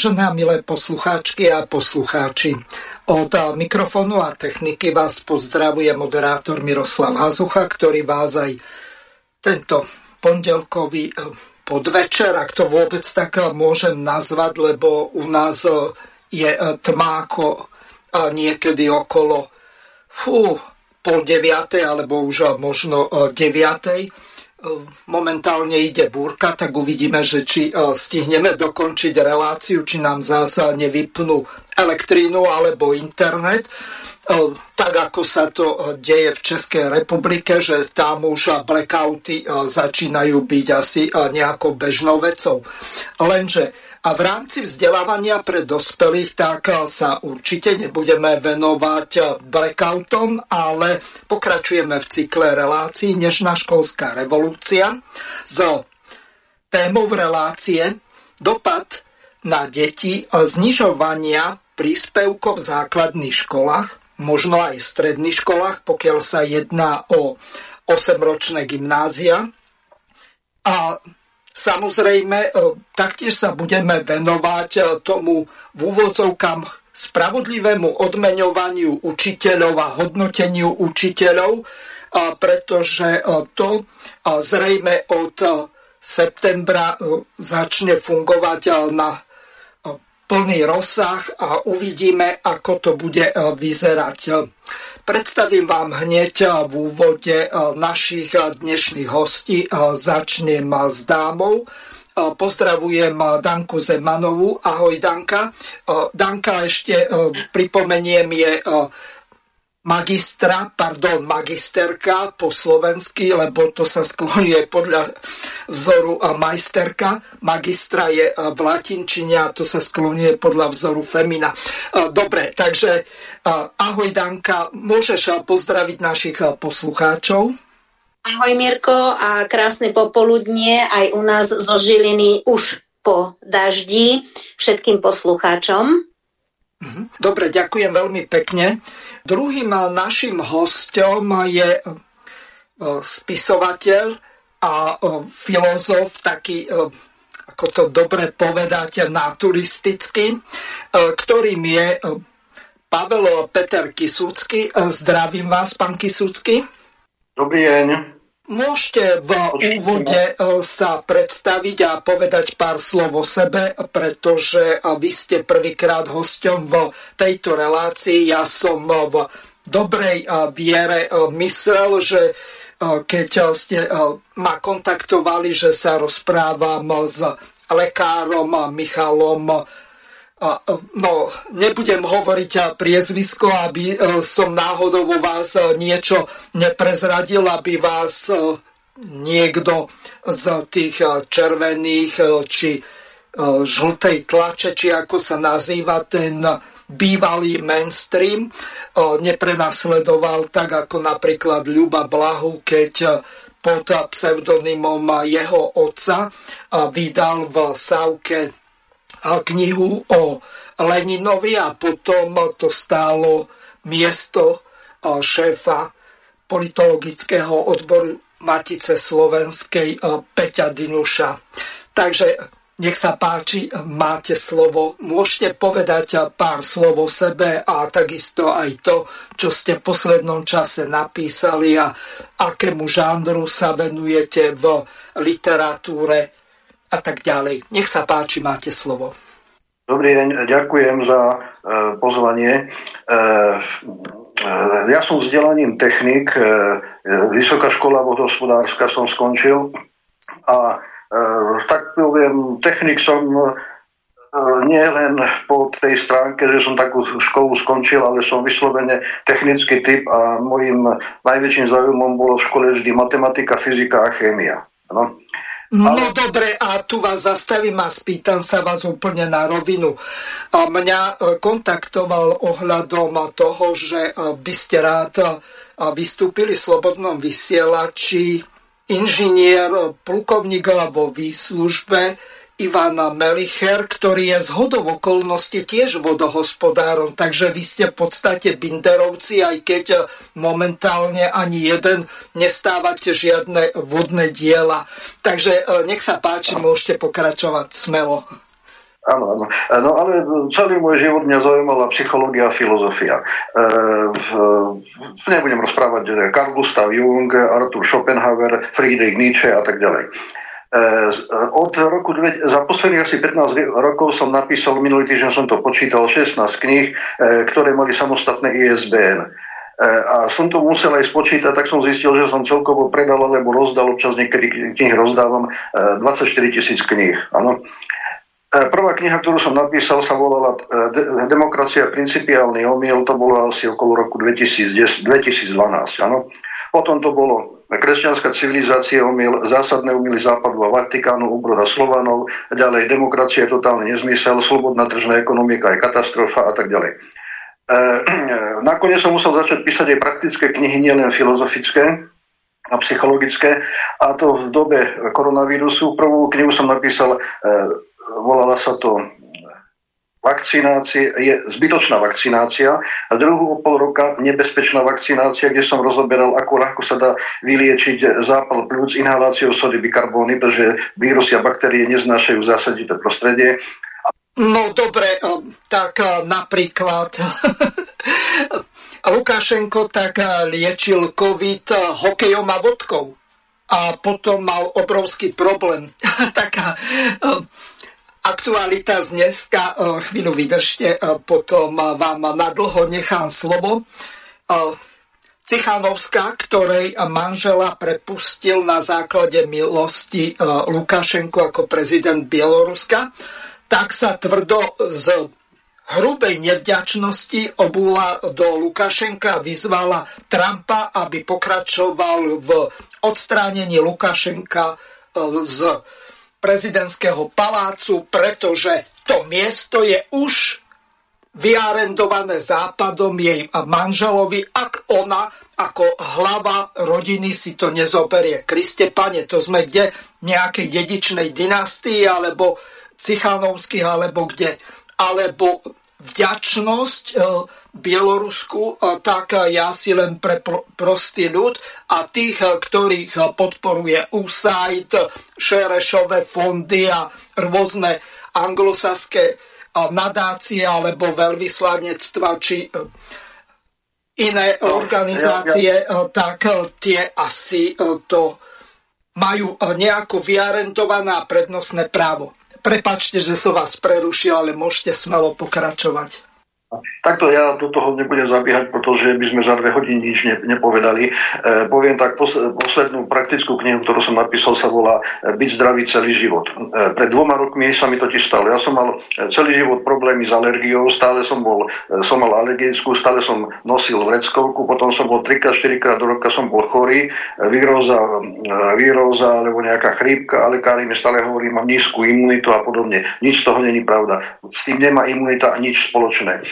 Vážené a milé poslucháčky a poslucháči, od mikrofónu a techniky vás pozdravuje moderátor Miroslav Hazucha, ktorý vás aj tento pondelkový eh, podvečer, ak to vôbec tak môžem nazvať, lebo u nás eh, je eh, tmáko niekedy okolo fú, pol deviatej alebo už možno deviatej momentálne ide búrka, tak uvidíme, že či e, stihneme dokončiť reláciu, či nám zase nevypnú elektrínu alebo internet. E, tak ako sa to e, deje v Českej republike, že tam už blackouty začínajú byť asi nejakou bežnou vecou. Lenže a v rámci vzdelávania pre dospelých tak sa určite nebudeme venovať blackoutom, ale pokračujeme v cykle relácií Nežná školská revolúcia s témou relácie dopad na deti znižovania príspevkov v základných školách, možno aj v stredných školách, pokiaľ sa jedná o 8-ročné gymnázia. A Samozrejme, e, taktiež sa budeme venovať e, tomu v úvodzovkám spravodlivému odmeňovaniu učiteľov a hodnoteniu učiteľov, pretože e, to zrejme od septembra začne fungovať na plný rozsah a uvidíme, ako to bude vyzerať. Predstavím vám hneď v úvode eh, našich eh, dnešných hostí. Eh, začnem s dámou. Pozdravujem Danku Zemanovú. Ahoj Danka. Danka ešte pripomeniem je magistra, pardon, magisterka po slovensky, lebo to sa skloňuje podľa vzoru majsterka. Magistra je v latinčine a to sa skloňuje podľa vzoru femina. Dobre, takže ahoj Danka, môžeš pozdraviť našich poslucháčov? Ahoj Mirko a krásne popoludnie aj u nás zo Žiliny už po daždi všetkým poslucháčom. Dobre, ďakujem veľmi pekne. Druhým našim hostom je e, spisovateľ a e, filozof, taký, e, ako to dobre povedať, naturistický, ktorým je Pavel Peter Kisúcky. Zdravím vás, pán Kisúcky. Dobrý deň. Môžete v úvode e, sa predstaviť a povedať pár slov o sebe, pretože e, vy ste prvýkrát hosťom v tejto relácii. Ja som v dobrej viere myslel, že keď ste ma kontaktovali, že sa rozprávam s lekárom Michalom no, nebudem hovoriť priezvisko, aby e, som náhodou vo vás e, niečo neprezradil, aby vás e, niekto z tých červených či žltej tlače, či ako sa nazýva ten bývalý mainstream, neprenasledoval tak ako napríklad Ľuba Blahu, keď pod pseudonymom jeho otca vydal v Savke knihu o Leninovi a potom to stálo miesto šéfa politologického odboru Matice Slovenskej Peťa Dinuša. Takže nech sa páči, máte slovo. Môžete povedať pár slov o sebe a takisto aj to, čo ste v poslednom čase napísali a akému žánru sa venujete v literatúre a tak ďalej. Nech sa páči, máte slovo. Dobrý deň, ďakujem za e, pozvanie. E, e, ja som vzdelaním technik, Vysoká škola vodohospodárska som skončil a tak poviem, technik som nie len po tej stránke, že som takú školu skončil, ale som vyslovene technický typ a môjim najväčším záujmom bolo v škole vždy matematika, fyzika a chémia. No. No ale... dobre, a tu vás zastavím a spýtam sa vás úplne na rovinu. A mňa e, kontaktoval ohľadom toho, že e, by ste rád e, vystúpili v slobodnom vysielači inžinier, plukovník vo výslužbe Ivana Melicher, ktorý je z hodov okolností tiež vodohospodárom, takže vy ste v podstate binderovci, aj keď momentálne ani jeden nestávate žiadne vodné diela. Takže e, nech sa páči, môžete pokračovať smelo. Áno, áno. E, no ale celý môj život mňa zaujímala psychológia a filozofia. E, nebudem rozprávať Carl Gustav Jung, Arthur Schopenhauer, Friedrich Nietzsche a tak ďalej. Eh, od roku, za posledných asi 15 rokov som napísal, minulý týždeň som to počítal, 16 kníh, eh, ktoré mali samostatné ISBN. Eh, a som to musel aj spočítať, tak som zistil, že som celkovo predal alebo rozdal, občas niekedy knihy rozdávam, 24 tisíc kníh. Ano. Prvá kniha, ktorú som napísal, sa volala Demokracia principiálny omyl, to bolo asi okolo roku 2010, 2012. Ano. Potom to bolo kresťanská civilizácia omyl, zásadné umily západu a Vatikánu, úbroda Slovanov, ďalej demokracia je totálny nezmysel, slobodná tržná ekonomika je katastrofa a tak ďalej. E, nakoniec som musel začať písať aj praktické knihy, nielen filozofické a psychologické. A to v dobe koronavírusu. Prvú knihu som napísal, e, volala sa to vakcinácie, je zbytočná vakcinácia a druhú pol roka nebezpečná vakcinácia, kde som rozoberal, ako ľahko sa dá vyliečiť zápal plúc inhaláciou sody bikarbóny, pretože vírusy a baktérie neznášajú zásadité prostredie. No dobre, tak napríklad Lukášenko tak liečil COVID hokejom a vodkou a potom mal obrovský problém. Taká Aktualita z dneska, e, chvíľu vydržte, e, potom vám nadlho nechám slovo. E, Cichanovská, ktorej manžela prepustil na základe milosti Lukašenko ako prezident Bieloruska, tak sa tvrdo z hrubej nevďačnosti obúla do Lukašenka vyzvala Trumpa, aby pokračoval v odstránení Lukašenka z prezidentského palácu, pretože to miesto je už vyarendované západom jej manželovi, ak ona ako hlava rodiny si to nezoberie. Kriste pane, to sme kde? Nejakej dedičnej dynastii, alebo Cichanovských, alebo kde? Alebo vďačnosť e, Bielorusku, e, tak ja si len pre prostý ľud a tých, ktorých podporuje USAID, Šerešové fondy a rôzne anglosaské nadácie alebo veľvyslanectva či iné organizácie, tak tie asi to majú nejako vyarentované a prednostné právo. Prepačte, že som vás prerušil, ale môžete smelo pokračovať. Takto ja do toho nebudem zabiehať, pretože by sme za dve hodiny nič ne, nepovedali. E, poviem tak, pos, poslednú praktickú knihu, ktorú som napísal, sa volá e, Byť zdravý celý život. E, pred dvoma rokmi sa mi to stalo. Ja som mal e, celý život problémy s alergiou, stále som bol, e, som mal alergickú, stále som nosil vreckovku, potom som bol 3 4 krát do roka som bol chorý, výroza, výroza alebo nejaká chrípka, ale lekári mi stále hovorí, mám nízku imunitu a podobne. Nič z toho není pravda. S tým nemá imunita a nič spoločné.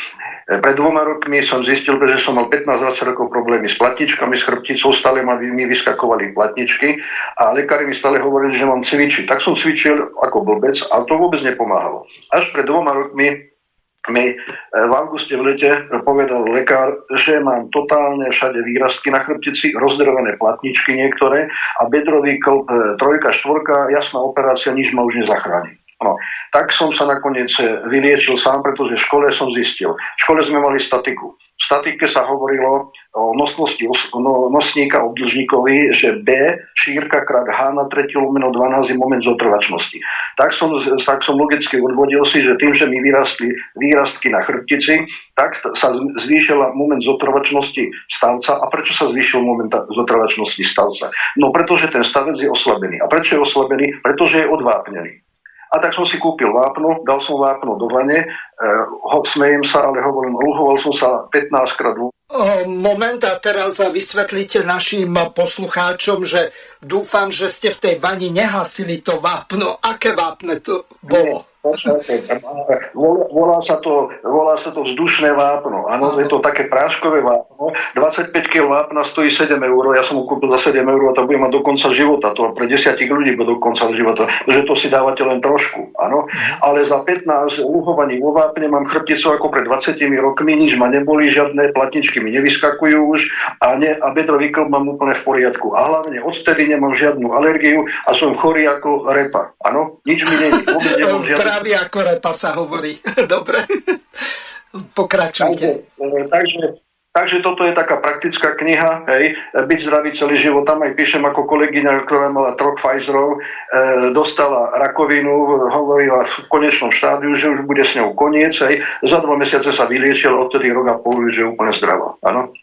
Pred dvoma rokmi som zistil, že som mal 15-20 rokov problémy s platničkami, s chrbticou, stále ma, mi vyskakovali platničky a lekári mi stále hovorili, že mám cvičiť. Tak som cvičil ako blbec, ale to vôbec nepomáhalo. Až pred dvoma rokmi mi e, v auguste v lete povedal lekár, že mám totálne všade výrastky na chrbtici, rozdrvené platničky niektoré a bedrový klb e, trojka, štvorka, jasná operácia, nič ma už nezachráni. No, tak som sa nakoniec eh, vyliečil sám, pretože v škole som zistil. V škole sme mali statiku. V statike sa hovorilo o nosnosti no, nosníka obdlžníkovi, že B šírka krát H na tretiu lomeno 12 je moment zotrvačnosti. Tak som, tak som logicky odvodil si, že tým, že mi vyrastli výrastky na chrbtici, tak sa zvýšila moment zotrvačnosti stavca. A prečo sa zvýšil moment zotrvačnosti stavca? No pretože ten stavec je oslabený. A prečo je oslabený? Pretože je odvápnený. A tak som si kúpil vápno, dal som vápno do vane, e, ho, smejem sa, ale hovorím, luhoval som sa 15 krát moment a teraz vysvetlíte našim poslucháčom, že dúfam, že ste v tej vani nehasili to vápno. Aké vápne to bolo? Volá sa to, volá sa to vzdušné vápno. Áno, je to také práškové vápno. 25 kg vápna stojí 7 eur. Ja som ho kúpil za 7 eur a to bude mať do konca života. To pre 10 ľudí bude do konca života. Že to si dávate len trošku. Áno. Ale za 15 luhovaní vo vápne mám chrbticu ako pred 20 rokmi. Nič ma neboli, žiadne platničky mi nevyskakujú už a, ne, a bedrový klb mám úplne v poriadku. A hlavne odtedy nemám žiadnu alergiu a som chorý ako repa. Áno, nič mi není. Vôbec nemám žiadnu Zdravie ako repa sa hovorí. Dobre. Pokračujte. Takže, takže, takže toto je taká praktická kniha, hej, byť zdravý celý život. Tam aj píšem ako kolegyňa, ktorá mala troch Pfizerov, e, dostala rakovinu, hovorila v konečnom štádiu, že už bude s ňou koniec, hej. Za dva mesiace sa vyliečila, odtedy rok a pol, že je úplne zdravá. Áno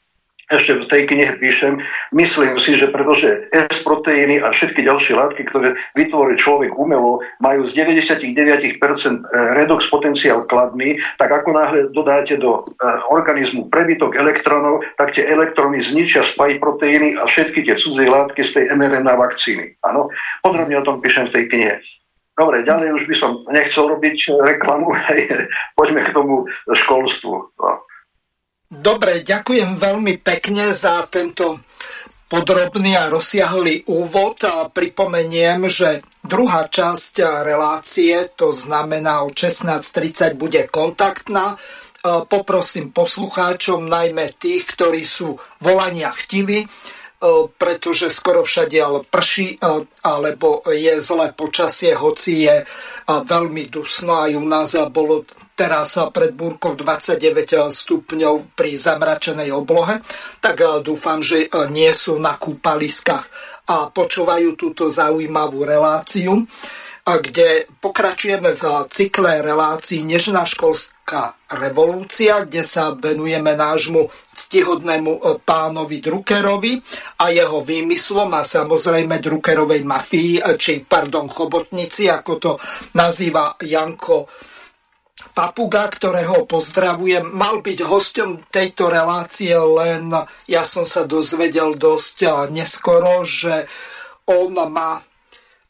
ešte v tej knihe píšem, myslím si, že pretože S-proteíny a všetky ďalšie látky, ktoré vytvorí človek umelo, majú z 99% eh, redox potenciál kladný, tak ako náhle dodáte do eh, organizmu prebytok elektronov, tak tie elektróny zničia spaj proteíny a všetky tie cudzie látky z tej mRNA vakcíny. Áno, podrobne o tom píšem v tej knihe. Dobre, ďalej už by som nechcel robiť reklamu, poďme k tomu školstvu. No. Dobre, ďakujem veľmi pekne za tento podrobný a rozsiahlý úvod a pripomeniem, že druhá časť relácie, to znamená o 16.30 bude kontaktná. Poprosím poslucháčom, najmä tých, ktorí sú volania chtiví, pretože skoro všade ale prší alebo je zlé počasie, hoci je veľmi dusno. Aj u nás bolo teraz pred búrkou 29 stupňov pri zamračenej oblohe, tak eh, dúfam, že eh, nie sú na kúpaliskách a počúvajú túto zaujímavú reláciu, eh, kde pokračujeme v cykle relácií Nežná školská revolúcia, kde sa venujeme nášmu ctihodnému pánovi Druckerovi a jeho výmyslom a samozrejme Druckerovej mafii, či pardon, chobotnici, ako to nazýva Janko Papuga, ktorého pozdravujem, mal byť hosťom tejto relácie, len ja som sa dozvedel dosť neskoro, že on má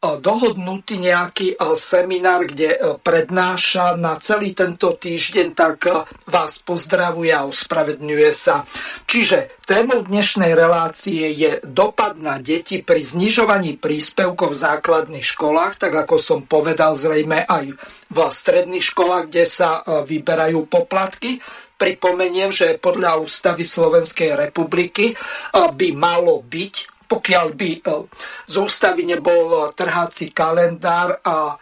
dohodnutý nejaký seminár, kde prednáša na celý tento týždeň, tak vás pozdravuje a ospravedňuje sa. Čiže témou dnešnej relácie je dopad na deti pri znižovaní príspevkov v základných školách, tak ako som povedal zrejme aj v stredných školách, kde sa vyberajú poplatky. Pripomeniem, že podľa ústavy Slovenskej republiky by malo byť pokiaľ by e, z ústavy nebol e, trháci kalendár a e,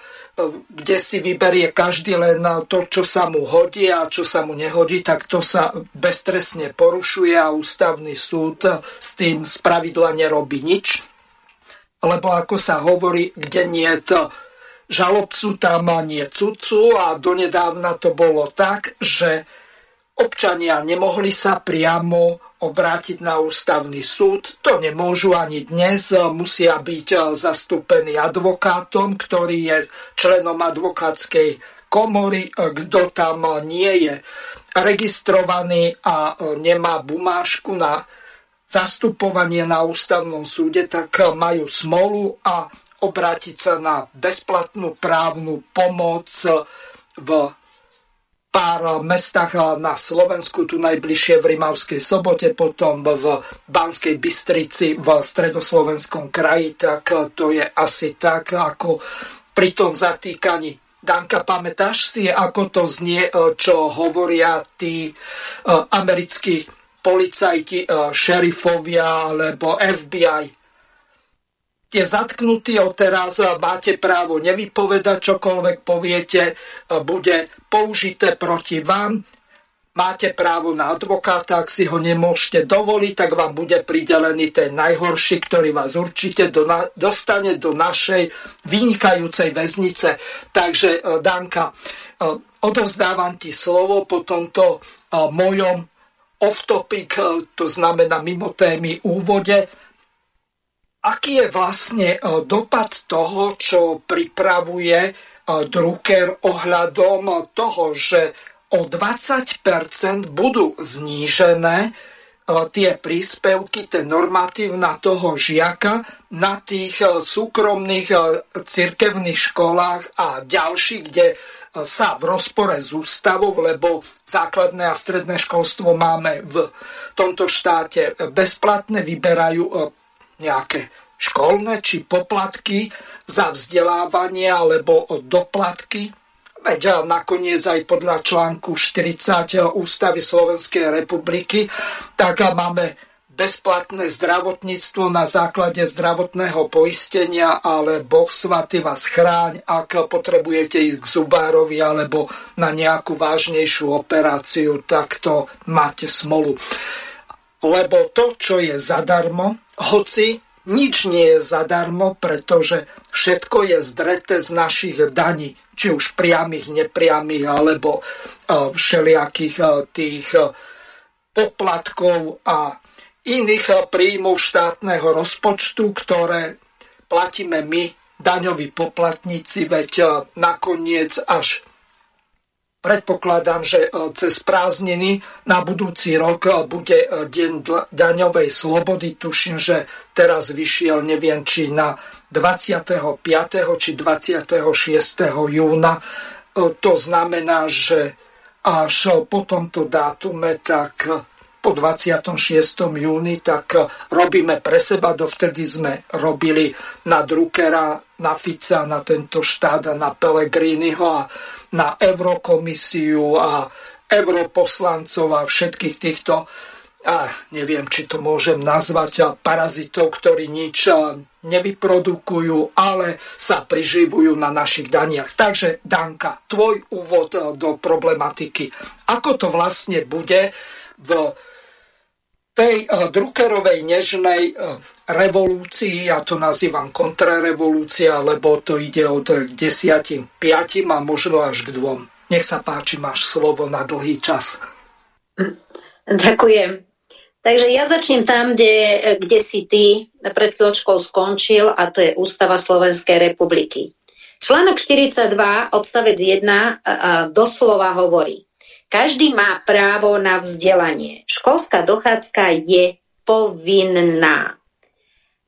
kde si vyberie každý len to, čo sa mu hodí a čo sa mu nehodí, tak to sa beztresne porušuje a ústavný súd s tým spravidla nerobí nič. Lebo ako sa hovorí, kde nie to žalobcu, tam nie cudcu a donedávna to bolo tak, že občania nemohli sa priamo obrátiť na ústavný súd. To nemôžu ani dnes, musia byť zastúpení advokátom, ktorý je členom advokátskej komory, kto tam nie je registrovaný a nemá bumášku na zastupovanie na ústavnom súde, tak majú smolu a obrátiť sa na bezplatnú právnu pomoc v pár mestách na Slovensku, tu najbližšie v Rimavskej sobote, potom v Banskej Bystrici v stredoslovenskom kraji, tak to je asi tak, ako pri tom zatýkaní. Danka, pamätáš si, ako to znie, čo hovoria tí americkí policajti, šerifovia alebo FBI ste zatknutí od teraz, máte právo nevypovedať, čokoľvek poviete, bude použité proti vám. Máte právo na advokáta, ak si ho nemôžete dovoliť, tak vám bude pridelený ten najhorší, ktorý vás určite do na, dostane do našej vynikajúcej väznice. Takže, e, Danka, e, odovzdávam ti slovo po tomto e, mojom off-topic, to znamená mimo témy úvode aký je vlastne e, dopad toho, čo pripravuje e, Drucker ohľadom toho, že o 20% budú znížené tie príspevky, ten normatív na toho žiaka na tých súkromných cirkevných školách a ďalších, kde sa v rozpore s ústavou, lebo základné a stredné školstvo máme v tomto štáte bezplatné, vyberajú nejaké školné či poplatky za vzdelávanie alebo doplatky Veď nakoniec aj podľa článku 40 Ústavy Slovenskej republiky, tak máme bezplatné zdravotníctvo na základe zdravotného poistenia, ale Boh svatý vás chráň, ak potrebujete ísť k zubárovi alebo na nejakú vážnejšiu operáciu, tak to máte smolu. Lebo to, čo je zadarmo, hoci nič nie je zadarmo, pretože všetko je zdreté z našich daní či už priamých, nepriamých, alebo e, všelijakých e, tých e, poplatkov a iných príjmov štátneho rozpočtu, ktoré platíme my, daňoví poplatníci, veď nakoniec až predpokladám, že cez prázdniny na budúci rok bude deň daňovej slobody. Tuším, že teraz vyšiel, neviem, či na 25. či 26. júna. To znamená, že až po tomto dátume, tak po 26. júni, tak robíme pre seba. Dovtedy sme robili na Druckera, na Fica, na tento štát a na Pellegriniho a na Eurokomisiu a europoslancov a všetkých týchto a neviem, či to môžem nazvať parazitov, ktorí nič nevyprodukujú, ale sa priživujú na našich daniach. Takže, Danka, tvoj úvod do problematiky. Ako to vlastne bude v tej Druckerovej nežnej revolúcii, ja to nazývam kontrarevolúcia, lebo to ide od 10 5 a možno až k dvom. Nech sa páči, máš slovo na dlhý čas. Ďakujem. Takže ja začnem tam, kde, kde si ty pred chvíľočkou skončil a to je Ústava Slovenskej republiky. Článok 42 odstavec 1 doslova hovorí každý má právo na vzdelanie. Školská dochádzka je povinná.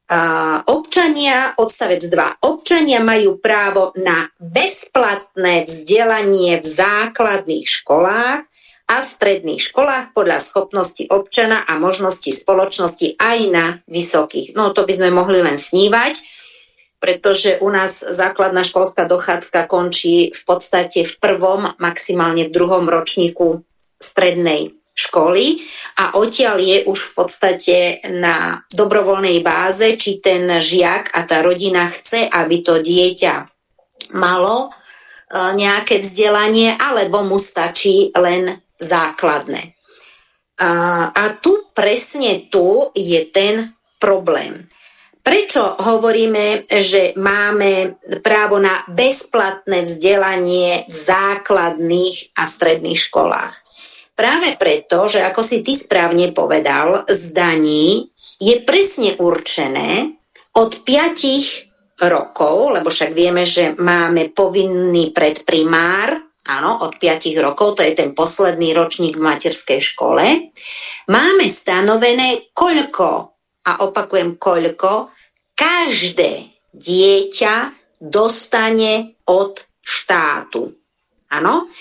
A občania, odstavec 2. Občania majú právo na bezplatné vzdelanie v základných školách a stredných školách podľa schopnosti občana a možnosti spoločnosti aj na vysokých. No to by sme mohli len snívať, pretože u nás základná školská dochádzka končí v podstate v prvom, maximálne v druhom ročníku strednej školy a odtiaľ je už v podstate na dobrovoľnej báze, či ten žiak a tá rodina chce, aby to dieťa malo e, nejaké vzdelanie, alebo mu stačí len základné. A, a tu presne tu je ten problém. Prečo hovoríme, že máme právo na bezplatné vzdelanie v základných a stredných školách? Práve preto, že ako si ty správne povedal, z daní je presne určené od 5 rokov, lebo však vieme, že máme povinný predprimár, áno, od 5 rokov, to je ten posledný ročník v materskej škole, máme stanovené koľko, a opakujem koľko, každé dieťa dostane od štátu. Áno,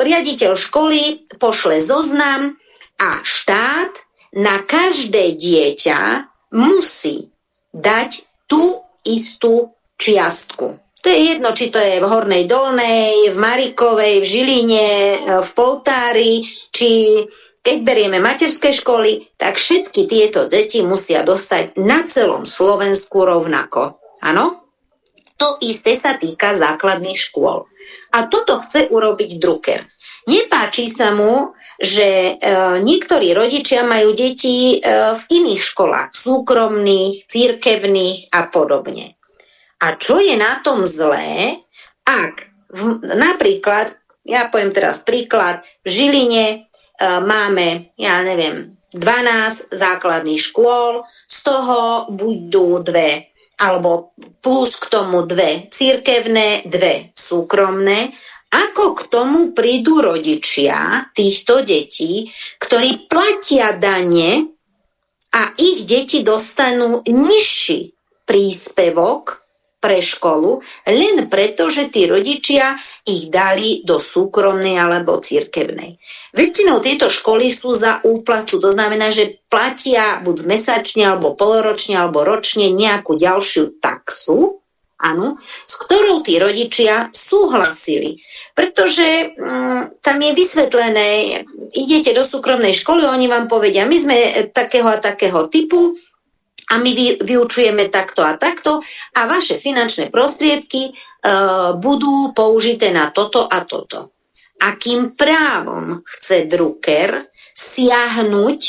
riaditeľ školy pošle zoznam a štát na každé dieťa musí dať tú istú čiastku. To je jedno, či to je v Hornej Dolnej, v Marikovej, v Žiline, v Poltári, či keď berieme materské školy, tak všetky tieto deti musia dostať na celom Slovensku rovnako. Áno? To isté sa týka základných škôl. A toto chce urobiť Drucker. Nepáči sa mu, že e, niektorí rodičia majú deti e, v iných školách, súkromných, církevných a podobne. A čo je na tom zlé, ak v, napríklad, ja poviem teraz príklad, v Žiline máme, ja neviem, 12 základných škôl, z toho budú dve, alebo plus k tomu dve církevné, dve súkromné. Ako k tomu prídu rodičia týchto detí, ktorí platia dane a ich deti dostanú nižší príspevok pre školu, len preto, že tí rodičia ich dali do súkromnej alebo cirkevnej. Väčšinou tieto školy sú za úplatu, to znamená, že platia buď mesačne, alebo poloročne, alebo ročne nejakú ďalšiu taxu, áno, s ktorou tí rodičia súhlasili. Pretože mm, tam je vysvetlené, idete do súkromnej školy, oni vám povedia, my sme takého a takého typu, a my vy, vyučujeme takto a takto a vaše finančné prostriedky uh, budú použité na toto a toto. Akým právom chce Drucker siahnuť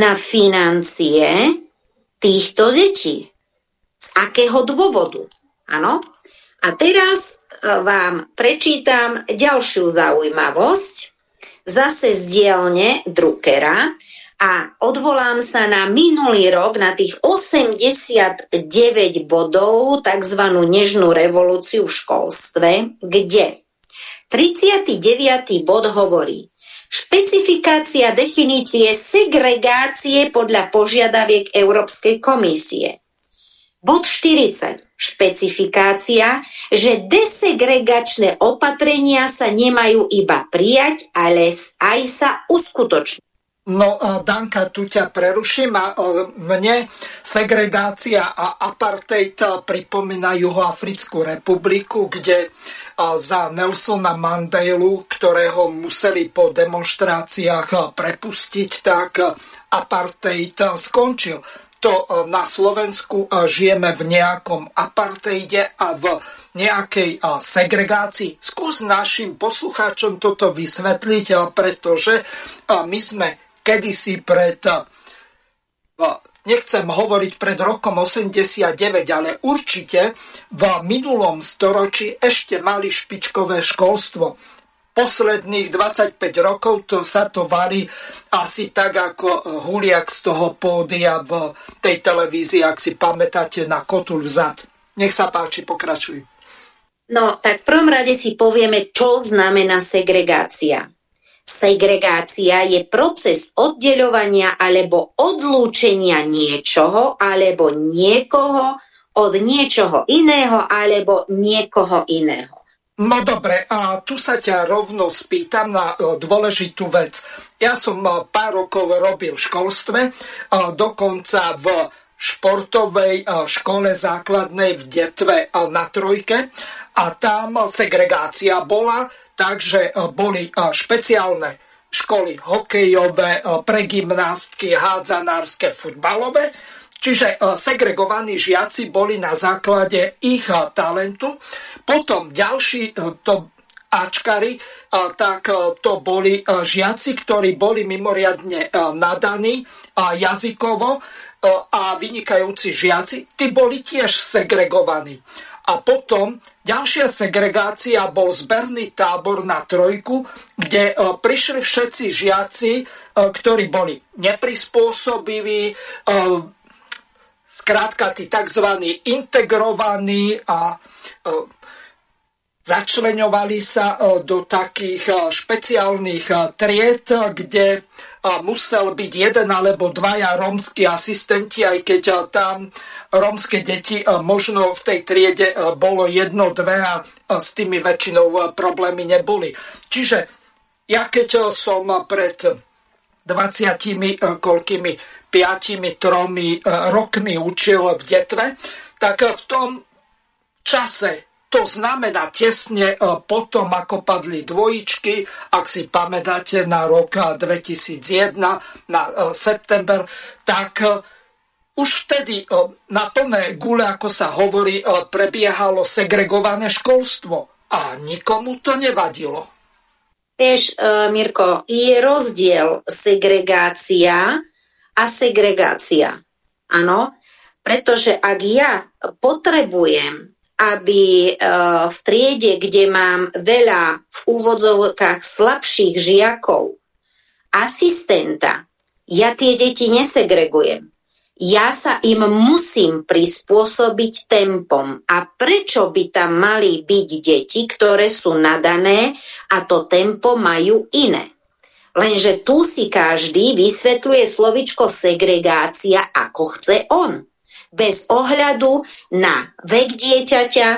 na financie týchto detí? Z akého dôvodu? Áno? A teraz uh, vám prečítam ďalšiu zaujímavosť, zase z dielne Druckera, a odvolám sa na minulý rok, na tých 89 bodov, tzv. nežnú revolúciu v školstve, kde 39. bod hovorí špecifikácia definície segregácie podľa požiadaviek Európskej komisie. Bod 40. Špecifikácia, že desegregačné opatrenia sa nemajú iba prijať, ale aj sa uskutočniť. No, Danka, tu ťa preruším a mne segregácia a apartheid pripomína Juhoafrickú republiku, kde za Nelsona Mandelu, ktorého museli po demonstráciách prepustiť, tak apartheid skončil. To na Slovensku žijeme v nejakom apartheide a v nejakej segregácii. Skús našim poslucháčom toto vysvetliť, pretože my sme kedysi pred, nechcem hovoriť pred rokom 89, ale určite v minulom storočí ešte mali špičkové školstvo. Posledných 25 rokov to sa to valí asi tak ako Huliak z toho pódia v tej televízii, ak si pamätáte, na kotul vzad. Nech sa páči, pokračuj. No, tak v prvom rade si povieme, čo znamená segregácia. Segregácia je proces oddeľovania alebo odlúčenia niečoho alebo niekoho od niečoho iného alebo niekoho iného. No dobre, a tu sa ťa rovno spýtam na e, dôležitú vec. Ja som e, pár rokov robil v školstve, e, dokonca v športovej škole základnej v Detve na Trojke a tam segregácia bola Takže e, boli e, špeciálne školy hokejové, e, pre gymnástky, hádzanárske, futbalové. Čiže segregovaní žiaci boli na základe ich talentu. Potom ďalší to Ačkari, tak to boli žiaci, ktorí boli mimoriadne nadaní jazykovo a vynikajúci žiaci, tí boli tiež segregovaní. A potom ďalšia segregácia bol zberný tábor na trojku, kde e, prišli všetci žiaci, e, ktorí boli neprispôsobiví, e, skrátka tí tzv. integrovaní a začleňovali sa do takých špeciálnych tried, kde musel byť jeden alebo dvaja rómsky asistenti, aj keď tam rómske deti možno v tej triede bolo jedno, dve a s tými väčšinou problémy neboli. Čiže ja keď som pred 20 koľkými, 5, tromi rokmi učil v Detve, tak v tom čase to znamená tesne potom, ako padli dvojičky, ak si pamätáte na rok 2001, na september, tak už vtedy na plné gule, ako sa hovorí, prebiehalo segregované školstvo a nikomu to nevadilo. Vieš, e, Mirko, je rozdiel segregácia a segregácia. Áno, pretože ak ja potrebujem, aby e, v triede, kde mám veľa v úvodzovkách slabších žiakov, asistenta, ja tie deti nesegregujem ja sa im musím prispôsobiť tempom. A prečo by tam mali byť deti, ktoré sú nadané a to tempo majú iné? Lenže tu si každý vysvetľuje slovičko segregácia ako chce on. Bez ohľadu na vek dieťaťa,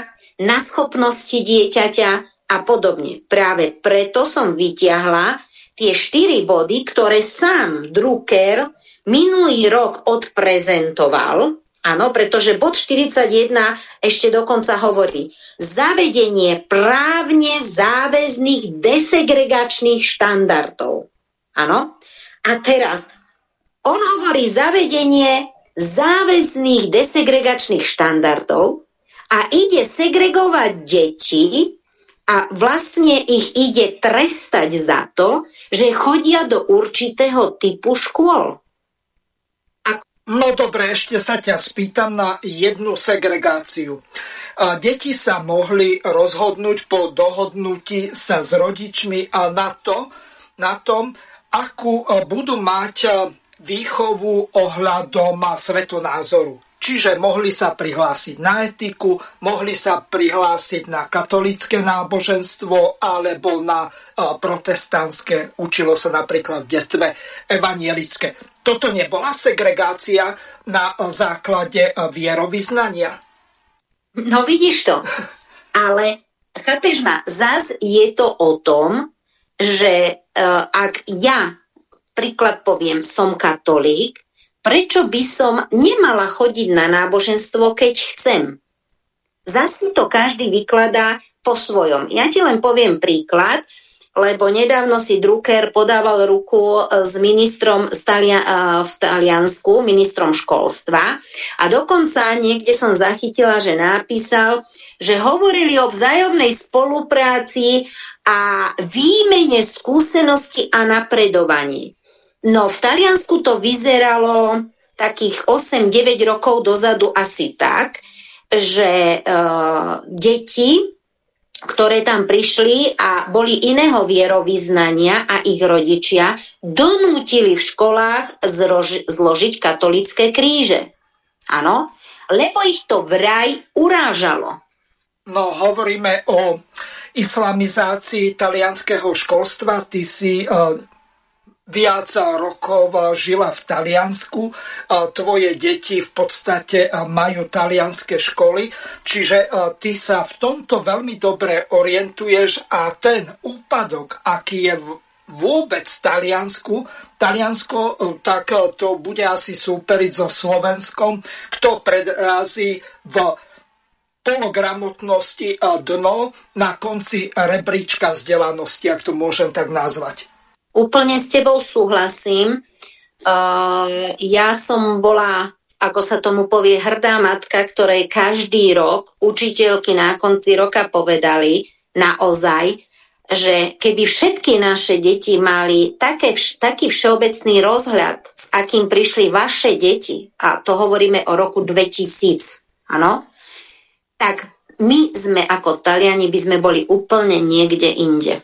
na schopnosti dieťaťa a podobne. Práve preto som vyťahla tie štyri body, ktoré sám Drucker minulý rok odprezentoval, áno, pretože bod 41 ešte dokonca hovorí zavedenie právne záväzných desegregačných štandardov. Áno? A teraz on hovorí zavedenie záväzných desegregačných štandardov a ide segregovať deti a vlastne ich ide trestať za to, že chodia do určitého typu škôl. No dobre, ešte sa ťa spýtam na jednu segregáciu. Deti sa mohli rozhodnúť po dohodnutí sa s rodičmi na, to, na tom, akú budú mať výchovu ohľadom svetonázoru. Čiže mohli sa prihlásiť na etiku, mohli sa prihlásiť na katolické náboženstvo alebo na protestantské. Učilo sa napríklad v detve evanielické. Toto nebola segregácia na základe vierovýznania? No vidíš to. Ale chápeš ma, zas je to o tom, že uh, ak ja, príklad poviem, som katolík, prečo by som nemala chodiť na náboženstvo, keď chcem? Zase to každý vykladá po svojom. Ja ti len poviem príklad, lebo nedávno si Drucker podával ruku e, s ministrom e, v Taliansku, ministrom školstva a dokonca niekde som zachytila, že napísal, že hovorili o vzájomnej spolupráci a výmene skúsenosti a napredovaní. No v Taliansku to vyzeralo takých 8-9 rokov dozadu asi tak, že uh, deti, ktoré tam prišli a boli iného vierovýznania a ich rodičia, donútili v školách zrož, zložiť katolické kríže. Áno, lebo ich to vraj urážalo. No, hovoríme o islamizácii talianského školstva. Ty si uh, viac rokov žila v Taliansku. Tvoje deti v podstate majú talianské školy, čiže ty sa v tomto veľmi dobre orientuješ a ten úpadok, aký je vôbec v Taliansku, Taliansko, tak to bude asi súperiť so Slovenskom, kto predrazí v pologramotnosti dno na konci rebríčka vzdelanosti, ak to môžem tak nazvať. Úplne s tebou súhlasím. Uh, ja som bola, ako sa tomu povie, hrdá matka, ktorej každý rok učiteľky na konci roka povedali naozaj, že keby všetky naše deti mali také, taký všeobecný rozhľad, s akým prišli vaše deti, a to hovoríme o roku 2000, áno, tak my sme ako Taliani by sme boli úplne niekde inde.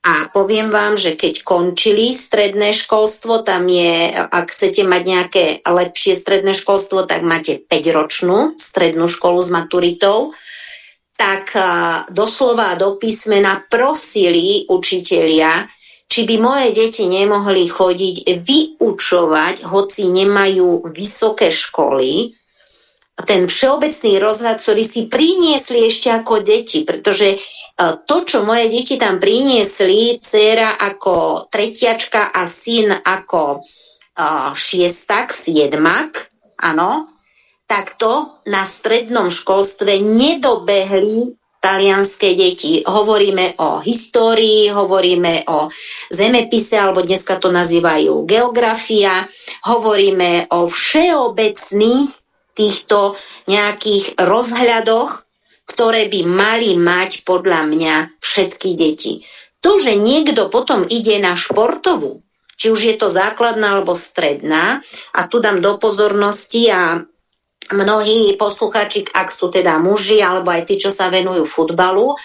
A poviem vám, že keď končili stredné školstvo, tam je, ak chcete mať nejaké lepšie stredné školstvo, tak máte 5-ročnú strednú školu s maturitou, tak doslova do písmena prosili učitelia, či by moje deti nemohli chodiť vyučovať, hoci nemajú vysoké školy, ten všeobecný rozhľad, ktorý si priniesli ešte ako deti, pretože to, čo moje deti tam priniesli, dcera ako tretiačka a syn ako uh, šiestak, siedmak, áno, tak to na strednom školstve nedobehli talianské deti. Hovoríme o histórii, hovoríme o zemepise, alebo dneska to nazývajú geografia, hovoríme o všeobecných týchto nejakých rozhľadoch, ktoré by mali mať podľa mňa všetky deti. To, že niekto potom ide na športovú, či už je to základná alebo stredná, a tu dám do pozornosti a mnohí posluchači, ak sú teda muži alebo aj tí, čo sa venujú futbalu,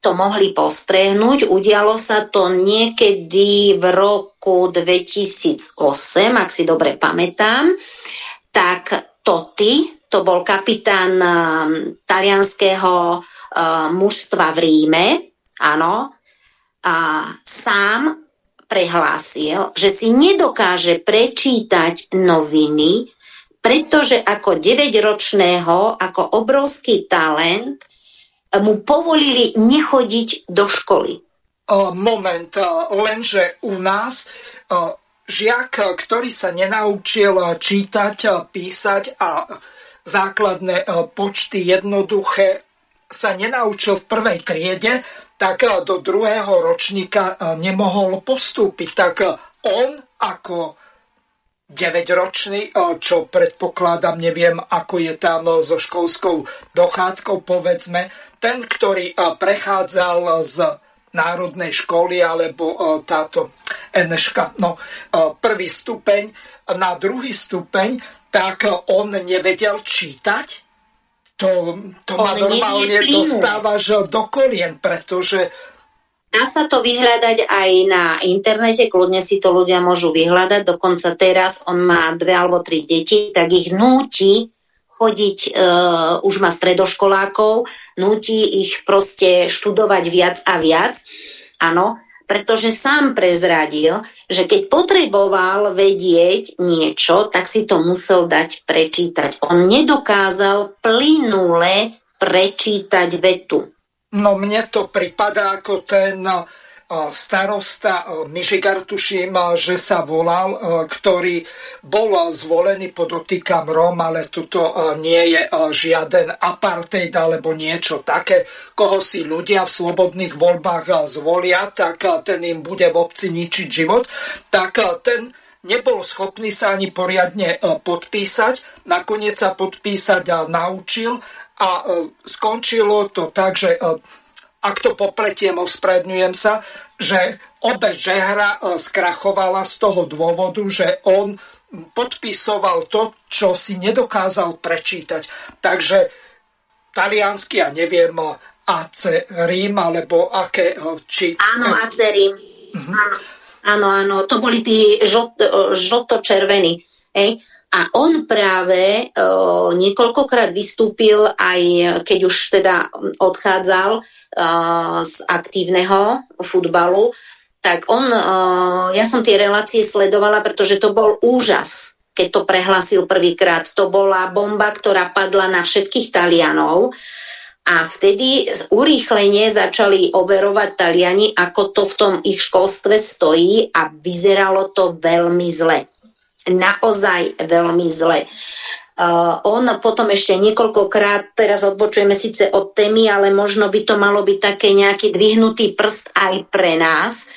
to mohli postrehnúť. Udialo sa to niekedy v roku 2008, ak si dobre pamätám tak Totti, to bol kapitán talianského mužstva v Ríme, áno, a sám prehlásil, že si nedokáže prečítať noviny, pretože ako 9-ročného, ako obrovský talent, mu povolili nechodiť do školy. Moment, lenže u nás žiak, ktorý sa nenaučil čítať, písať a základné počty jednoduché sa nenaučil v prvej triede, tak do druhého ročníka nemohol postúpiť. Tak on ako 9-ročný, čo predpokladám, neviem, ako je tam so školskou dochádzkou, povedzme, ten, ktorý prechádzal z národnej školy alebo táto NŠka, no prvý stupeň na druhý stupeň, tak on nevedel čítať. To, to ma normálne dostávaš do kolien, pretože Dá sa to vyhľadať aj na internete, kľudne si to ľudia môžu vyhľadať, dokonca teraz on má dve alebo tri deti, tak ich núti chodiť, uh, už má stredoškolákov, núti ich proste študovať viac a viac, áno, pretože sám prezradil, že keď potreboval vedieť niečo, tak si to musel dať prečítať. On nedokázal plynule prečítať vetu. No mne to pripadá ako ten starosta Mižigar, tuším, že sa volal, ktorý bol zvolený, podotýkam Rom, ale tuto nie je žiaden apartheid alebo niečo také, koho si ľudia v slobodných voľbách zvolia, tak ten im bude v obci ničiť život, tak ten nebol schopný sa ani poriadne podpísať, nakoniec sa podpísať naučil a e, skončilo to tak, že e, ak to popletiem, ospravedňujem sa, že obe žehra e, skrachovala z toho dôvodu, že on podpisoval to, čo si nedokázal prečítať. Takže taliansky, ja neviem, AC Rím, alebo aké, či... Áno, AC Rím. Uh-huh. Áno, áno, to boli tí žlto-červení. Hej? A on práve uh, niekoľkokrát vystúpil, aj keď už teda odchádzal z aktívneho futbalu, tak on, uh, ja som tie relácie sledovala, pretože to bol úžas, keď to prehlásil prvýkrát. To bola bomba, ktorá padla na všetkých Talianov. A vtedy urýchlenie začali overovať Taliani, ako to v tom ich školstve stojí a vyzeralo to veľmi zle naozaj veľmi zle. Uh, on potom ešte niekoľkokrát, teraz odbočujeme síce od témy, ale možno by to malo byť také nejaký dvihnutý prst aj pre nás,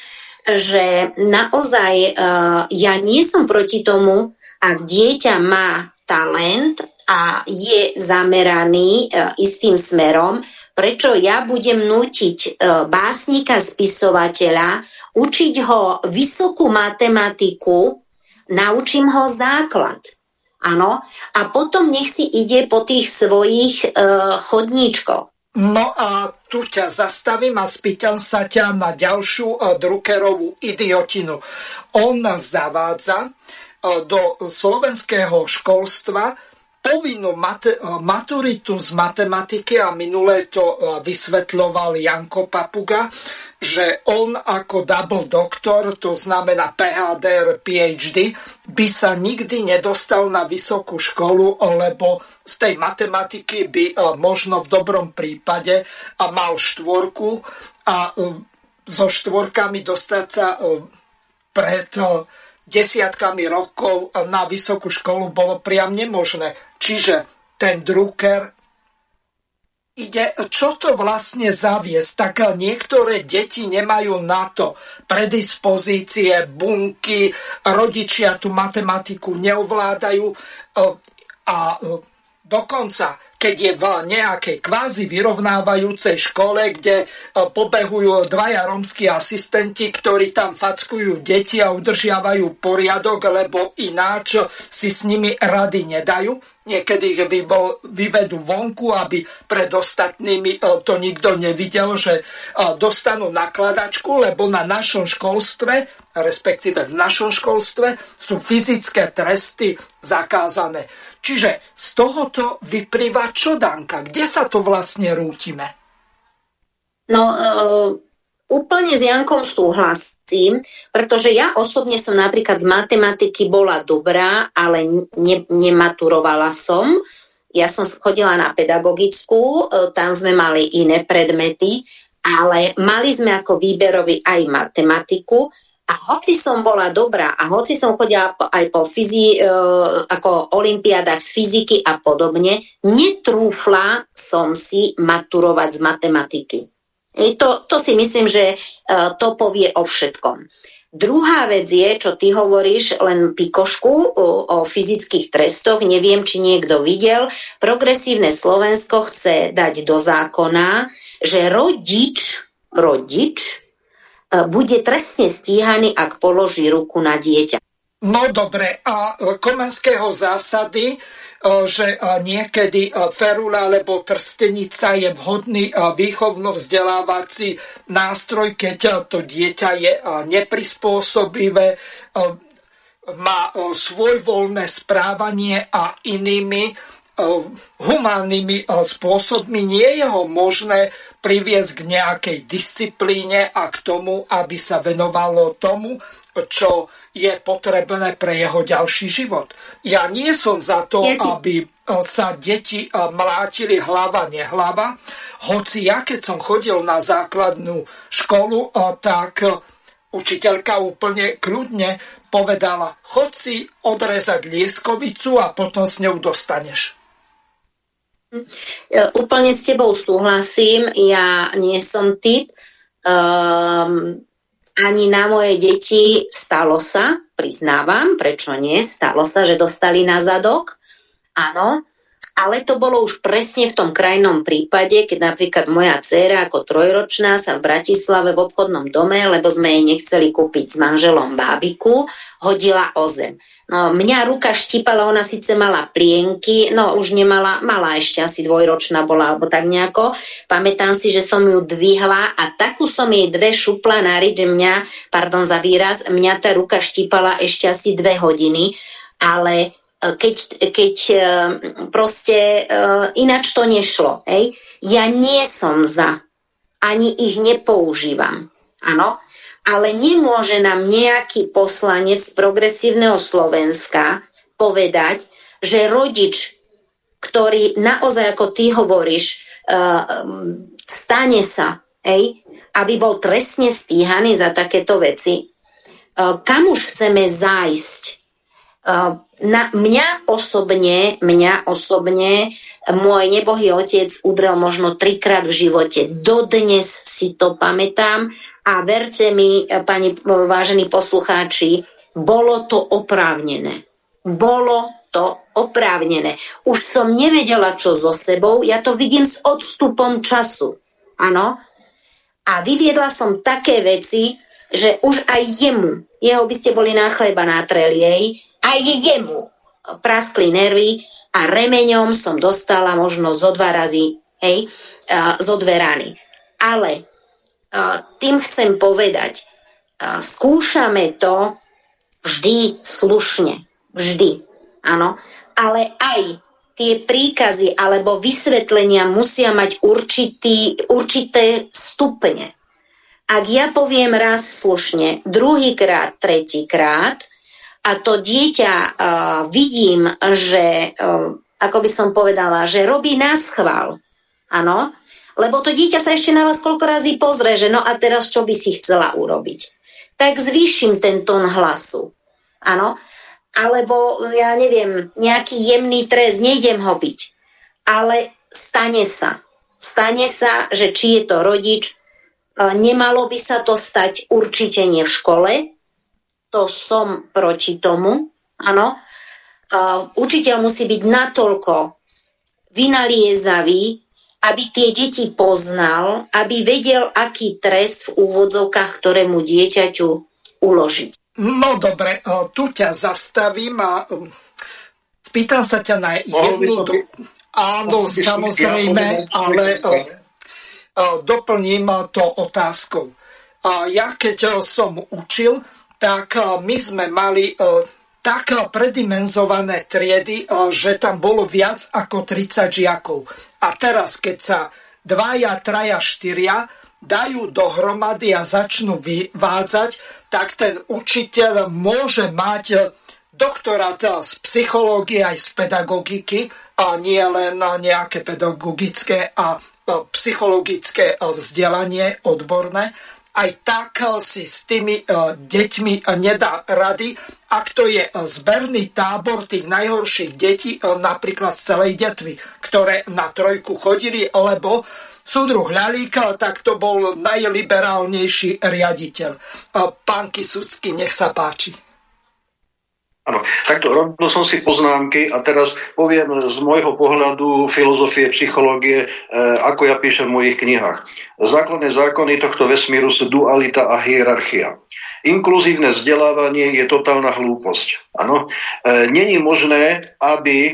že naozaj uh, ja nie som proti tomu, ak dieťa má talent a je zameraný uh, istým smerom, prečo ja budem nútiť básnika, spisovateľa, učiť ho vysokú matematiku, naučím ho základ. Áno, a potom nech si ide po tých svojich uh, chodníčkoch. No a tu ťa zastavím a spýtam sa ťa na ďalšiu uh, Druckerovú idiotinu. On zavádza uh, do slovenského školstva povinnú mat- maturitu z matematiky a minulé to vysvetľoval Janko Papuga, že on ako double doktor, to znamená PhD, PhD, by sa nikdy nedostal na vysokú školu, lebo z tej matematiky by e, možno v dobrom prípade mal štvorku a e, so štvorkami dostať sa e, pred desiatkami rokov na vysokú školu bolo priam nemožné. Čiže ten Drucker ide, čo to vlastne zaviesť, tak niektoré deti nemajú na to predispozície, bunky, rodičia tú matematiku neovládajú. A dokonca keď je v nejakej kvázi vyrovnávajúcej škole, kde e, pobehujú dvaja rómsky asistenti, ktorí tam fackujú deti a udržiavajú poriadok, lebo ináč si s nimi rady nedajú. Niekedy ich vyvedú vonku, aby pred ostatnými e, to nikto nevidel, že e, dostanú nakladačku, lebo na našom školstve respektíve v našom školstve, sú fyzické tresty zakázané. Čiže z tohoto vyplýva čo, Danka? Kde sa to vlastne rútime? No, uh, úplne s Jankom súhlasím, pretože ja osobne som napríklad z matematiky bola dobrá, ale ne, nematurovala som. Ja som chodila na pedagogickú, uh, tam sme mali iné predmety, ale mali sme ako výberový aj matematiku a hoci som bola dobrá a hoci som chodila aj po fyzi, e, ako olimpiádach z fyziky a podobne, netrúfla som si maturovať z matematiky. E, to, to si myslím, že e, to povie o všetkom. Druhá vec je, čo ty hovoríš, len pikošku o, o fyzických trestoch, neviem, či niekto videl. Progresívne Slovensko chce dať do zákona, že rodič, rodič bude trestne stíhaný, ak položí ruku na dieťa. No dobre, a e, Komenského zásady, e, že niekedy ferula alebo trstenica je vhodný výchovno-vzdelávací nástroj, keď to dieťa je neprispôsobivé, má svojvoľné správanie a inými humánnymi spôsobmi nie je ho možné priviesť k nejakej disciplíne a k tomu, aby sa venovalo tomu, čo je potrebné pre jeho ďalší život. Ja nie som za to, aby e, sa deti e, mlátili hlava, nehlava. Hoci ja, keď som chodil na základnú školu, e, tak učiteľka úplne kľudne povedala, chod si odrezať lieskovicu a potom s ňou dostaneš. Úplne s tebou súhlasím, ja nie som typ, um, ani na moje deti stalo sa, priznávam, prečo nie, stalo sa, že dostali na zadok, áno, ale to bolo už presne v tom krajnom prípade, keď napríklad moja dcéra ako trojročná sa v Bratislave v obchodnom dome, lebo sme jej nechceli kúpiť s manželom bábiku, hodila o zem. No, mňa ruka štípala, ona síce mala plienky, no už nemala, mala ešte asi dvojročná bola, alebo tak nejako. Pamätám si, že som ju dvihla a takú som jej dve šupla náriť, že mňa, pardon za výraz, mňa tá ruka štípala ešte asi dve hodiny, ale keď, keď e, proste e, ináč to nešlo. Hej? Ja nie som za, ani ich nepoužívam. Áno, ale nemôže nám nejaký poslanec z progresívneho Slovenska povedať, že rodič, ktorý naozaj, ako ty hovoríš, uh, stane sa, ej, aby bol trestne stíhaný za takéto veci, kam už chceme zájsť? Na mňa osobne, mňa osobne môj nebohý otec udrel možno trikrát v živote. Dodnes si to pamätám a verte mi, pani vážení poslucháči, bolo to oprávnené. Bolo to oprávnené. Už som nevedela, čo so sebou, ja to vidím s odstupom času. Áno. A vyviedla som také veci, že už aj jemu, jeho by ste boli na chleba na treliej, aj jemu praskli nervy a remeňom som dostala možno zo dva razy, hej, zo dve rany. Ale tým chcem povedať, skúšame to vždy slušne. Vždy. Áno. Ale aj tie príkazy alebo vysvetlenia musia mať určitý, určité stupne. Ak ja poviem raz slušne, druhýkrát, tretíkrát a to dieťa uh, vidím, že, uh, ako by som povedala, že robí nás chval, áno, lebo to dieťa sa ešte na vás koľko razy pozrie, že no a teraz čo by si chcela urobiť. Tak zvýšim ten tón hlasu. Áno. Alebo, ja neviem, nejaký jemný trest, nejdem ho byť. Ale stane sa. Stane sa, že či je to rodič, nemalo by sa to stať určite nie v škole. To som proti tomu. Áno. Učiteľ musí byť natoľko vynaliezavý, aby tie deti poznal, aby vedel, aký trest v úvodzovkách ktorému dieťaťu uložiť. No dobre, tu ťa zastavím a um, spýtam sa ťa na jednu... Do... Áno, samozrejme, ale doplním to otázkou. Ja keď som učil, tak my sme mali tak predimenzované triedy, že tam bolo viac ako 30 žiakov. A teraz, keď sa dvaja, traja, štyria dajú dohromady a začnú vyvádzať, tak ten učiteľ môže mať doktorát z psychológie aj z pedagogiky a nie len na nejaké pedagogické a psychologické vzdelanie odborné, aj tak si s tými deťmi nedá rady, ak to je zberný tábor tých najhorších detí, napríklad z celej detvy, ktoré na trojku chodili, lebo súdruh Hľalíka, tak to bol najliberálnejší riaditeľ. Pán Kisucký, nech sa páči. Áno, takto robil som si poznámky a teraz poviem z môjho pohľadu filozofie, psychológie, e, ako ja píšem v mojich knihách. Základné zákony tohto vesmíru sú dualita a hierarchia. Inkluzívne vzdelávanie je totálna hlúposť. Áno. E, Není možné, aby e,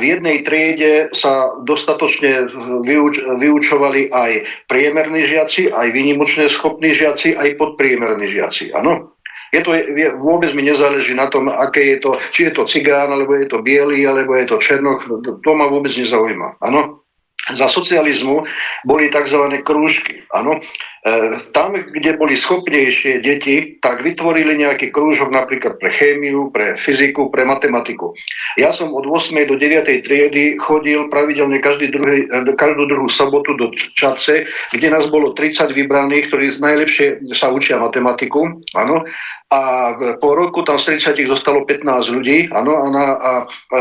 v jednej triede sa dostatočne vyuč- vyučovali aj priemerní žiaci, aj výnimočne schopní žiaci, aj podpriemerní žiaci. Áno. Je to, je, vôbec mi nezáleží na tom, aké je to, či je to cigán, alebo je to biely, alebo je to černok, to ma vôbec nezaujíma. Áno? Za socializmu boli tzv. krúžky. Áno? E, tam, kde boli schopnejšie deti, tak vytvorili nejaký krúžok napríklad pre chémiu, pre fyziku, pre matematiku. Ja som od 8. do 9. triedy chodil pravidelne každý druhý, e, každú druhú sobotu do Čace, kde nás bolo 30 vybraných, ktorí najlepšie sa učia matematiku. Áno? A po roku tam z 30 zostalo 15 ľudí, áno, a, na, a,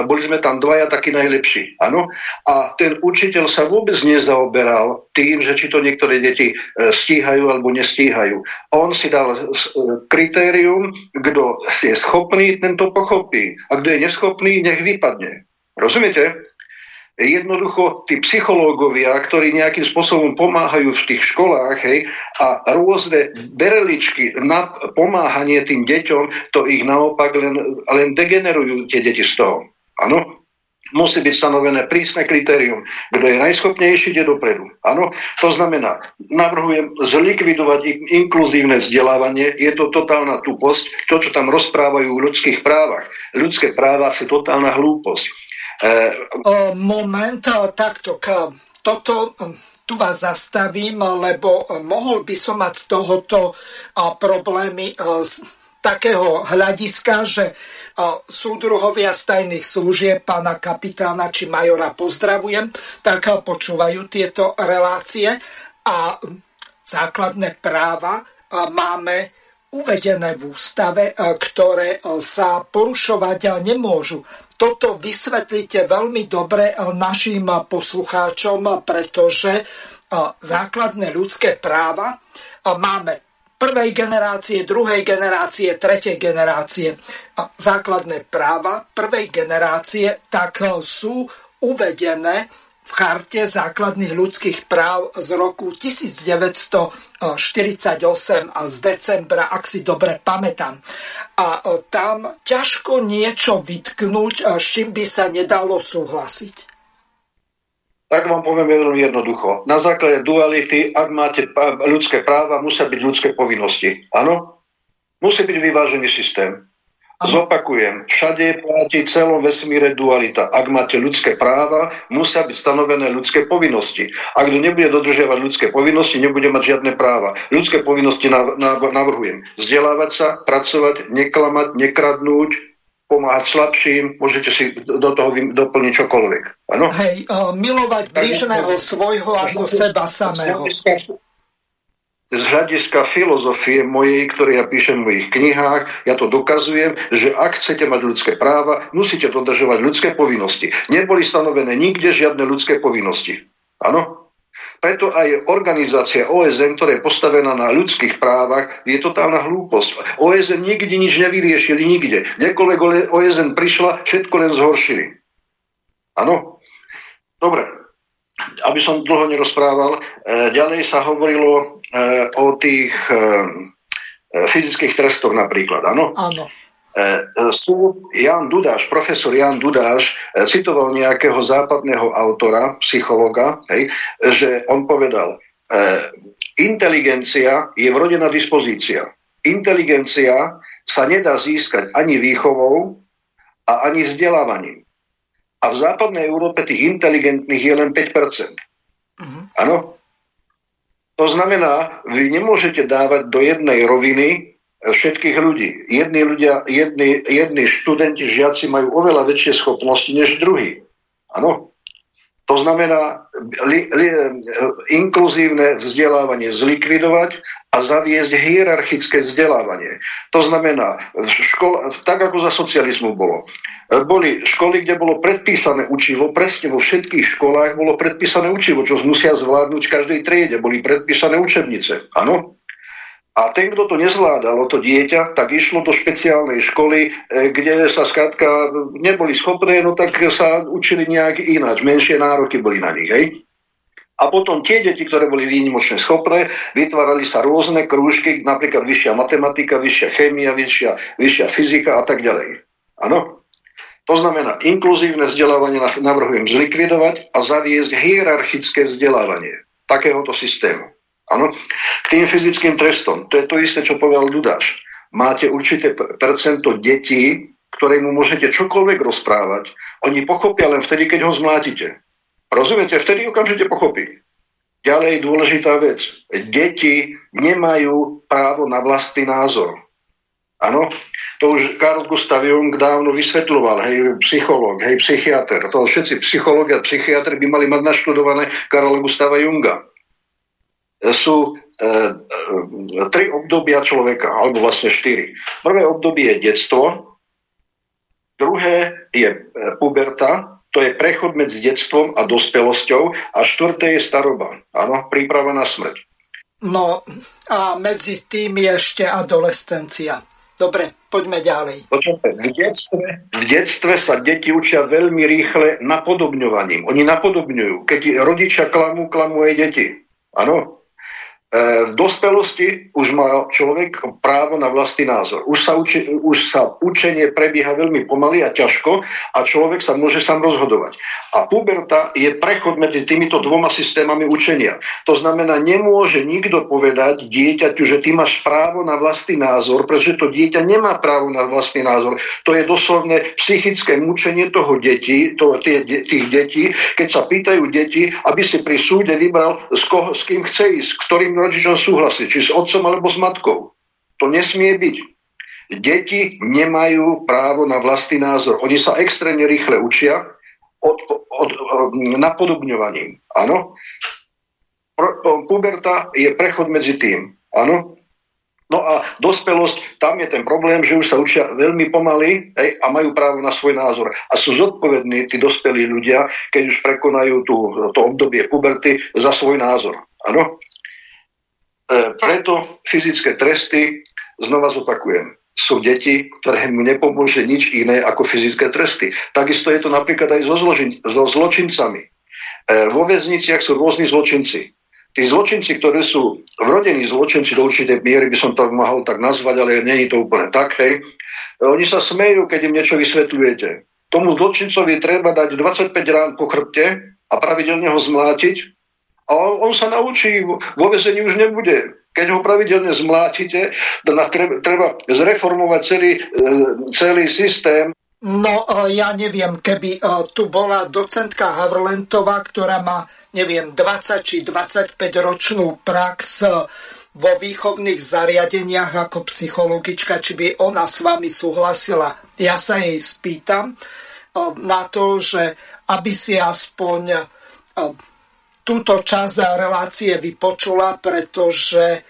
boli sme tam dvaja takí najlepší, áno. A ten učiteľ sa vôbec nezaoberal tým, že či to niektoré deti e, stíhajú alebo nestíhajú. On si dal kritérium, kto si je schopný, ten to pochopí. A kto je neschopný, nech vypadne. Rozumiete? Jednoducho tí psychológovia, ktorí nejakým spôsobom pomáhajú v tých školách hej, a rôzne bereličky na pomáhanie tým deťom, to ich naopak len, len degenerujú tie deti z toho. Áno? Musí byť stanovené prísne kritérium. Kto je najschopnejší, ide dopredu. Áno, to znamená, navrhujem zlikvidovať inkluzívne vzdelávanie. Je to totálna tuposť. To, čo tam rozprávajú o ľudských právach. Ľudské práva sú totálna hlúposť. E... Moment, takto. Toto tu vás zastavím, lebo mohol by som mať z tohoto problémy takého hľadiska, že súdruhovia z tajných služieb, pána kapitána či majora pozdravujem, tak počúvajú tieto relácie a základné práva máme uvedené v ústave, ktoré sa porušovať nemôžu. Toto vysvetlíte veľmi dobre našim poslucháčom, pretože základné ľudské práva máme prvej generácie, druhej generácie, tretej generácie. Základné práva prvej generácie tak sú uvedené v charte základných ľudských práv z roku 1948 a z decembra, ak si dobre pamätám. A tam ťažko niečo vytknúť, s čím by sa nedalo súhlasiť. Tak vám poviem veľmi jednoducho. Na základe duality, ak máte ľudské práva, musia byť ľudské povinnosti. Áno? Musí byť vyvážený systém. Zopakujem, všade platí celom vesmíre dualita. Ak máte ľudské práva, musia byť stanovené ľudské povinnosti. Ak kto nebude dodržiavať ľudské povinnosti, nebude mať žiadne práva. Ľudské povinnosti navrhujem. Vzdelávať sa, pracovať, neklamať, nekradnúť, pomáhať slabším, môžete si do toho doplniť čokoľvek. Ano? Hej, uh, milovať blížneho svojho ako seba samého. Z hľadiska filozofie mojej, ktoré ja píšem v mojich knihách, ja to dokazujem, že ak chcete mať ľudské práva, musíte dodržovať ľudské povinnosti. Neboli stanovené nikde žiadne ľudské povinnosti. Áno? Preto aj organizácia OSN, ktorá je postavená na ľudských právach, je totálna hlúposť. OSN nikdy nič nevyriešili, nikde. Kdekoľvek OSN prišla, všetko len zhoršili. Áno? Dobre. Aby som dlho nerozprával, e, ďalej sa hovorilo e, o tých e, fyzických trestoch napríklad, áno? Áno. E, súd Jan Dudáš, profesor Jan Dudáš e, citoval nejakého západného autora, psychologa, hej, že on povedal, e, inteligencia je vrodená dispozícia. inteligencia sa nedá získať ani výchovou a ani vzdelávaním. A v západnej Európe tých inteligentných je len 5%. Uh-huh. Áno? To znamená, vy nemôžete dávať do jednej roviny všetkých ľudí. Jedni ľudia, jedni, jedni študenti, žiaci majú oveľa väčšie schopnosti než druhí. Áno? To znamená li, li, inkluzívne vzdelávanie zlikvidovať a zaviesť hierarchické vzdelávanie. To znamená, škol, tak ako za socializmu bolo. Boli školy, kde bolo predpísané učivo, presne vo všetkých školách bolo predpísané učivo, čo musia zvládnuť v každej triede. Boli predpísané učebnice. Áno? A ten, kto to nezvládalo, to dieťa, tak išlo do špeciálnej školy, e, kde sa skrátka neboli schopné, no tak sa učili nejak ináč, menšie nároky boli na nich. Hej? A potom tie deti, ktoré boli výnimočne schopné, vytvárali sa rôzne krúžky, napríklad vyššia matematika, vyššia chémia, vyššia, vyššia fyzika a tak ďalej. Áno? To znamená, inkluzívne vzdelávanie navrhujem zlikvidovať a zaviesť hierarchické vzdelávanie takéhoto systému. Áno? K tým fyzickým trestom, to je to isté, čo povedal Dudáš. Máte určité percento detí, ktoré mu môžete čokoľvek rozprávať, oni pochopia len vtedy, keď ho zmlátite. Rozumiete? Vtedy okamžite pochopí. Ďalej dôležitá vec. Deti nemajú právo na vlastný názor. Áno? To už Karl Gustav Jung dávno vysvetľoval, hej, psychológ, hej, psychiatr. To všetci psychológi a psychiatri by mali mať naštudované Karla Gustava Junga sú e, e, tri obdobia človeka, alebo vlastne štyri. Prvé obdobie je detstvo, druhé je e, puberta, to je prechod medzi detstvom a dospelosťou a štvrté je staroba, áno, príprava na smrť. No a medzi tým je ešte adolescencia. Dobre, poďme ďalej. V detstve, v detstve sa deti učia veľmi rýchle napodobňovaním. Oni napodobňujú. Keď rodičia klamú, klamú aj deti. Áno? E, v dospelosti už má človek právo na vlastný názor. Už sa, uči, už sa učenie prebieha veľmi pomaly a ťažko a človek sa môže sám rozhodovať. A puberta je prechod medzi týmito dvoma systémami učenia. To znamená, nemôže nikto povedať dieťaťu, že ty máš právo na vlastný názor, pretože to dieťa nemá právo na vlastný názor. To je doslovne psychické mučenie toho detí, to, tie, tých detí, keď sa pýtajú deti, aby si pri súde vybral, s, koho, s kým chce ísť, ktorým rodičom súhlasiť, či s otcom alebo s matkou. To nesmie byť. Deti nemajú právo na vlastný názor. Oni sa extrémne rýchle učia od, od, od, napodobňovaním. Áno? Puberta je prechod medzi tým. Áno? No a dospelosť, tam je ten problém, že už sa učia veľmi pomaly hej, a majú právo na svoj názor. A sú zodpovední tí dospelí ľudia, keď už prekonajú tú, to obdobie puberty za svoj názor. Áno? E, preto fyzické tresty, znova zopakujem, sú deti, ktoré mu nepomôže nič iné ako fyzické tresty. Takisto je to napríklad aj so, zločin, so zločincami. E, vo väzniciach sú rôzni zločinci. Tí zločinci, ktorí sú vrodení zločinci do určitej miery, by som to mohol tak nazvať, ale je to úplne tak, hej. E, oni sa smejú, keď im niečo vysvetľujete. Tomu zločincovi treba dať 25 rán po chrbte a pravidelne ho zmlátiť a on, on sa naučí, vo vezení už nebude. Keď ho pravidelne zmlátite, treba, zreformovať celý, e, celý systém. No, e, ja neviem, keby e, tu bola docentka Havrlentová, ktorá má, neviem, 20 či 25 ročnú prax vo výchovných zariadeniach ako psychologička, či by ona s vami súhlasila. Ja sa jej spýtam na to, že aby si aspoň túto časť relácie vypočula, pretože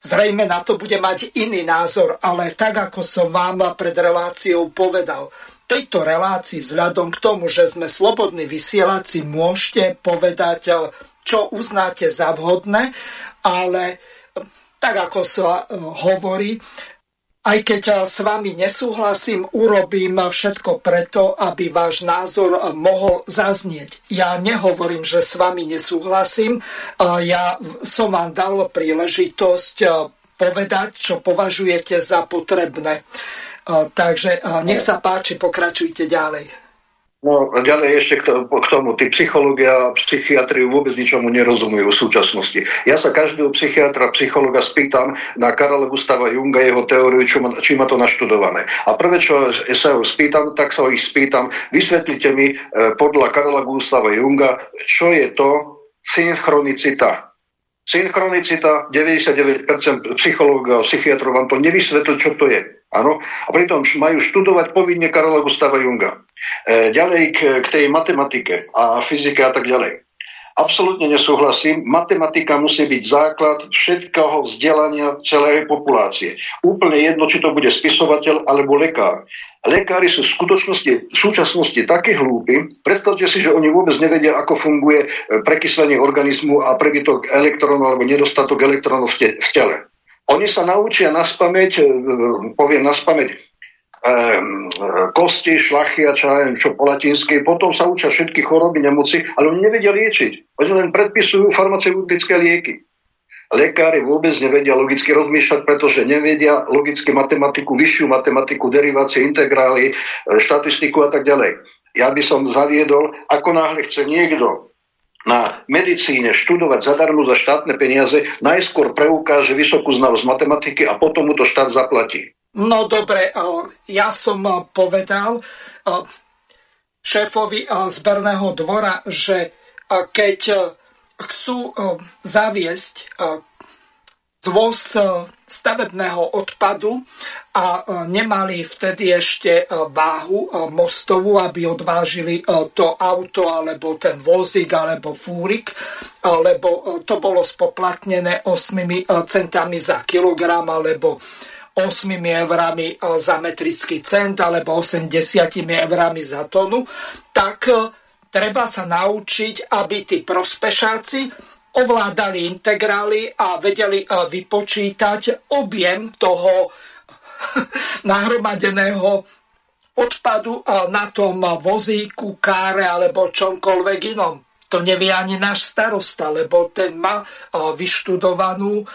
zrejme na to bude mať iný názor, ale tak ako som vám pred reláciou povedal, tejto relácii vzhľadom k tomu, že sme slobodní vysielaci, môžete povedať, čo uznáte za vhodné, ale tak ako sa hovorí, aj keď s vami nesúhlasím, urobím všetko preto, aby váš názor mohol zaznieť. Ja nehovorím, že s vami nesúhlasím. Ja som vám dal príležitosť povedať, čo považujete za potrebné. Takže nech sa páči, pokračujte ďalej. No ďalej ešte k tomu, tí psychológia a psychiatriu vôbec ničomu nerozumujú v súčasnosti. Ja sa každého psychiatra, psychologa spýtam na Karla Gustava Junga, jeho teóriu, či má, či má to naštudované. A prvé, čo sa ho spýtam, tak sa ho ich spýtam, vysvetlite mi e, podľa Karla Gustava Junga, čo je to synchronicita. Synchronicita, 99% psychológov a psychiatrov vám to nevysvetlí, čo to je. Áno? A pritom majú študovať povinne Karola Gustava Junga. E, ďalej k, k tej matematike a fyzike a tak ďalej. Absolútne nesúhlasím. Matematika musí byť základ všetkého vzdelania celej populácie. Úplne jedno, či to bude spisovateľ alebo lekár. Lekári sú v skutočnosti, v súčasnosti také hlúpi. Predstavte si, že oni vôbec nevedia, ako funguje e, prekyslenie organizmu a prebytok elektrónov alebo nedostatok elektrónov v tele. Oni sa naučia naspameť, e, poviem naspameť, um, kosti, šlachy a čo, neviem, čo po latinsky, potom sa učia všetky choroby, nemoci, ale oni nevedia liečiť. Oni len predpisujú farmaceutické lieky. Lekári vôbec nevedia logicky rozmýšľať, pretože nevedia logicky matematiku, vyššiu matematiku, derivácie, integrály, e, štatistiku a tak ďalej. Ja by som zaviedol, ako náhle chce niekto na medicíne študovať zadarmo za štátne peniaze, najskôr preukáže vysokú znalosť matematiky a potom mu to štát zaplatí. No dobre, ja som povedal šéfovi zberného dvora, že keď chcú zaviesť zvoz stavebného odpadu a e, nemali vtedy ešte e, váhu e, mostovú, aby odvážili to auto alebo ten vozík alebo fúrik, lebo to bolo spoplatnené 8 centami za kilogram alebo 8 eurami za metrický cent alebo 80 eurami za tonu, tak treba sa naučiť, aby tí prospešáci ovládali integrály a vedeli vypočítať objem toho nahromadeného odpadu na tom vozíku, káre alebo čomkoľvek inom. To nevie ani náš starosta, lebo ten má vyštudovanú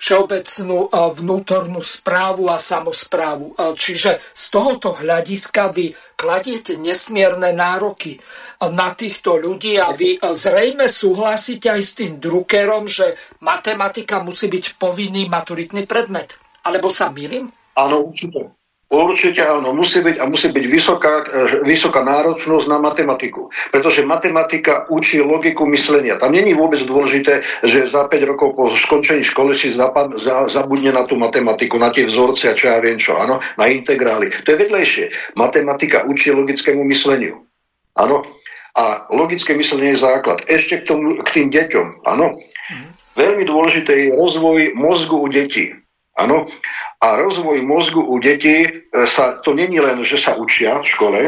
všeobecnú vnútornú správu a samozprávu. Čiže z tohoto hľadiska vy kladiete nesmierne nároky na týchto ľudí a vy zrejme súhlasíte aj s tým drukerom, že matematika musí byť povinný maturitný predmet. Alebo sa milím? Áno, určite. Určite áno, musí byť a musí byť vysoká, eh, vysoká náročnosť na matematiku. Pretože matematika učí logiku myslenia. Tam není vôbec dôležité, že za 5 rokov po skončení školy si zapad, za, zabudne na tú matematiku, na tie vzorce a čo ja viem čo, áno, na integrály. To je vedlejšie. Matematika učí logickému mysleniu. Áno. A logické myslenie je základ. Ešte k, tomu, k tým deťom. Áno. Mhm. Veľmi dôležité je rozvoj mozgu u detí. Áno. A rozvoj mozgu u detí e, sa, to není len, že sa učia v škole,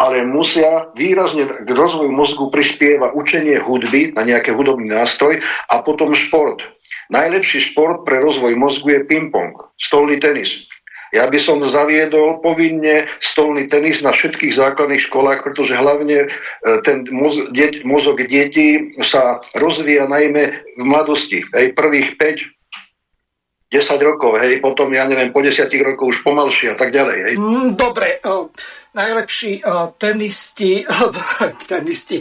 ale musia výrazne k rozvoju mozgu prispieva učenie hudby na nejaký hudobný nástroj a potom šport. Najlepší šport pre rozvoj mozgu je ping-pong, stolný tenis. Ja by som zaviedol povinne stolný tenis na všetkých základných školách, pretože hlavne e, ten mozog detí sa rozvíja najmä v mladosti. Aj prvých 5 10 rokov, hej, potom, ja neviem, po 10 rokov už pomalšie a tak ďalej. Hej. Mm, dobre, uh, najlepší uh, tenisti, uh, tenisti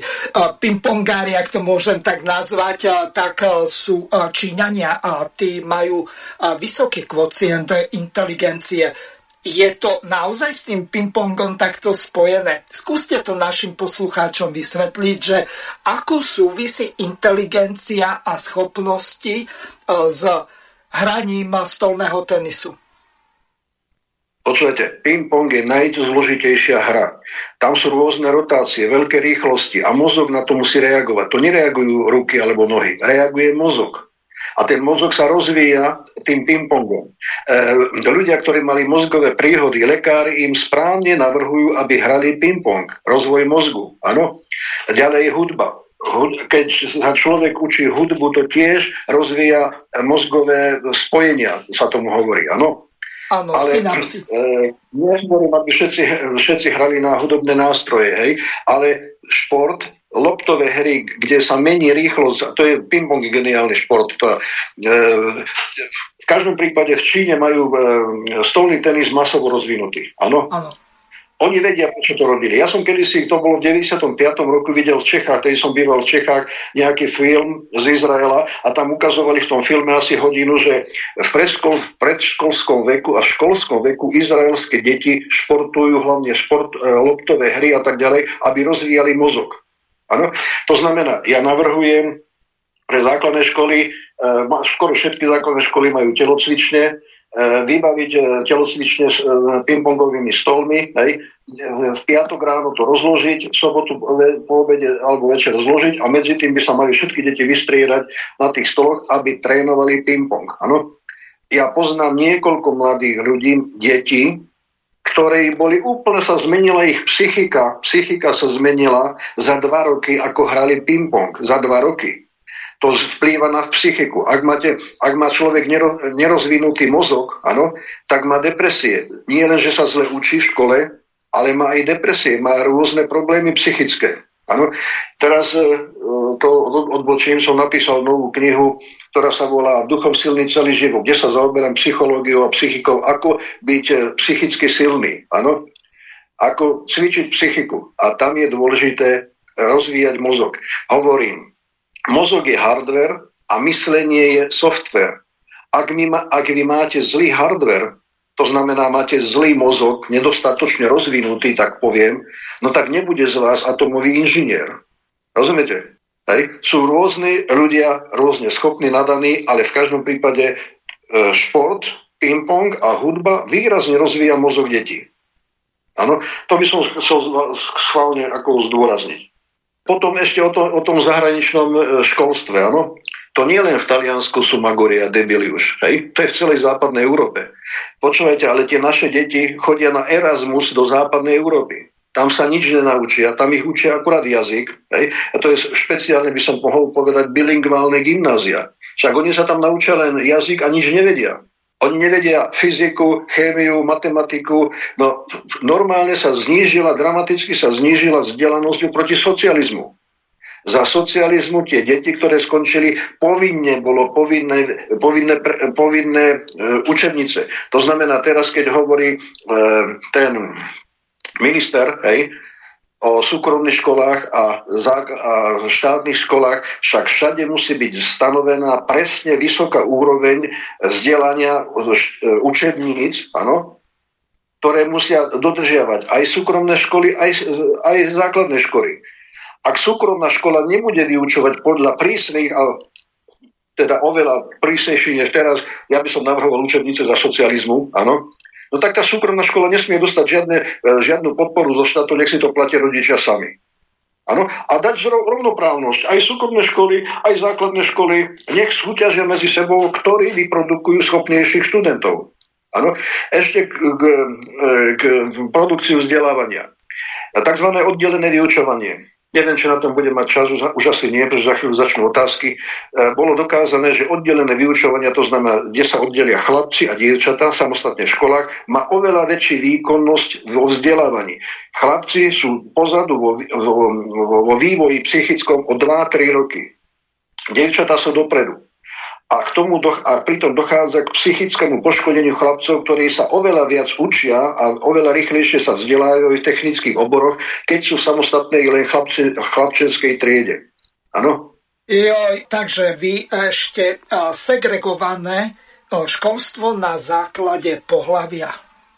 pingpongári, ak to môžem tak nazvať, tak sú Číňania a tí majú vysoký kvocient inteligencie. Je to naozaj s tým pingpongom takto spojené? Skúste to našim poslucháčom vysvetliť, že ako súvisí inteligencia a schopnosti s hraním stolného tenisu? Počujete, ping-pong je najzložitejšia hra. Tam sú rôzne rotácie, veľké rýchlosti a mozog na to musí reagovať. To nereagujú ruky alebo nohy, reaguje mozog. A ten mozog sa rozvíja tým ping-pongom. E, ľudia, ktorí mali mozgové príhody, lekári im správne navrhujú, aby hrali ping-pong, rozvoj mozgu. Áno? Ďalej hudba keď sa človek učí hudbu, to tiež rozvíja mozgové spojenia, sa tomu hovorí, áno? Áno, ale, synapsy. E, nehovorím, aby všetci, všetci hrali na hudobné nástroje, hej, ale šport, loptové hry, kde sa mení rýchlosť, to je ping-pong geniálny šport. To, e, v každom prípade v Číne majú e, stolný tenis masovo rozvinutý, áno? Áno. Oni vedia, prečo to robili. Ja som kedysi, to bolo v 95. roku, videl v Čechách, tedy som býval v Čechách, nejaký film z Izraela a tam ukazovali v tom filme asi hodinu, že v, predškol, v predškolskom veku a v školskom veku izraelské deti športujú hlavne šport, e, loptové hry a tak ďalej, aby rozvíjali mozog. Ano? To znamená, ja navrhujem pre základné školy, e, skoro všetky základné školy majú telocvične, vybaviť e, telocvične s e, pingpongovými stolmi, hej, v piatok ráno to rozložiť, v sobotu po obede alebo večer rozložiť a medzi tým by sa mali všetky deti vystriedať na tých stoloch, aby trénovali pingpong. Ano? Ja poznám niekoľko mladých ľudí, detí, ktorí boli úplne sa zmenila ich psychika. Psychika sa zmenila za dva roky, ako hrali ping-pong. Za dva roky. To vplýva na psychiku. Ak, máte, ak má človek nerozvinutý mozog, ano, tak má depresie. Nie len, že sa zle učí v škole, ale má aj depresie, má rôzne problémy psychické. Ano. Teraz e, to odbočím, som napísal novú knihu, ktorá sa volá Duchom silný celý život, kde sa zaoberám psychológiou a psychikou, ako byť e, psychicky silný. Ano. Ako cvičiť psychiku. A tam je dôležité rozvíjať mozog. Hovorím, Mozog je hardware a myslenie je software. Ak, my, ak vy máte zlý hardware, to znamená, máte zlý mozog, nedostatočne rozvinutý, tak poviem, no tak nebude z vás atomový inžinier. Rozumiete? Hej? Sú rôzni ľudia, rôzne schopní, nadaní, ale v každom prípade e, šport, ping-pong a hudba výrazne rozvíja mozog detí. Áno, to by som chcel schválne ako zdôrazniť. Potom ešte o, to, o tom zahraničnom e, školstve, áno. To nie len v Taliansku sú magoria debili už, hej? To je v celej západnej Európe. Počúvajte, ale tie naše deti chodia na Erasmus do západnej Európy. Tam sa nič nenaučia, tam ich učia akurát jazyk. Hej? A to je špeciálne, by som mohol povedať, bilingválne gymnázia. Však oni sa tam naučia len jazyk a nič nevedia. Oni nevedia fyziku, chémiu, matematiku. No, normálne sa znížila, dramaticky sa znížila vzdelanosť proti socializmu. Za socializmu tie deti, ktoré skončili, povinne bolo povinné, povinné, povinné e, učebnice. To znamená, teraz keď hovorí e, ten minister, hej, o súkromných školách a, a štátnych školách, však všade musí byť stanovená presne vysoká úroveň vzdelania učebníc, áno, ktoré musia dodržiavať aj súkromné školy, aj, aj základné školy. Ak súkromná škola nebude vyučovať podľa prísnych a teda oveľa prísnejších než teraz, ja by som navrhoval učebnice za socializmu, áno, no tak tá súkromná škola nesmie dostať žiadne, e, žiadnu podporu zo štátu, nech si to platia rodičia sami. Ano? A dať rovnoprávnosť. Aj súkromné školy, aj základné školy, nech súťažia medzi sebou, ktorí vyprodukujú schopnejších študentov. Ano? Ešte k, k, k produkcii vzdelávania. Takzvané oddelené vyučovanie neviem, či na tom bude mať čas, už asi nie, pretože za chvíľu začnú otázky, e, bolo dokázané, že oddelené vyučovania, to znamená, kde sa oddelia chlapci a dievčatá samostatne v školách, má oveľa väčší výkonnosť vo vzdelávaní. Chlapci sú pozadu vo, vo, vo vývoji psychickom o 2-3 roky. Dievčatá sú dopredu a, k tomu doch- a pritom dochádza k psychickému poškodeniu chlapcov, ktorí sa oveľa viac učia a oveľa rýchlejšie sa vzdelávajú v technických oboroch, keď sú samostatné len chlapci, chlapčenskej triede. Áno? Joj, takže vy ešte segregované školstvo na základe pohľavia.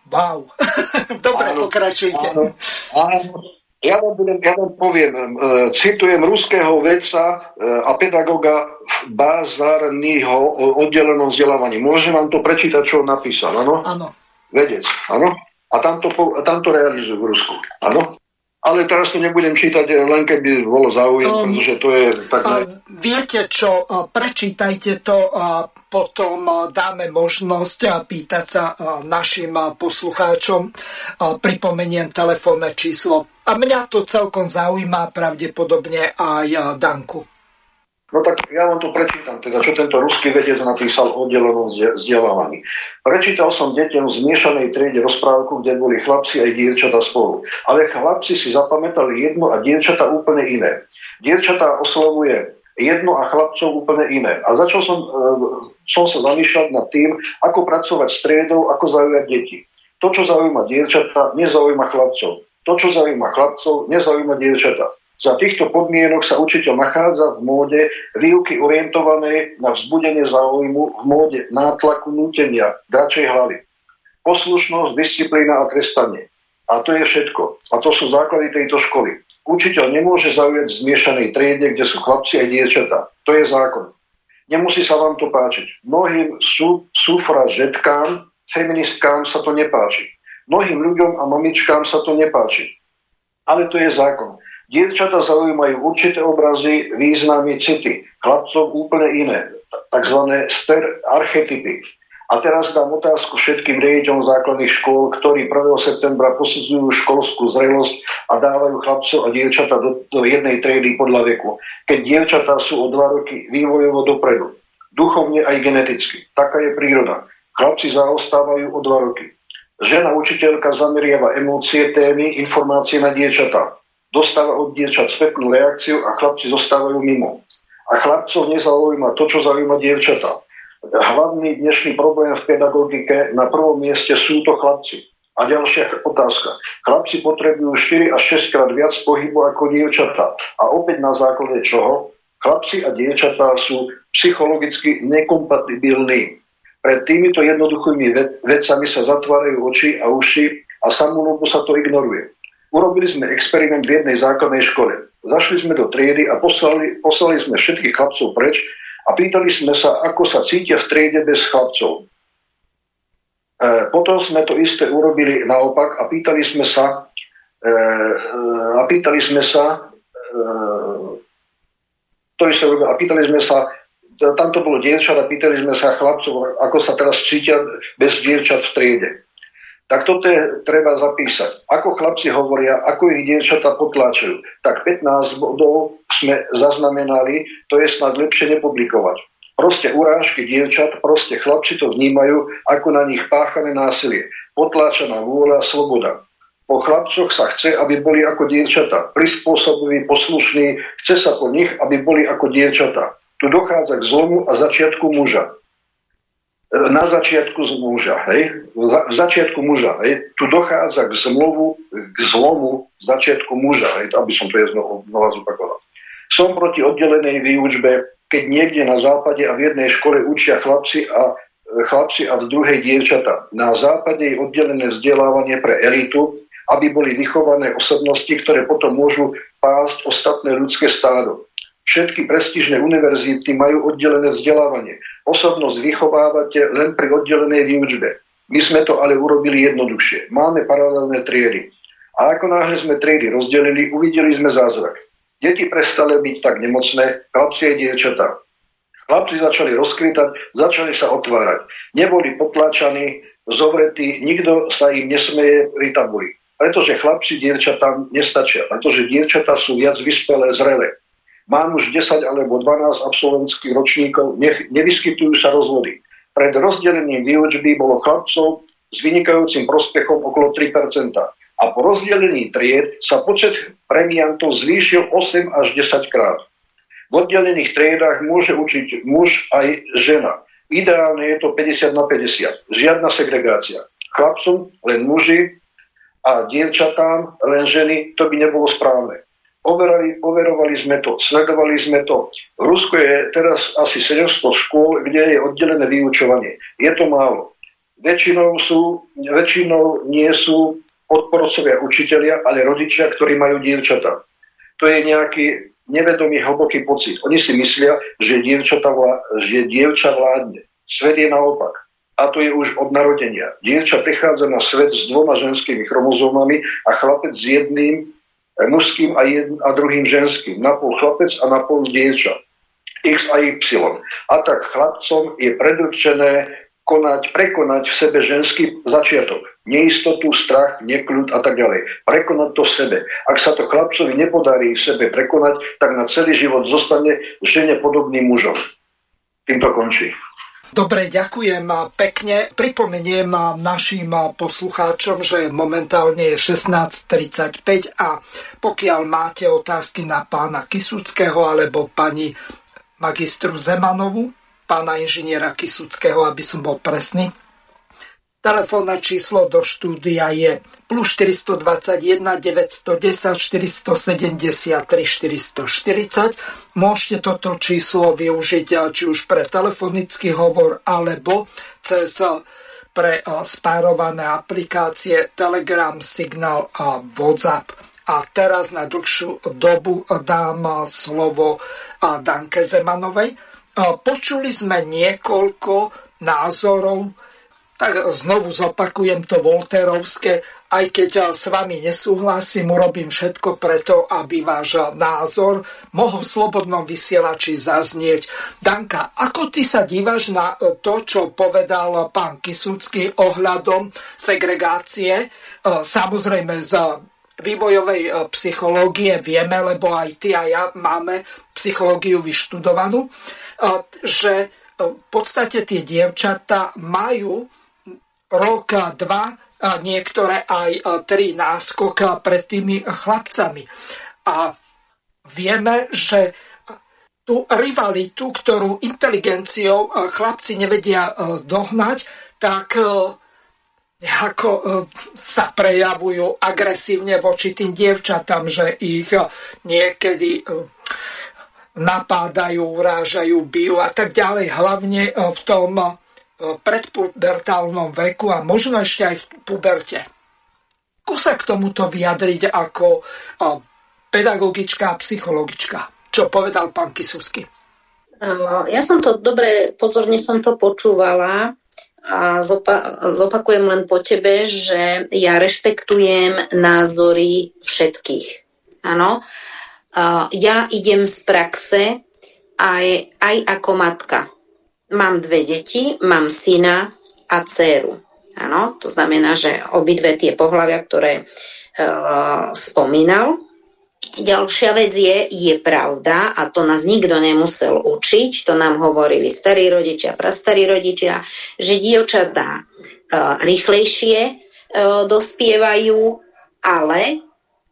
Wow. Dobre, áno, pokračujte. Áno, áno. Ja vám, budem, ja vám poviem, e, citujem ruského vedca e, a pedagoga Bazarnyho o oddelenom vzdelávaní. Môžem vám to prečítať, čo on napísal, áno? Áno. Vedec, áno? A tam to, tam to realizujú v Rusku, áno? Ale teraz to nebudem čítať, len keby bolo záujem, um, pretože to je také... Viete čo, prečítajte to a potom dáme možnosť pýtať sa našim poslucháčom. Pripomeniem telefónne číslo. A mňa to celkom zaujíma pravdepodobne aj Danku. No tak ja vám to prečítam, teda čo tento ruský vedec napísal o oddelenom vzdelávaní. Prečítal som deťom z miešanej triede rozprávku, kde boli chlapci aj dievčata spolu. Ale chlapci si zapamätali jedno a dievčata úplne iné. Dievčata oslovuje jedno a chlapcov úplne iné. A začal som, e, som sa zamýšľať nad tým, ako pracovať s triedou, ako zaujať deti. To, čo zaujíma dievčata, nezaujíma chlapcov. To, čo zaujíma chlapcov, nezaujíma dievčata. Za týchto podmienok sa učiteľ nachádza v móde výuky orientovanej na vzbudenie záujmu, v móde nátlaku nútenia, dračej hlavy. Poslušnosť, disciplína a trestanie. A to je všetko. A to sú základy tejto školy. Učiteľ nemôže zaujať v zmiešanej triede, kde sú chlapci a dievčatá. To je zákon. Nemusí sa vám to páčiť. Mnohým sú, sufražetkám, feministkám sa to nepáči. Mnohým ľuďom a mamičkám sa to nepáči. Ale to je zákon. Dievčata zaujímajú určité obrazy, významy, city. Chlapcov úplne iné, takzvané ster archetypy. A teraz dám otázku všetkým riaditeľom základných škôl, ktorí 1. septembra posudzujú školskú zrelosť a dávajú chlapcov a dievčata do, do jednej triedy podľa veku. Keď dievčatá sú o dva roky vývojovo dopredu, duchovne aj geneticky. Taká je príroda. Chlapci zaostávajú o dva roky. Žena učiteľka zameriava emócie, témy, informácie na dievčatá dostáva od dievčat spätnú reakciu a chlapci zostávajú mimo. A chlapcov nezaujíma to, čo zaujíma dievčatá. Hlavný dnešný problém v pedagogike na prvom mieste sú to chlapci. A ďalšia otázka. Chlapci potrebujú 4 až 6 krát viac pohybu ako dievčatá. A opäť na základe čoho? Chlapci a dievčatá sú psychologicky nekompatibilní. Pred týmito jednoduchými vecami sa zatvárajú oči a uši a samú sa to ignoruje. Urobili sme experiment v jednej základnej škole. Zašli sme do triedy a poslali, poslali sme všetkých chlapcov preč a pýtali sme sa, ako sa cítia v triede bez chlapcov. E, potom sme to isté urobili naopak a pýtali sme sa, e, a pýtali sme sa, e, to isté urobili, a pýtali sme sa, tam to bolo dievčat a pýtali sme sa chlapcov, ako sa teraz cítia bez dievčat v triede. Tak toto je treba zapísať. Ako chlapci hovoria, ako ich dievčatá potláčajú. Tak 15 bodov sme zaznamenali, to je snad lepšie nepublikovať. Proste urážky dievčat, proste chlapci to vnímajú ako na nich páchané násilie. Potláčaná vôľa, sloboda. Po chlapcoch sa chce, aby boli ako dievčata, prispôsobiví, poslušní, chce sa po nich, aby boli ako dievčata. Tu dochádza k zlomu a začiatku muža na začiatku z muža, hej, v začiatku muža, hej, tu dochádza k zmluvu, k zlomu v začiatku muža, hej, aby som to je znova, znova zopakoval. Som proti oddelenej výučbe, keď niekde na západe a v jednej škole učia chlapci a chlapci a v druhej dievčata. Na západe je oddelené vzdelávanie pre elitu, aby boli vychované osobnosti, ktoré potom môžu pásť ostatné ľudské stádo. Všetky prestížne univerzity majú oddelené vzdelávanie. Osobnosť vychovávate len pri oddelenej výučbe. My sme to ale urobili jednoduchšie. Máme paralelné triedy. A ako náhle sme triedy rozdelili, uvideli sme zázrak. Deti prestali byť tak nemocné, chlapci a dievčatá. Chlapci začali rozkvítať, začali sa otvárať. Neboli potláčaní, zovretí, nikto sa im nesmeje pri tabuli. Pretože chlapci dievčatám nestačia, pretože dievčatá sú viac vyspelé, zrelé. Mám už 10 alebo 12 absolventských ročníkov, nech, nevyskytujú sa rozvody. Pred rozdelením výučby bolo chlapcov s vynikajúcim prospechom okolo 3%. A po rozdelení tried sa počet premiantov zvýšil 8 až 10 krát. V oddelených triedách môže učiť muž aj žena. Ideálne je to 50 na 50. Žiadna segregácia. Chlapcom len muži a dievčatám len ženy, to by nebolo správne. Overali, overovali sme to, sledovali sme to. V Rusku je teraz asi 700 škôl, kde je oddelené vyučovanie. Je to málo. Väčšinou, sú, väčšinou nie sú podporcovia učitelia, ale rodičia, ktorí majú dievčata. To je nejaký nevedomý hlboký pocit. Oni si myslia, že, dievčata že dievča vládne. Svet je naopak. A to je už od narodenia. Dievča prichádza na svet s dvoma ženskými chromozómami a chlapec s jedným mužským a, jedn, a druhým ženským, napol chlapec a napol dievča. X a Y. A tak chlapcom je predurčené konať, prekonať v sebe ženský začiatok. Neistotu, strach, nekľud a tak ďalej. Prekonať to v sebe. Ak sa to chlapcovi nepodarí v sebe prekonať, tak na celý život zostane žene podobným mužom. Týmto končí. Dobre, ďakujem pekne. Pripomeniem našim poslucháčom, že momentálne je 16.35 a pokiaľ máte otázky na pána Kisuckého alebo pani magistru Zemanovu, pána inžiniera Kisuckého, aby som bol presný, Telefónne číslo do štúdia je plus 421 910 473 440. Môžete toto číslo využiť či už pre telefonický hovor alebo cez pre spárované aplikácie Telegram, Signal a WhatsApp. A teraz na dlhšiu dobu dám slovo Danke Zemanovej. Počuli sme niekoľko názorov tak znovu zopakujem to Volterovské, aj keď s vami nesúhlasím, urobím všetko preto, aby váš názor mohol v slobodnom vysielači zaznieť. Danka, ako ty sa dívaš na to, čo povedal pán Kisúcky ohľadom segregácie? Samozrejme z vývojovej psychológie vieme, lebo aj ty a ja máme psychológiu vyštudovanú, že v podstate tie dievčata majú roka, dva, a niektoré aj tri náskoka pred tými chlapcami. A vieme, že tú rivalitu, ktorú inteligenciou chlapci nevedia dohnať, tak nejako sa prejavujú agresívne voči tým dievčatám, že ich niekedy napádajú, urážajú, bijú a tak ďalej. Hlavne v tom predpubertálnom veku a možno ešte aj v puberte. Kúsa k tomuto vyjadriť ako pedagogička a psychologička. Čo povedal pán Kisusky? Ja som to dobre, pozorne som to počúvala a zopa- zopakujem len po tebe, že ja rešpektujem názory všetkých. Áno. Ja idem z praxe aj, aj ako matka mám dve deti, mám syna a dceru. Áno, to znamená, že obidve tie pohľavia, ktoré e, spomínal. Ďalšia vec je, je pravda, a to nás nikto nemusel učiť, to nám hovorili starí rodičia, prastarí rodičia, že dievčatá e, rýchlejšie e, dospievajú, ale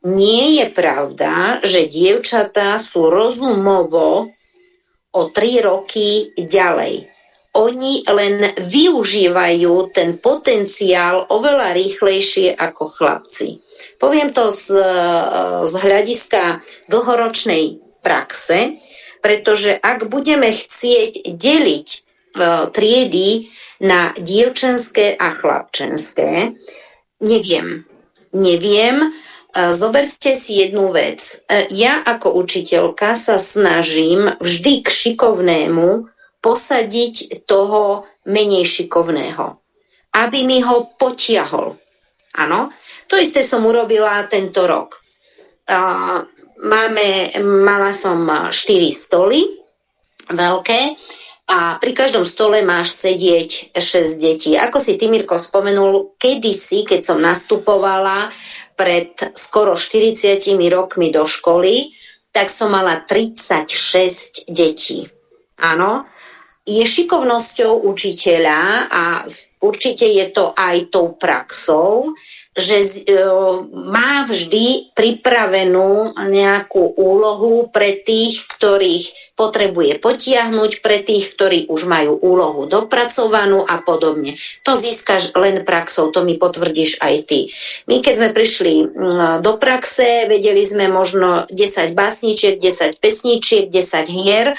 nie je pravda, že dievčatá sú rozumovo o tri roky ďalej. Oni len využívajú ten potenciál oveľa rýchlejšie ako chlapci. Poviem to z, z hľadiska dlhoročnej praxe, pretože ak budeme chcieť deliť e, triedy na dievčenské a chlapčenské, neviem. Neviem, Zoberte si jednu vec. E, ja ako učiteľka sa snažím vždy k šikovnému posadiť toho menej šikovného, aby mi ho potiahol. Áno, to isté som urobila tento rok. Máme, mala som 4 stoly, veľké, a pri každom stole máš sedieť 6 detí. Ako si ty, Mirko, spomenul, kedysi, keď som nastupovala, pred skoro 40 rokmi do školy, tak som mala 36 detí. Áno, je šikovnosťou učiteľa a určite je to aj tou praxou, že e, má vždy pripravenú nejakú úlohu pre tých, ktorých potrebuje potiahnuť, pre tých, ktorí už majú úlohu dopracovanú a podobne. To získaš len praxou, to mi potvrdíš aj ty. My keď sme prišli do praxe, vedeli sme možno 10 básničiek, 10 pesničiek, 10 hier,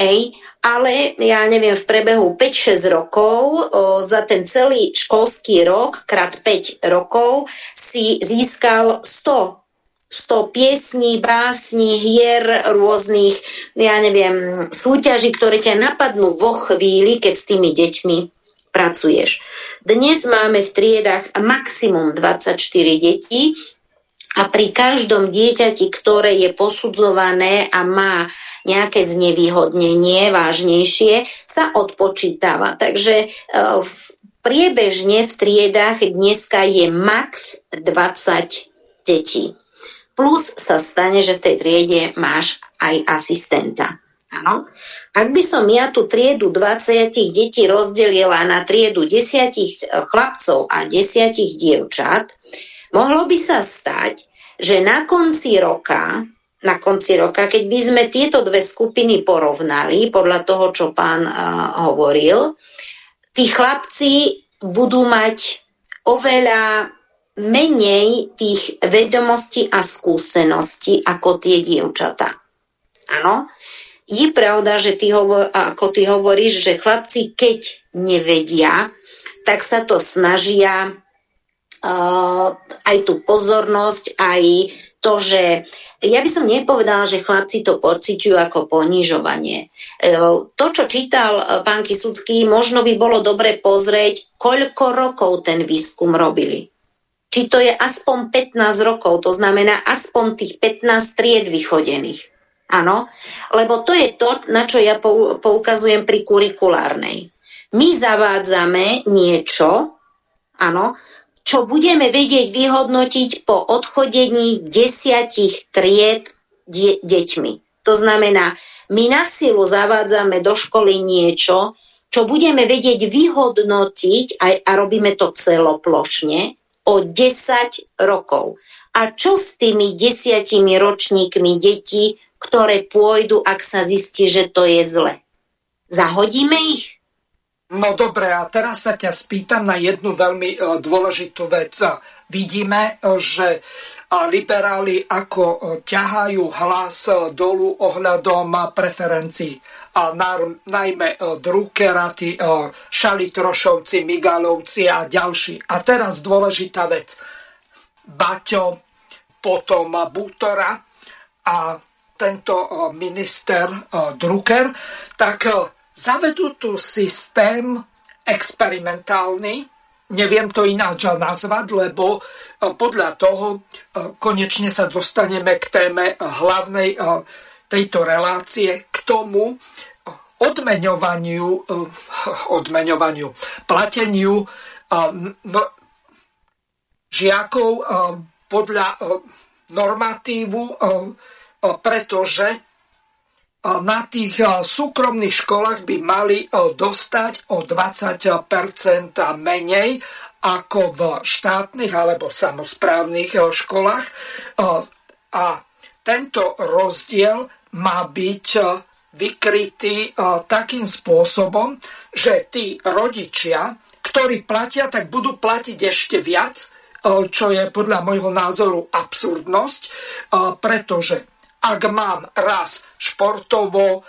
Ej, ale ja neviem, v prebehu 5-6 rokov, o, za ten celý školský rok, krát 5 rokov, si získal 100 100 piesní, básní, hier, rôznych, ja neviem, súťaží, ktoré ťa napadnú vo chvíli, keď s tými deťmi pracuješ. Dnes máme v triedách maximum 24 detí a pri každom dieťati, ktoré je posudzované a má nejaké znevýhodnenie vážnejšie, sa odpočítava. Takže e, priebežne v triedách dneska je max 20 detí. Plus sa stane, že v tej triede máš aj asistenta. Áno. Ak by som ja tú triedu 20 detí rozdelila na triedu 10 e, chlapcov a 10 dievčat, mohlo by sa stať, že na konci roka na konci roka, keď by sme tieto dve skupiny porovnali, podľa toho, čo pán uh, hovoril, tí chlapci budú mať oveľa menej tých vedomostí a skúseností ako tie dievčatá. Áno, je pravda, že ty hovor, ako ty hovoríš, že chlapci, keď nevedia, tak sa to snažia uh, aj tú pozornosť, aj to, že ja by som nepovedala, že chlapci to pociťujú ako ponižovanie. Uh, to, čo čítal uh, pán Kisucký, možno by bolo dobre pozrieť, koľko rokov ten výskum robili. Či to je aspoň 15 rokov, to znamená aspoň tých 15 tried vychodených. Áno, lebo to je to, na čo ja poukazujem pri kurikulárnej. My zavádzame niečo, áno, čo budeme vedieť vyhodnotiť po odchodení desiatich tried de- deťmi. To znamená, my na silu zavádzame do školy niečo, čo budeme vedieť vyhodnotiť aj, a robíme to celoplošne o 10 rokov. A čo s tými desiatimi ročníkmi detí, ktoré pôjdu, ak sa zistí, že to je zle? Zahodíme ich? No dobre, a teraz sa ťa spýtam na jednu veľmi uh, dôležitú vec. Vidíme, uh, že liberáli ako uh, ťahajú hlas dolu ohľadom preferencií. A na, najmä Druckeraty, Šalitrošovci, Migalovci a ďalší. A teraz dôležitá vec. Baťo, potom Butora a tento minister Drucker, tak zavedú tu systém experimentálny, neviem to ináč nazvať, lebo e, podľa toho e, konečne sa dostaneme k téme hlavnej e, tejto relácie, k tomu odmeňovaniu, odmeňovaniu plateniu no, žiakov podľa normatívu, pretože na tých súkromných školách by mali dostať o 20% menej ako v štátnych alebo samozprávnych školách. A tento rozdiel má byť vykrytý takým spôsobom, že tí rodičia, ktorí platia, tak budú platiť ešte viac, čo je podľa môjho názoru absurdnosť, pretože ak mám raz športovo e,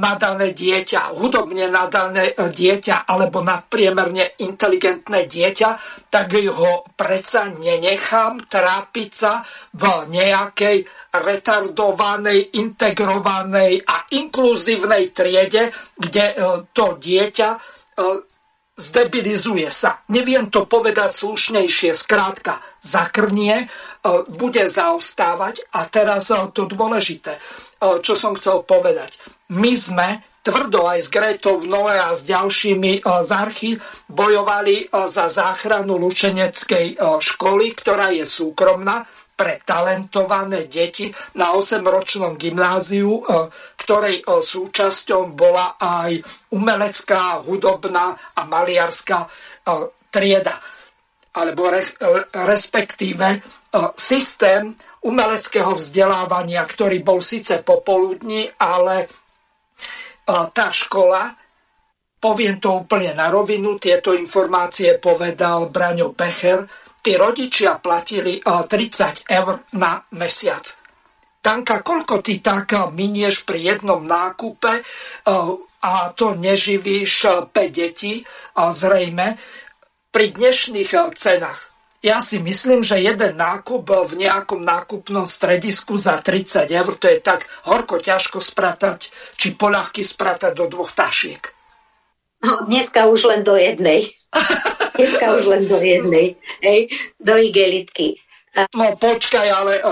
nadané dieťa, hudobne nadané e, dieťa alebo nadpriemerne inteligentné dieťa, tak ho predsa nenechám trápiť sa v nejakej retardovanej, integrovanej a inkluzívnej triede, kde e, to dieťa zdebilizuje sa. Neviem to povedať slušnejšie, skrátka zakrnie, e, bude zaostávať a teraz e, to dôležité, e, čo som chcel povedať. My sme tvrdo aj s Gretou Noé a s ďalšími z archy bojovali za záchranu Lučeneckej školy, ktorá je súkromná pre talentované deti na 8-ročnom gymnáziu, e, ktorej e, súčasťou bola aj umelecká, hudobná a maliarská e, trieda, alebo respektíve systém umeleckého vzdelávania, ktorý bol síce popoludní, ale tá škola, poviem to úplne na rovinu, tieto informácie povedal Braňo Pecher, tí rodičia platili 30 eur na mesiac. Tanka, koľko ty tak minieš pri jednom nákupe a to neživíš 5 detí, zrejme, pri dnešných cenách. Ja si myslím, že jeden nákup v nejakom nákupnom stredisku za 30 eur, to je tak horko ťažko spratať, či poľahky spratať do dvoch tašiek. No, dneska už len do jednej. Dneska už len do jednej, hej, do igelitky. No počkaj, ale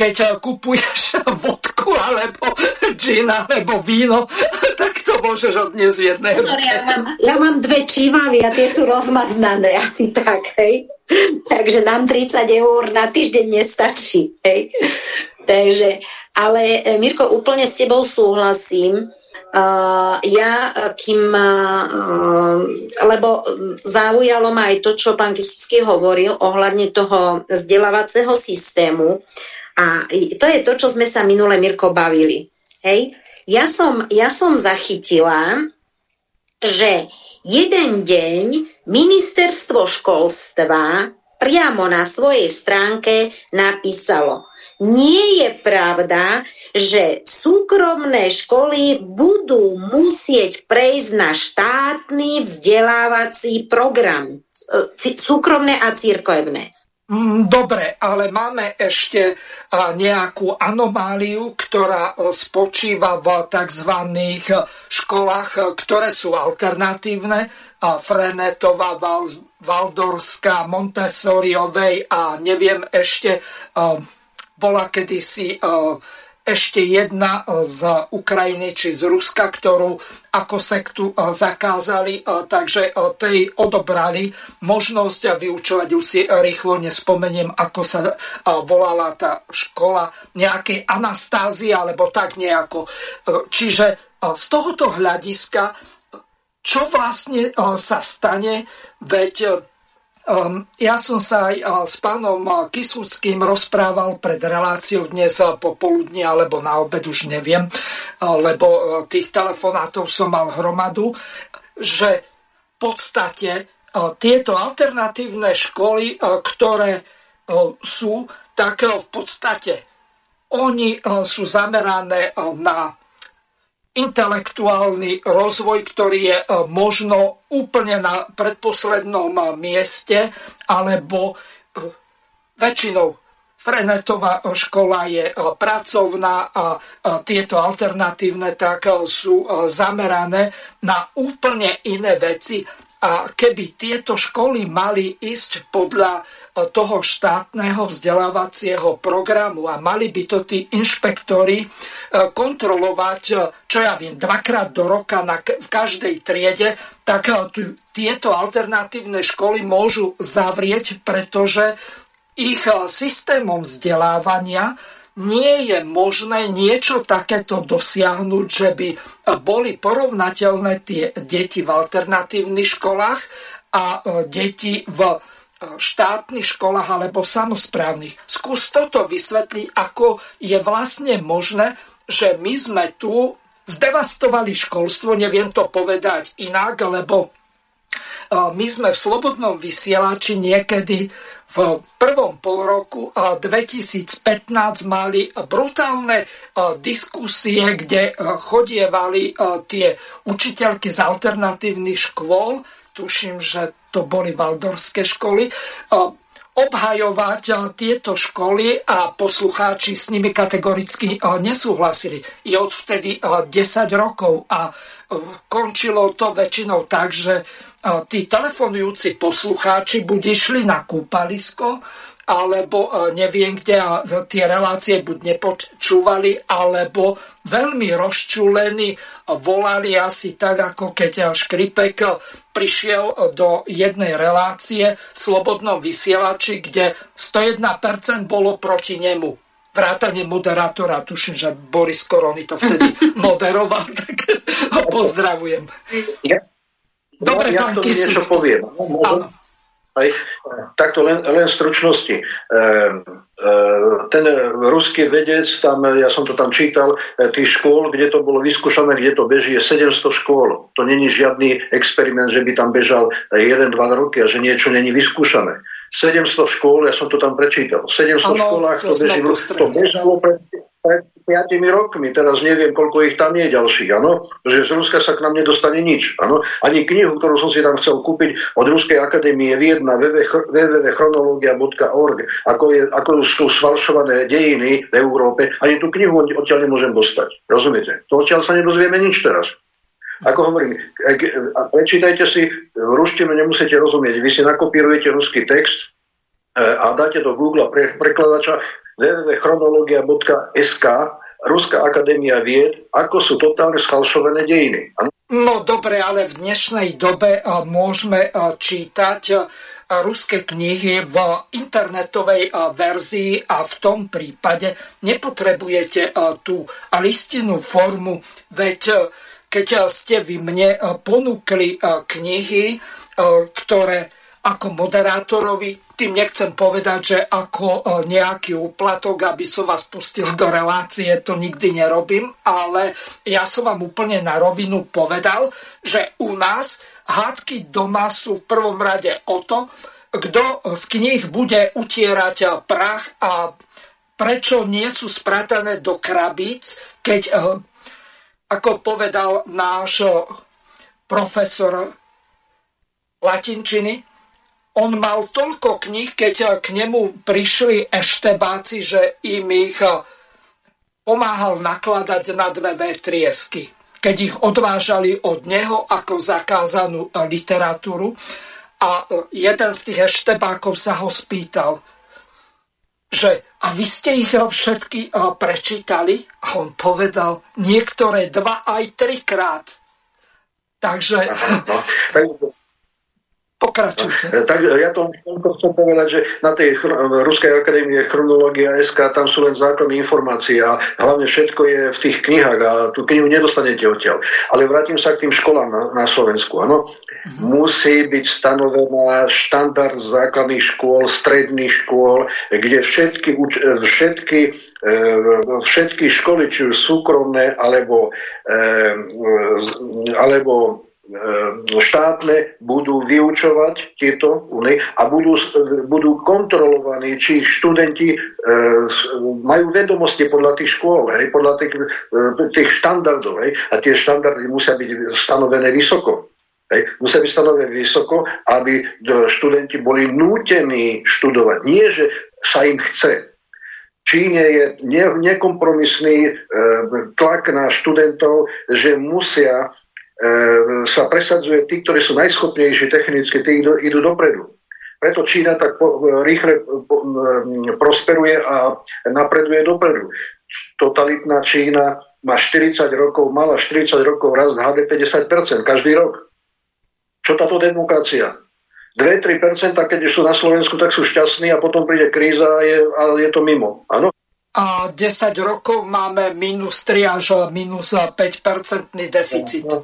keď eh, kupuješ vodku alebo gin alebo víno, tak to môžeš odniesť z jednej. No, ja, mám, ja mám dve čívavy a tie sú rozmaznané asi tak, hej. Takže nám 30 eur na týždeň nestačí, hej. Takže, ale eh, Mirko, úplne s tebou súhlasím Uh, ja, kým, uh, lebo zaujalo ma aj to, čo pán Kisucký hovoril ohľadne toho vzdelávacieho systému a to je to, čo sme sa minule, Mirko, bavili. Hej? Ja, som, ja som zachytila, že jeden deň Ministerstvo školstva priamo na svojej stránke napísalo, nie je pravda, že súkromné školy budú musieť prejsť na štátny vzdelávací program. E, súkromné a církevné. Mm, dobre, ale máme ešte nejakú anomáliu, ktorá e, spočíva v tzv. školách, e, ktoré sú alternatívne. Frenetová, Valdorská, Montessoriovej a neviem ešte, bola kedysi ešte jedna e, z Ukrajiny či z Ruska, ktorú ako sektu zakázali, takže tej odobrali možnosť vyučovať, už si rýchlo nespomeniem, ako sa volala tá škola, nejakej Anastázie, alebo tak nejako. Čiže z tohoto hľadiska, čo vlastne sa stane, veď Um, ja som sa aj uh, s pánom Kisúckým rozprával pred reláciou dnes popoludne alebo na obed, už neviem, lebo tých telefonátov som mal hromadu, že v podstate tieto alternatívne školy, ktoré sú, tak v podstate oni sú zamerané na intelektuálny rozvoj, ktorý je e, možno úplne na predposlednom e, mieste, alebo e, väčšinou Frenetová škola je pracovná a tieto alternatívne tak sú zamerané na úplne iné veci. A keby tieto školy mali ísť podľa toho štátneho vzdelávacieho programu a mali by to tí inšpektori e, kontrolovať, e, čo ja viem, dvakrát do roka na, v každej triede, tak e, tieto alternatívne školy môžu zavrieť, pretože ich systémom vzdelávania nie je možné niečo takéto dosiahnuť, že by boli porovnateľné tie deti v alternatívnych školách a deti v štátnych školách alebo samozprávnych. Skús toto vysvetliť, ako je vlastne možné, že my sme tu zdevastovali školstvo, neviem to povedať inak, lebo my sme v slobodnom vysielači niekedy v prvom pol roku 2015 mali brutálne diskusie, kde chodievali tie učiteľky z alternatívnych škôl, tuším, že to boli valdorské školy, obhajovať tieto školy a poslucháči s nimi kategoricky nesúhlasili. Je odvtedy 10 rokov a končilo to väčšinou tak, že tí telefonujúci poslucháči buď išli na kúpalisko, alebo e, neviem kde a tie relácie buď nepočúvali, alebo veľmi rozčúlení volali asi tak, ako keď Škripek prišiel do jednej relácie v Slobodnom vysielači, kde 101% bolo proti nemu. Vrátanie moderátora, tuším, že Boris Korony to vtedy moderoval, tak ho pozdravujem. Ja, Dobre, ja, ja to niečo poviem. Áno. Aj, takto len, len stručnosti. E, e, ten ruský vedec, tam, ja som to tam čítal, e, tých škôl, kde to bolo vyskúšané, kde to beží, je 700 škôl. To není žiadny experiment, že by tam bežal 1-2 roky a že niečo není vyskúšané. 700 škôl, ja som to tam prečítal. 700 ano, školách to, to, beží, to bežalo pred 5 rokmi, teraz neviem, koľko ich tam je ďalších, áno, že z Ruska sa k nám nedostane nič, áno. Ani knihu, ktorú som si tam chcel kúpiť od Ruskej akadémie vied na www.chronologia.org, ako, je, ako sú sfalšované dejiny v Európe, ani tú knihu odtiaľ nemôžem dostať. Rozumiete? To odtiaľ sa nedozvieme nič teraz. Ako hovorím, prečítajte si, ruštinu nemusíte rozumieť, vy si nakopírujete ruský text e, a dáte do Google pre, prekladača www.chronologia.sk Ruská akadémia vied, ako sú totálne schalšované dejiny. No dobre, ale v dnešnej dobe môžeme čítať ruské knihy v internetovej verzii a v tom prípade nepotrebujete tú listinnú formu, veď keď ste vy mne ponúkli knihy, ktoré ako moderátorovi tým nechcem povedať, že ako e, nejaký úplatok, aby som vás pustil do relácie, to nikdy nerobím, ale ja som vám úplne na rovinu povedal, že u nás hádky doma sú v prvom rade o to, kto z kníh bude utierať prach a prečo nie sú spratané do krabíc, keď, eh, ako povedal náš profesor latinčiny, on mal toľko kníh, keď k nemu prišli eštebáci, že im ich pomáhal nakladať na dve vetriesky keď ich odvážali od neho ako zakázanú literatúru. A jeden z tých eštebákov sa ho spýtal, že a vy ste ich všetky prečítali? A on povedal, niektoré dva aj trikrát. Takže... Pokračujte. Tak ja to chcem povedať, že na tej Ruskej akadémie chronológia SK tam sú len základné informácie a hlavne všetko je v tých knihách a tú knihu nedostanete odtiaľ. Ale vrátim sa k tým školám na, na Slovensku. Ano? Mhm. Musí byť stanovená štandard základných škôl, stredných škôl, kde všetky, všetky všetky školy, či už súkromné alebo, alebo štátne budú vyučovať tieto unie a budú, budú kontrolovaní, či študenti e, majú vedomosti podľa tých škôl, hej, podľa tých, e, tých štandardov. Hej, a tie štandardy musia byť stanovené vysoko. Hej, musia byť stanovené vysoko, aby študenti boli nútení študovať. Nie, že sa im chce. Číne je ne, nekompromisný e, tlak na študentov, že musia E, sa presadzuje tí, ktorí sú najschopnejší technicky, tí idú, idú dopredu. Preto Čína tak po, rýchle po, prosperuje a napreduje dopredu. Totalitná Čína má 40 rokov, mala 40 rokov rast HDP 50% každý rok. Čo táto demokracia? 2-3%, keď sú na Slovensku, tak sú šťastní a potom príde kríza a je, a je to mimo. Áno? A 10 rokov máme minus 3 až minus 5-percentný deficit. No,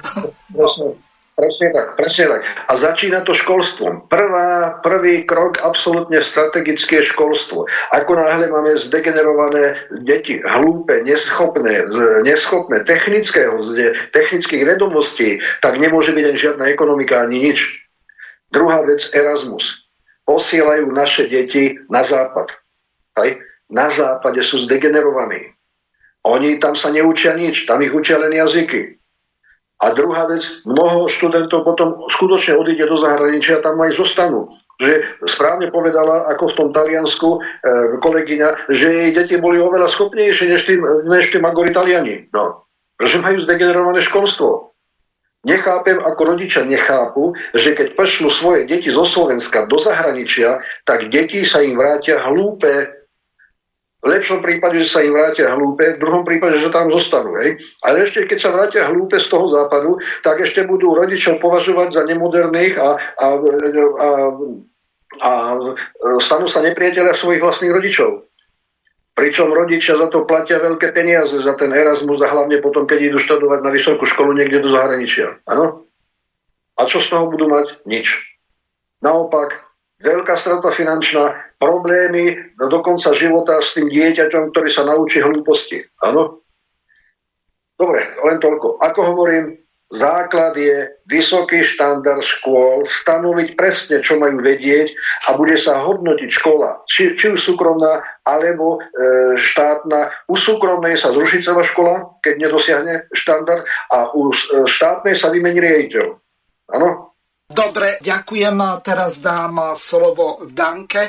no, presne, tak, presne tak. A začína to školstvom. Prvá, prvý krok absolútne strategické školstvo. Ako náhle máme zdegenerované deti, hlúpe, neschopné, neschopné technického, technických vedomostí, tak nemôže byť ani žiadna ekonomika, ani nič. Druhá vec, Erasmus. Posielajú naše deti na západ. Hej? Na západe sú zdegenerovaní. Oni tam sa neučia nič, tam ich učia len jazyky. A druhá vec, mnoho študentov potom skutočne odíde do zahraničia a tam aj zostanú. Že správne povedala, ako v tom Taliansku e, kolegyňa, že jej deti boli oveľa schopnejšie než tí, než tí Magori Taliani. No. Pretože majú zdegenerované školstvo. Nechápem, ako rodičia nechápu, že keď pošlu svoje deti zo Slovenska do zahraničia, tak deti sa im vrátia hlúpe, v lepšom prípade, že sa im vrátia hlúpe, v druhom prípade, že tam zostanú. Hej. Ale ešte keď sa vrátia hlúpe z toho západu, tak ešte budú rodičov považovať za nemoderných a, a, a, a stanú sa nepriateľia svojich vlastných rodičov. Pričom rodičia za to platia veľké peniaze za ten Erasmus a hlavne potom, keď idú študovať na vysokú školu niekde do zahraničia. Áno? A čo z toho budú mať? Nič. Naopak, veľká strata finančná, problémy do konca života s tým dieťaťom, ktorý sa naučí hlúposti. Áno? Dobre, len toľko. Ako hovorím, základ je vysoký štandard škôl, stanoviť presne, čo majú vedieť a bude sa hodnotiť škola, či, či už súkromná, alebo e, štátna. U súkromnej sa zruší celá škola, keď nedosiahne štandard a u e, štátnej sa vymení riaditeľ. Áno? Dobre, ďakujem. Teraz dám slovo Danke.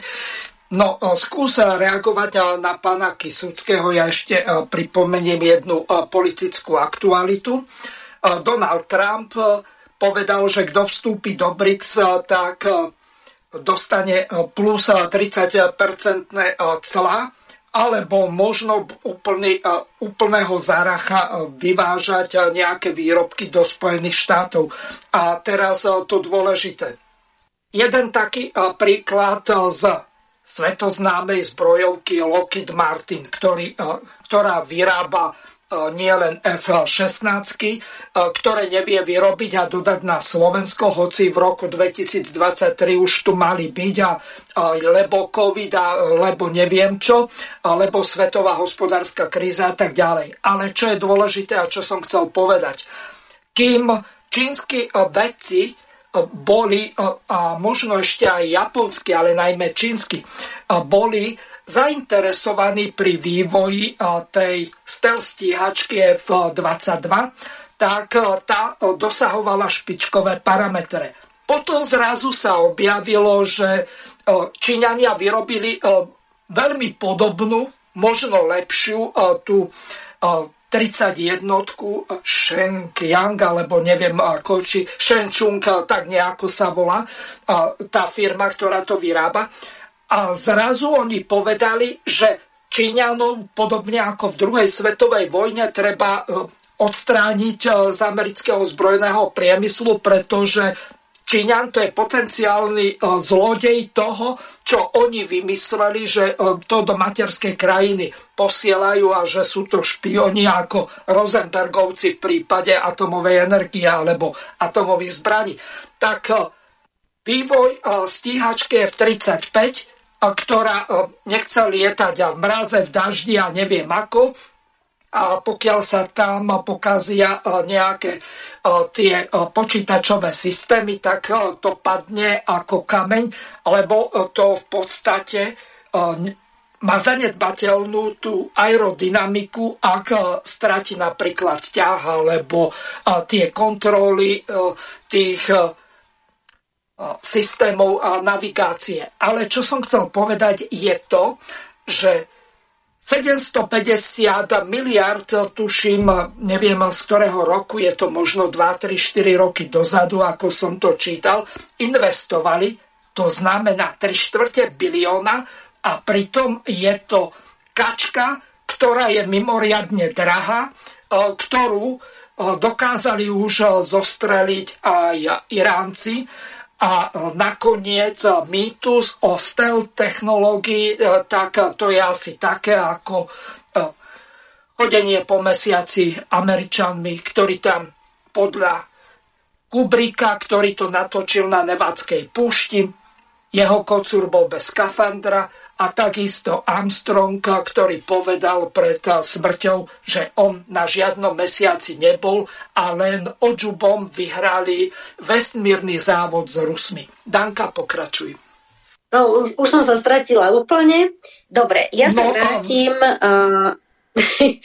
No, skús reagovať na pána Kisuckého. Ja ešte pripomeniem jednu politickú aktualitu. Donald Trump povedal, že kto vstúpi do BRICS, tak dostane plus 30-percentné cla alebo možno úplný, e, úplného záracha e, vyvážať e, nejaké výrobky do Spojených štátov. A teraz to dôležité. Jeden taký príklad z svetoznámej zbrojovky Lockheed Martin, ktorý, ktorá vyrába nielen F-16, e, ktoré nevie vyrobiť a dodať na Slovensko, hoci v roku 2023 už tu mali byť, a, lebo COVID, a, lebo neviem čo, lebo svetová hospodárska kríza a tak ďalej. Ale čo je dôležité a čo som chcel povedať, kým čínsky vedci boli, a možno ešte aj japonsky, ale najmä čínsky, boli zainteresovaní pri vývoji tej stealth stíhačky F-22, tak tá dosahovala špičkové parametre. Potom zrazu sa objavilo, že Číňania vyrobili veľmi podobnú, možno lepšiu tú 31 Shenyang, alebo neviem ako, či Shenzhou, tak nejako sa volá tá firma, ktorá to vyrába. A zrazu oni povedali, že Číňanov, podobne ako v druhej svetovej vojne, treba e, odstrániť e, z amerického zbrojného priemyslu, pretože Číňan to je potenciálny e, zlodej toho, čo oni vymysleli, že to do materskej krajiny posielajú a že sú to špioni ako Rosenbergovci v prípade atomovej energie alebo atomových zbraní. Tak vývoj stíhačky F-35, ktorá nechce lietať v mraze, v daždi a neviem ako, a pokiaľ sa tam pokazia e, nejaké e, tie e, počítačové systémy, tak to padne ako kameň, lebo to v podstate má zanedbateľnú tú aerodynamiku, ak stráti napríklad ťah alebo tie kontroly tých systémov navigácie. Ale čo som chcel povedať je to, že 750 miliard, tuším, neviem z ktorého roku, je to možno 2, 3, 4 roky dozadu, ako som to čítal, investovali, to znamená 3 štvrte bilióna a pritom je to kačka, ktorá je mimoriadne drahá, e, ktorú e, dokázali už zostreliť aj Iránci a e, nakoniec e, mýtus o stealth technológii, e, tak to je asi také ako chodenie po mesiaci Američanmi, ktorí tam podľa Kubrika, ktorý to natočil na Nevadskej púšti, jeho kocúr bol bez skafandra a takisto Armstrong, ktorý povedal pred smrťou, že on na žiadnom mesiaci nebol a len odžubom vyhrali vesmírny závod s Rusmi. Danka, pokračuj. No, už, už som sa stratila úplne. Dobre, ja sa no, vrátim... Uh...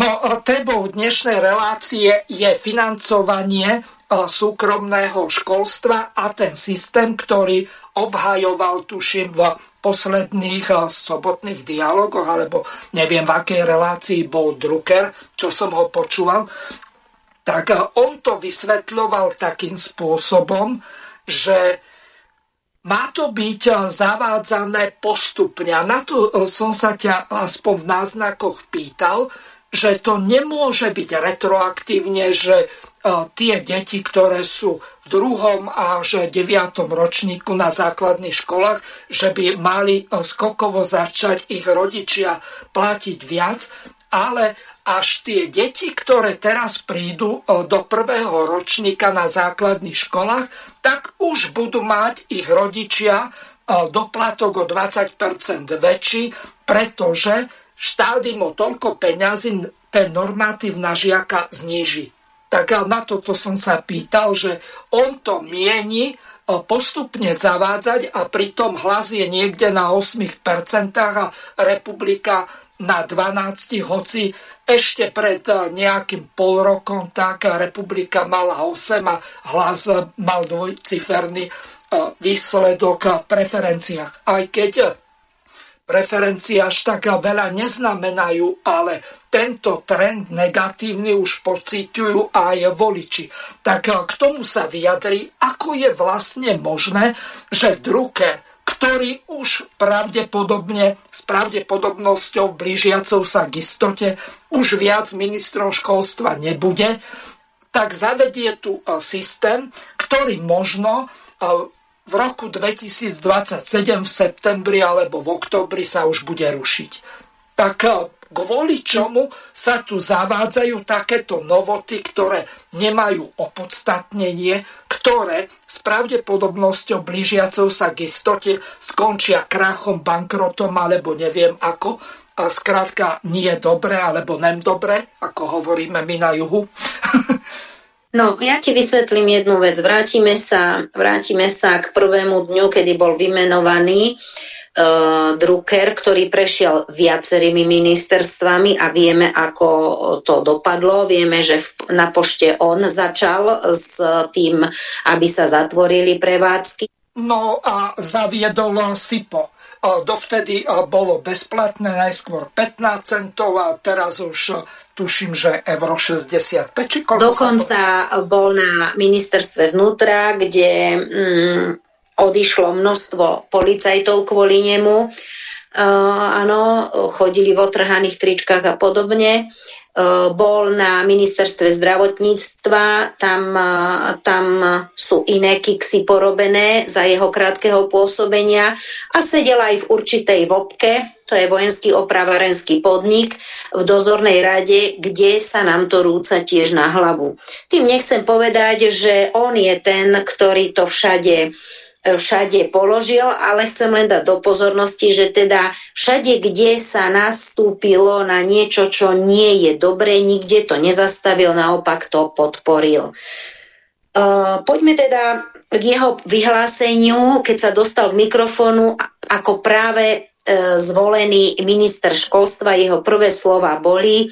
no, tebou dnešnej relácie je financovanie súkromného školstva a ten systém, ktorý obhajoval, tuším, v posledných eh, sobotných dialogoch, alebo neviem, v akej relácii bol Drucker, čo som ho počúval, tak eh, on to vysvetľoval takým spôsobom, že má to byť eh, zavádzané postupne. A na to som sa ťa aspoň v náznakoch pýtal, že to nemôže byť retroaktívne, že tie deti, ktoré sú v druhom až deviatom ročníku na základných školách, že by mali skokovo začať ich rodičia platiť viac, ale až tie deti, ktoré teraz prídu do prvého ročníka na základných školách, tak už budú mať ich rodičia doplatok o 20% väčší, pretože štát im o toľko peňazí ten normatív na žiaka zníži tak na toto som sa pýtal, že on to mieni e, postupne zavádzať a pritom hlas je niekde na 8% a republika na 12, hoci ešte pred e, nejakým pol rokom tak republika mala 8 a hlas mal dvojciferný e, výsledok v preferenciách. Aj keď preferencie až tak veľa neznamenajú, ale tento trend negatívny už pociťujú aj voliči. Tak k tomu sa vyjadri, ako je vlastne možné, že Drucker, ktorý už pravdepodobne s pravdepodobnosťou blížiacou sa k istote už viac ministrom školstva nebude, tak zavedie tu e, systém, ktorý možno e, v roku 2027 v septembri alebo v oktobri sa už bude rušiť. Tak eh, kvôli čomu sa tu zavádzajú takéto novoty, ktoré nemajú opodstatnenie, ktoré s pravdepodobnosťou blížiacou sa k istote skončia krachom, bankrotom alebo neviem ako, a skrátka nie dobre alebo nem dobre, ako hovoríme my na juhu. No, ja ti vysvetlím jednu vec. Vrátime sa, vrátime sa k prvému dňu, kedy bol vymenovaný uh, Drucker, ktorý prešiel viacerými ministerstvami a vieme, ako to dopadlo. Vieme, že v, na pošte on začal s tým, aby sa zatvorili prevádzky. No a zaviedol SIPO. Dovtedy bolo bezplatné najskôr 15 centov a teraz už tuším, že euro 65. Či Dokonca bol na ministerstve vnútra, kde mm, odišlo množstvo policajtov kvôli nemu. Uh, áno, chodili v otrhaných tričkách a podobne. Bol na ministerstve zdravotníctva, tam, tam sú iné kiksy porobené za jeho krátkeho pôsobenia a sedel aj v určitej vopke, to je vojenský opravárenský podnik v dozornej rade, kde sa nám to rúca tiež na hlavu. Tým nechcem povedať, že on je ten, ktorý to všade všade položil, ale chcem len dať do pozornosti, že teda všade, kde sa nastúpilo na niečo, čo nie je dobré, nikde to nezastavil, naopak to podporil. Uh, poďme teda k jeho vyhláseniu, keď sa dostal k mikrofónu, ako práve uh, zvolený minister školstva, jeho prvé slova boli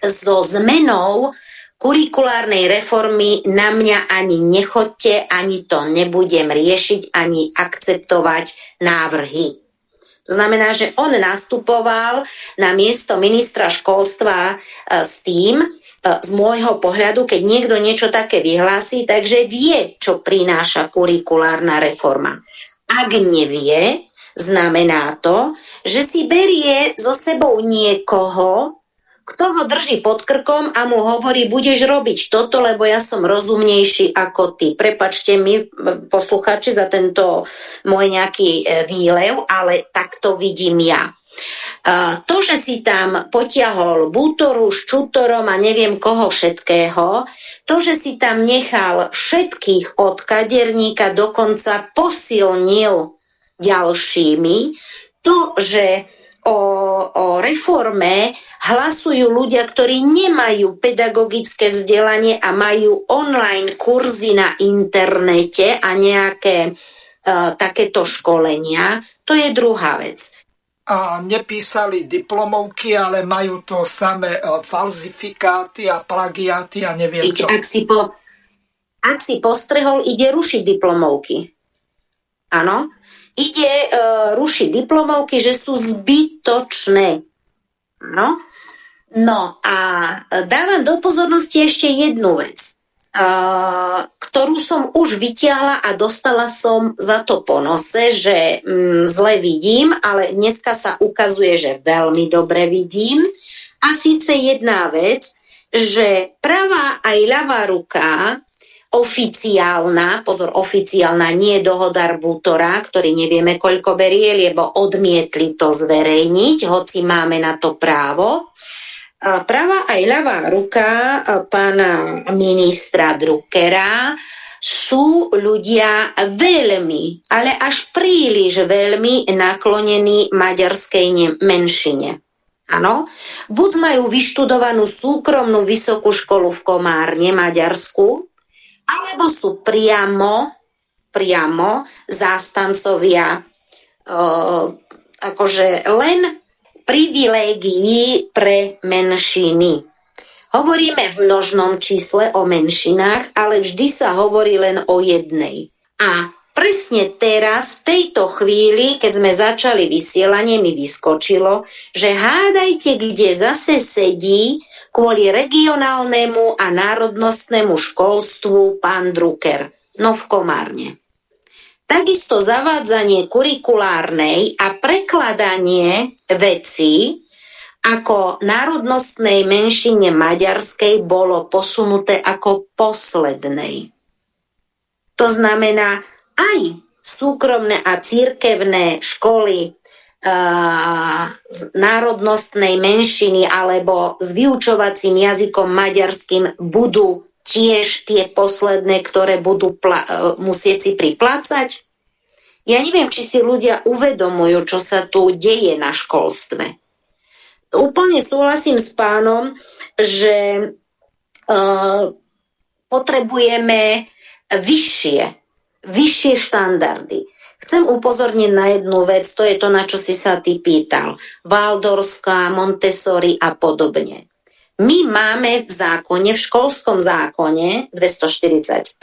so zmenou kurikulárnej reformy na mňa ani nechodte, ani to nebudem riešiť, ani akceptovať návrhy. To znamená, že on nastupoval na miesto ministra školstva e, s tým, e, z môjho pohľadu, keď niekto niečo také vyhlási, takže vie, čo prináša kurikulárna reforma. Ak nevie, znamená to, že si berie so sebou niekoho, kto ho drží pod krkom a mu hovorí, budeš robiť toto, lebo ja som rozumnejší ako ty. Prepačte mi, posluchači, za tento môj nejaký e, výlev, ale tak to vidím ja. To, že si tam potiahol Bútoru s Čutorom a neviem koho všetkého, to, že si tam nechal všetkých od kaderníka dokonca posilnil ďalšími, to, že o, o reforme hlasujú ľudia, ktorí nemajú pedagogické vzdelanie a majú online kurzy na internete a nejaké uh, takéto školenia, to je druhá vec. A nepísali diplomovky, ale majú to samé uh, falzifikáty a plagiáty a neviem čo. Ak si, po, ak si postrehol, ide rušiť diplomovky. Áno? Ide e, rušiť diplomovky, že sú zbytočné. No? no a dávam do pozornosti ešte jednu vec, e, ktorú som už vyťahla a dostala som za to po nose, že mm, zle vidím, ale dneska sa ukazuje, že veľmi dobre vidím. A síce jedna vec, že pravá aj ľavá ruka oficiálna, pozor, oficiálna, nie dohoda Butora, ktorý nevieme koľko berie, lebo odmietli to zverejniť, hoci máme na to právo. Pravá aj ľavá ruka pána ministra Druckera sú ľudia veľmi, ale až príliš veľmi naklonení maďarskej menšine. Áno, buď majú vyštudovanú súkromnú vysokú školu v Komárne, Maďarsku, alebo sú priamo, priamo zástancovia uh, akože len privilégií pre menšiny. Hovoríme v množnom čísle o menšinách, ale vždy sa hovorí len o jednej. A presne teraz, v tejto chvíli, keď sme začali vysielanie, mi vyskočilo, že hádajte, kde zase sedí kvôli regionálnemu a národnostnému školstvu pán Drucker, no v Komárne. Takisto zavádzanie kurikulárnej a prekladanie vecí ako národnostnej menšine maďarskej bolo posunuté ako poslednej. To znamená, aj súkromné a církevné školy z národnostnej menšiny alebo s vyučovacím jazykom maďarským budú tiež tie posledné, ktoré budú e, musieť si priplácať? Ja neviem, či si ľudia uvedomujú, čo sa tu deje na školstve. Úplne súhlasím s pánom, že uh, potrebujeme vyššie, vyššie štandardy. Chcem upozorniť na jednu vec, to je to, na čo si sa ty pýtal. Valdorská, Montessori a podobne. My máme v zákone, v školskom zákone 245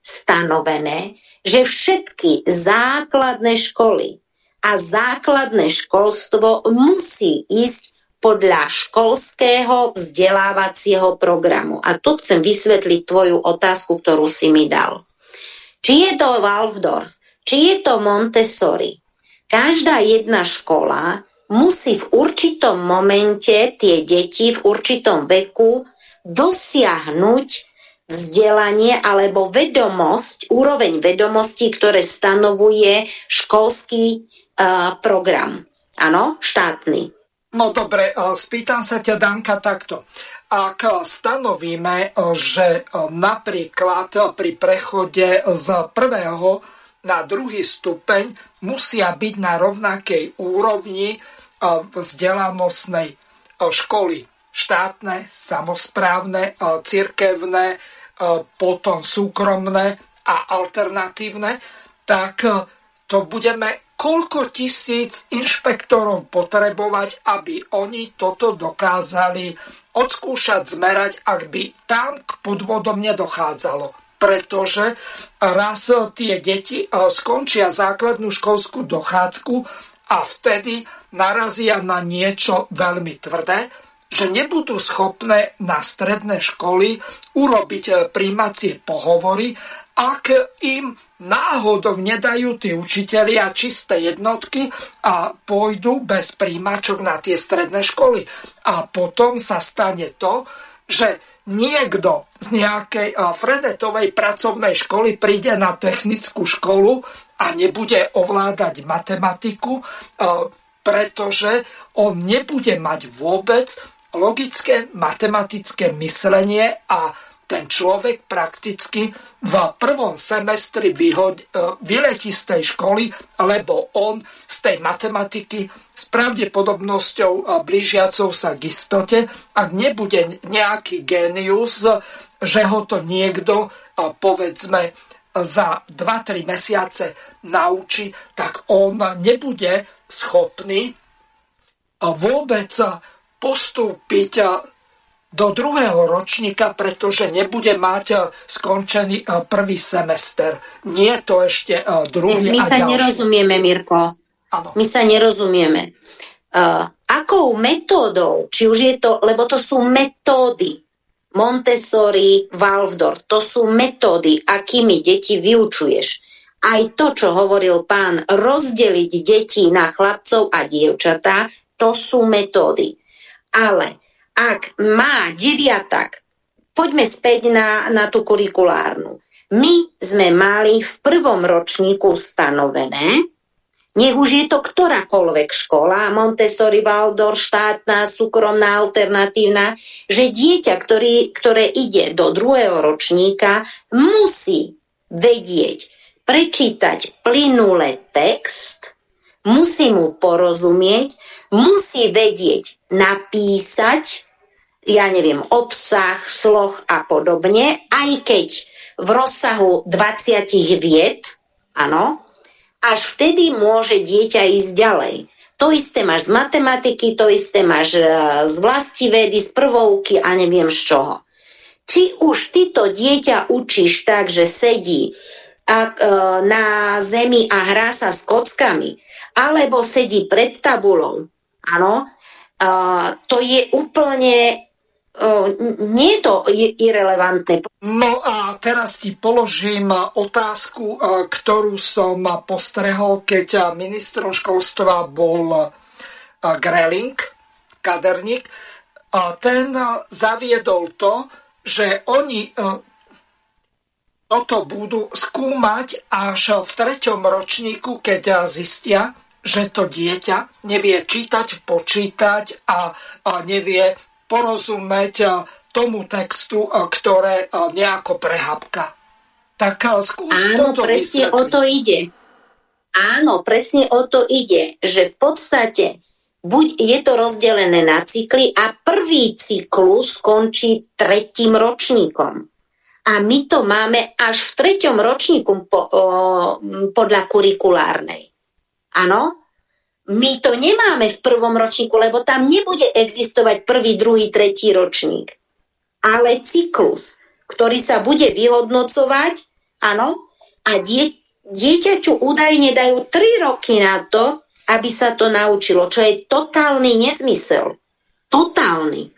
stanovené, že všetky základné školy a základné školstvo musí ísť podľa školského vzdelávacieho programu. A tu chcem vysvetliť tvoju otázku, ktorú si mi dal. Či je to Waldorf, či je to Montessori, každá jedna škola musí v určitom momente tie deti v určitom veku dosiahnuť vzdelanie alebo vedomosť, úroveň vedomostí, ktoré stanovuje školský uh, program. Áno, štátny. No dobre, spýtam sa ťa, Danka, takto. Ak stanovíme, že napríklad pri prechode z prvého na druhý stupeň musia byť na rovnakej úrovni e, vzdelanostnej e, školy. Štátne, samozprávne, e, cirkevné, potom súkromné a alternatívne, tak to budeme koľko tisíc inšpektorov potrebovať, aby oni toto dokázali odskúšať, zmerať, ak by tam k podvodom nedochádzalo pretože raz tie deti eh, skončia základnú školskú dochádzku a vtedy narazia na niečo veľmi tvrdé, že nebudú schopné na stredné školy urobiť eh, príjmacie pohovory, ak im náhodou nedajú tí učitelia čisté jednotky a pôjdu bez príjmačok na tie stredné školy. A potom sa stane to, že niekto z nejakej Fredetovej pracovnej školy príde na technickú školu a nebude ovládať matematiku, pretože on nebude mať vôbec logické matematické myslenie a ten človek prakticky v prvom semestri vyhoď, e, vyletí z tej školy, lebo on z tej matematiky s pravdepodobnosťou e, blížiacou sa k istote, ak nebude nejaký genius, že ho to niekto, e, povedzme, za 2-3 mesiace naučí, tak on nebude schopný vôbec postúpiť do druhého ročníka, pretože nebude mať e, skončený e, prvý semester. Nie to ešte e, druhý My sa ďalší. nerozumieme, Mirko. My sa nerozumieme. Uh, akou metódou, či už je to, lebo to sú metódy, Montessori, Waldorf, to sú metódy, akými deti vyučuješ. Aj to, čo hovoril pán, rozdeliť deti na chlapcov a dievčatá, to sú metódy. Ale ak má deviatak, poďme späť na, na tú kurikulárnu. My sme mali v prvom ročníku stanovené, nech už je to ktorákoľvek škola, Montessori, Waldorf, štátna, súkromná, alternatívna, že dieťa, ktorý, ktoré ide do druhého ročníka, musí vedieť, prečítať plynule text, musí mu porozumieť, musí vedieť napísať ja neviem, obsah, sloh a podobne, aj keď v rozsahu 20 vied, áno, až vtedy môže dieťa ísť ďalej. To isté máš z matematiky, to isté máš e, z vlasti vedy, z prvovky a neviem z čoho. Či už ty to dieťa učíš tak, že sedí e, na zemi a hrá sa s kockami, alebo sedí pred tabulou, áno, e, to je úplne nie je to irrelevantné. No a teraz ti položím otázku, ktorú som postrehol, keď ministrom školstva bol Greling, kaderník. Ten zaviedol to, že oni toto budú skúmať až v treťom ročníku, keď zistia, že to dieťa nevie čítať, počítať a nevie porozumieť eh, tomu textu, eh, ktoré eh, nejako prehápka. Tak skús Áno, presne vysvetliť. o to ide. Áno, presne o to ide, že v podstate buď je to rozdelené na cykly a prvý cyklus končí tretím ročníkom. A my to máme až v treťom ročníku po, o, podľa kurikulárnej. Áno? My to nemáme v prvom ročníku, lebo tam nebude existovať prvý, druhý, tretí ročník. Ale cyklus, ktorý sa bude vyhodnocovať, áno, a die, dieťaťu údajne dajú 3 roky na to, aby sa to naučilo, čo je totálny nezmysel. Totálny.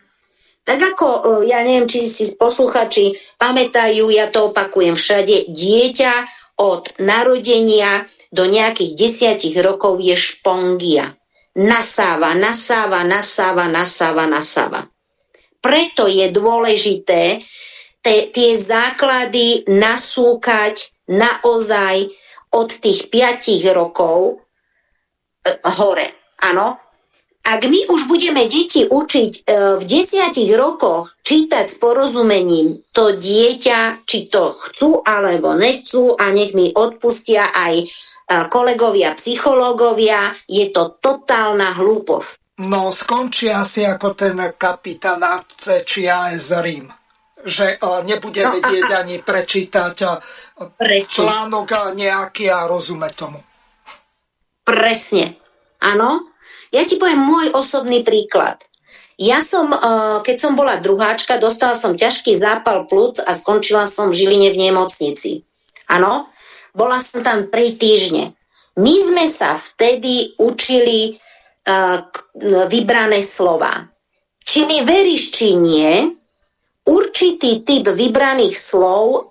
Tak ako, e, ja neviem, či si posluchači pamätajú, ja to opakujem všade, dieťa od narodenia do nejakých desiatich rokov je špongia. Nasáva, nasáva, nasáva, nasáva, nasáva. Preto je dôležité tie základy nasúkať naozaj od tých 5 rokov e, hore. Áno, ak my už budeme deti učiť e, v desiatich rokoch čítať s porozumením, to dieťa, či to chcú alebo nechcú, a nech mi odpustia aj kolegovia psychológovia, je to totálna hlúposť. No skončí asi ako ten kapitán AC či AS Rím, že e, nebude no, vedieť a, a, ani prečítať presne. článok nejaký a rozume tomu. Presne, áno. Ja ti poviem môj osobný príklad. Ja som, keď som bola druháčka, dostala som ťažký zápal plúc a skončila som v Žiline v nemocnici. Áno, bola som tam 3 týždne. My sme sa vtedy učili uh, vybrané slova. Či mi veríš, či nie, určitý typ vybraných slov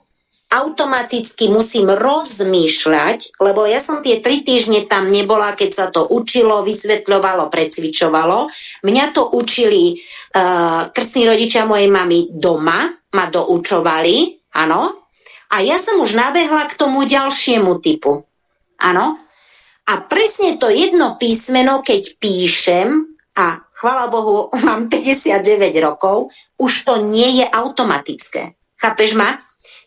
automaticky musím rozmýšľať, lebo ja som tie tri týždne tam nebola, keď sa to učilo, vysvetľovalo, precvičovalo. Mňa to učili uh, krstní rodičia mojej mamy doma, ma doučovali, áno. A ja som už nabehla k tomu ďalšiemu typu. Áno. A presne to jedno písmeno, keď píšem, a chvala Bohu, mám 59 rokov, už to nie je automatické. Chápeš ma?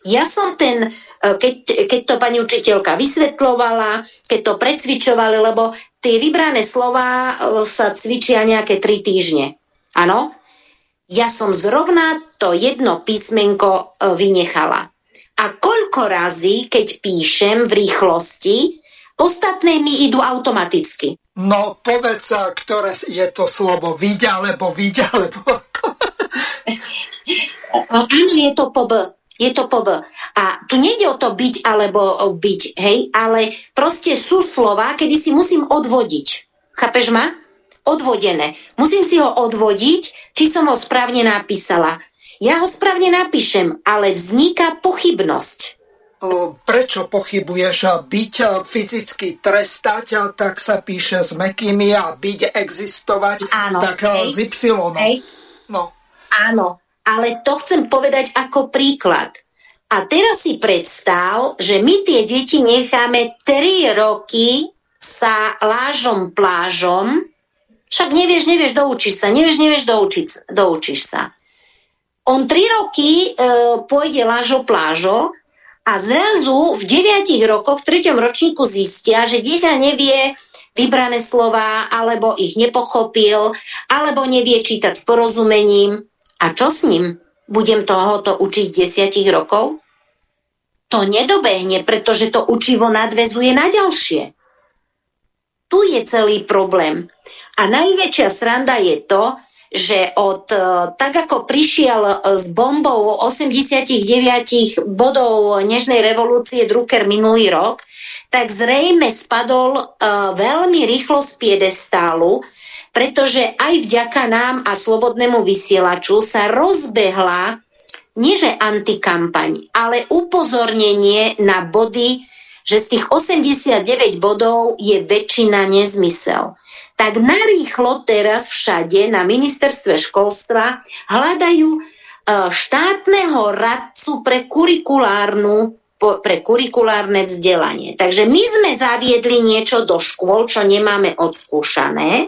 Ja som ten, e, keď, keď to pani učiteľka vysvetlovala, keď to precvičovali, lebo tie vybrané slova e, sa cvičia nejaké tri týždne. Áno? Ja som zrovna to jedno písmenko e, vynechala. A koľko razy, keď píšem v rýchlosti, ostatné mi idú automaticky. No povedz, ktoré je to slovo viď alebo viď alebo... Áno, je to po B je to PB. A tu nejde o to byť alebo byť, hej, ale proste sú slova, kedy si musím odvodiť. Chápeš ma? Odvodené. Musím si ho odvodiť, či som ho správne napísala. Ja ho správne napíšem, ale vzniká pochybnosť. Prečo pochybuješ byť fyzicky trestať, tak sa píše s mekými a byť existovať, Áno, tak hej, z Y. Hej. No. Áno, ale to chcem povedať ako príklad. A teraz si predstav, že my tie deti necháme 3 roky sa lážom plážom, však nevieš, nevieš, doučiš sa, nevieš, nevieš, doučiť, doučiš sa. On 3 roky e, pôjde lážo plážo a zrazu v 9 rokoch, v 3. ročníku zistia, že dieťa nevie vybrané slova, alebo ich nepochopil, alebo nevie čítať s porozumením. A čo s ním? Budem tohoto učiť desiatich rokov? To nedobehne, pretože to učivo nadvezuje na ďalšie. Tu je celý problém. A najväčšia sranda je to, že od, e, tak ako prišiel e, s bombou 89 bodov Nežnej revolúcie Drucker minulý rok, tak zrejme spadol uh, veľmi rýchlo z piedestálu pretože aj vďaka nám a slobodnému vysielaču sa rozbehla nieže antikampaň, ale upozornenie na body, že z tých 89 bodov je väčšina nezmysel. Tak narýchlo teraz všade na ministerstve školstva hľadajú e, štátneho radcu pre kurikulárnu pre kurikulárne vzdelanie. Takže my sme zaviedli niečo do škôl, čo nemáme odskúšané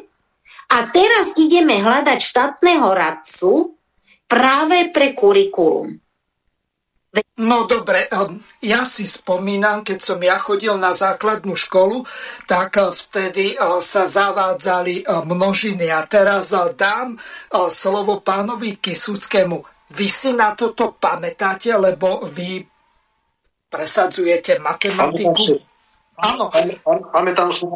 a teraz ideme hľadať štátneho radcu práve pre kurikulum. No dobre, um, ja si spomínam, keď som ja chodil na základnú školu, tak uh, vtedy uh, sa zavádzali uh, množiny. A teraz dám slovo pánovi Kisuckému. vy si na toto pamätáte, lebo vy presadzujete matematiku? Áno. Pamätám si,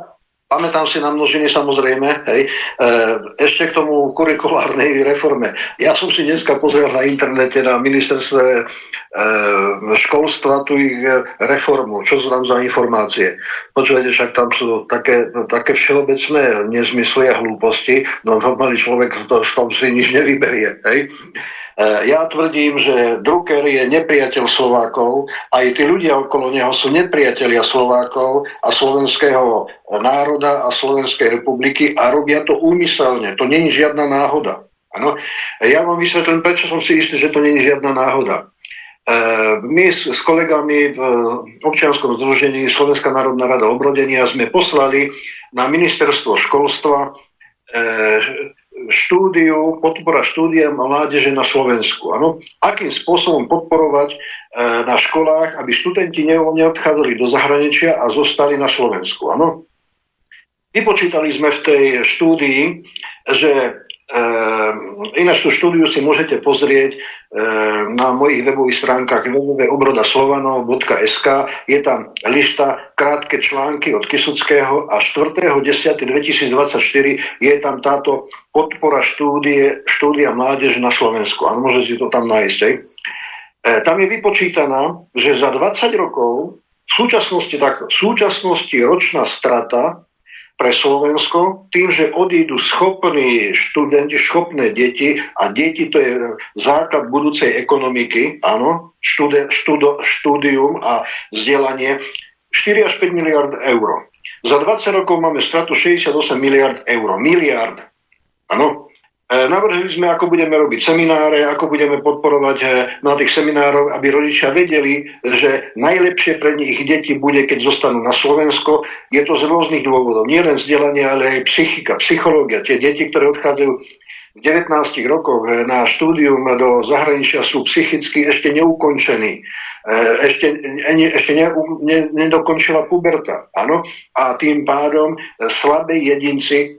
Pamätám si na množiny samozrejme, hej. E, ešte k tomu kurikulárnej reforme. Ja som si dneska pozrel na internete na ministerstve e, školstva tu ich reformu. Čo sú tam za informácie? Počujete, však tam sú také, také všeobecné nezmysly a hlúposti. No normálny človek v tom si nič nevyberie. Hej. E, ja tvrdím, že Drucker je nepriateľ Slovákov, aj tí ľudia okolo neho sú nepriatelia Slovákov a slovenského národa a Slovenskej republiky a robia to úmyselne. To není žiadna náhoda. Ano? Ja vám vysvetlím, prečo som si istý, že to není žiadna náhoda. E, my s, kolegami v občianskom združení Slovenská národná rada obrodenia sme poslali na ministerstvo školstva e, štúdiu, podpora štúdia mládeže na Slovensku. Ano? Akým spôsobom podporovať e, na školách, aby študenti ne, neodchádzali do zahraničia a zostali na Slovensku. Ano? Vypočítali sme v tej štúdii, že ináč tú štúdiu si môžete pozrieť ehm, na mojich webových stránkach www.obrodaslovanov.sk je tam lista krátke články od Kisuckého a 4.10.2024 je tam táto podpora štúdie, štúdia mládež na Slovensku. A môžete to tam nájsť. Aj. E, tam je vypočítaná, že za 20 rokov v súčasnosti, tak, v súčasnosti ročná strata pre Slovensko tým, že odídu schopní študenti, schopné deti a deti to je základ budúcej ekonomiky, áno, štúde, štúdo, štúdium a vzdelanie 4 až 5 miliard eur. Za 20 rokov máme stratu 68 miliard eur. Miliard. Áno. E, navrhli sme, ako budeme robiť semináre, ako budeme podporovať e, na tých seminárov, aby rodičia vedeli, že najlepšie pre nich deti bude, keď zostanú na Slovensko. Je to z rôznych dôvodov. Nie len vzdelanie, ale aj psychika, psychológia. Tie deti, ktoré odchádzajú v 19 rokoch e, na štúdium do zahraničia sú psychicky ešte neukončení. Ešte, ešte ne, ne, nedokončila puberta. Áno? A tým pádom slabé jedinci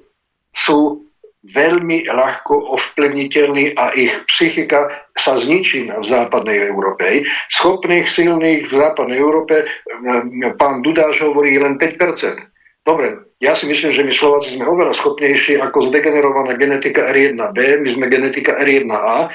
sú veľmi ľahko ovplyvniteľní a ich psychika sa zničí v západnej Európe. Schopných, silných v západnej Európe pán Dudáš hovorí len 5%. Dobre, ja si myslím, že my Slováci sme oveľa schopnejší ako zdegenerovaná genetika R1B, my sme genetika R1A.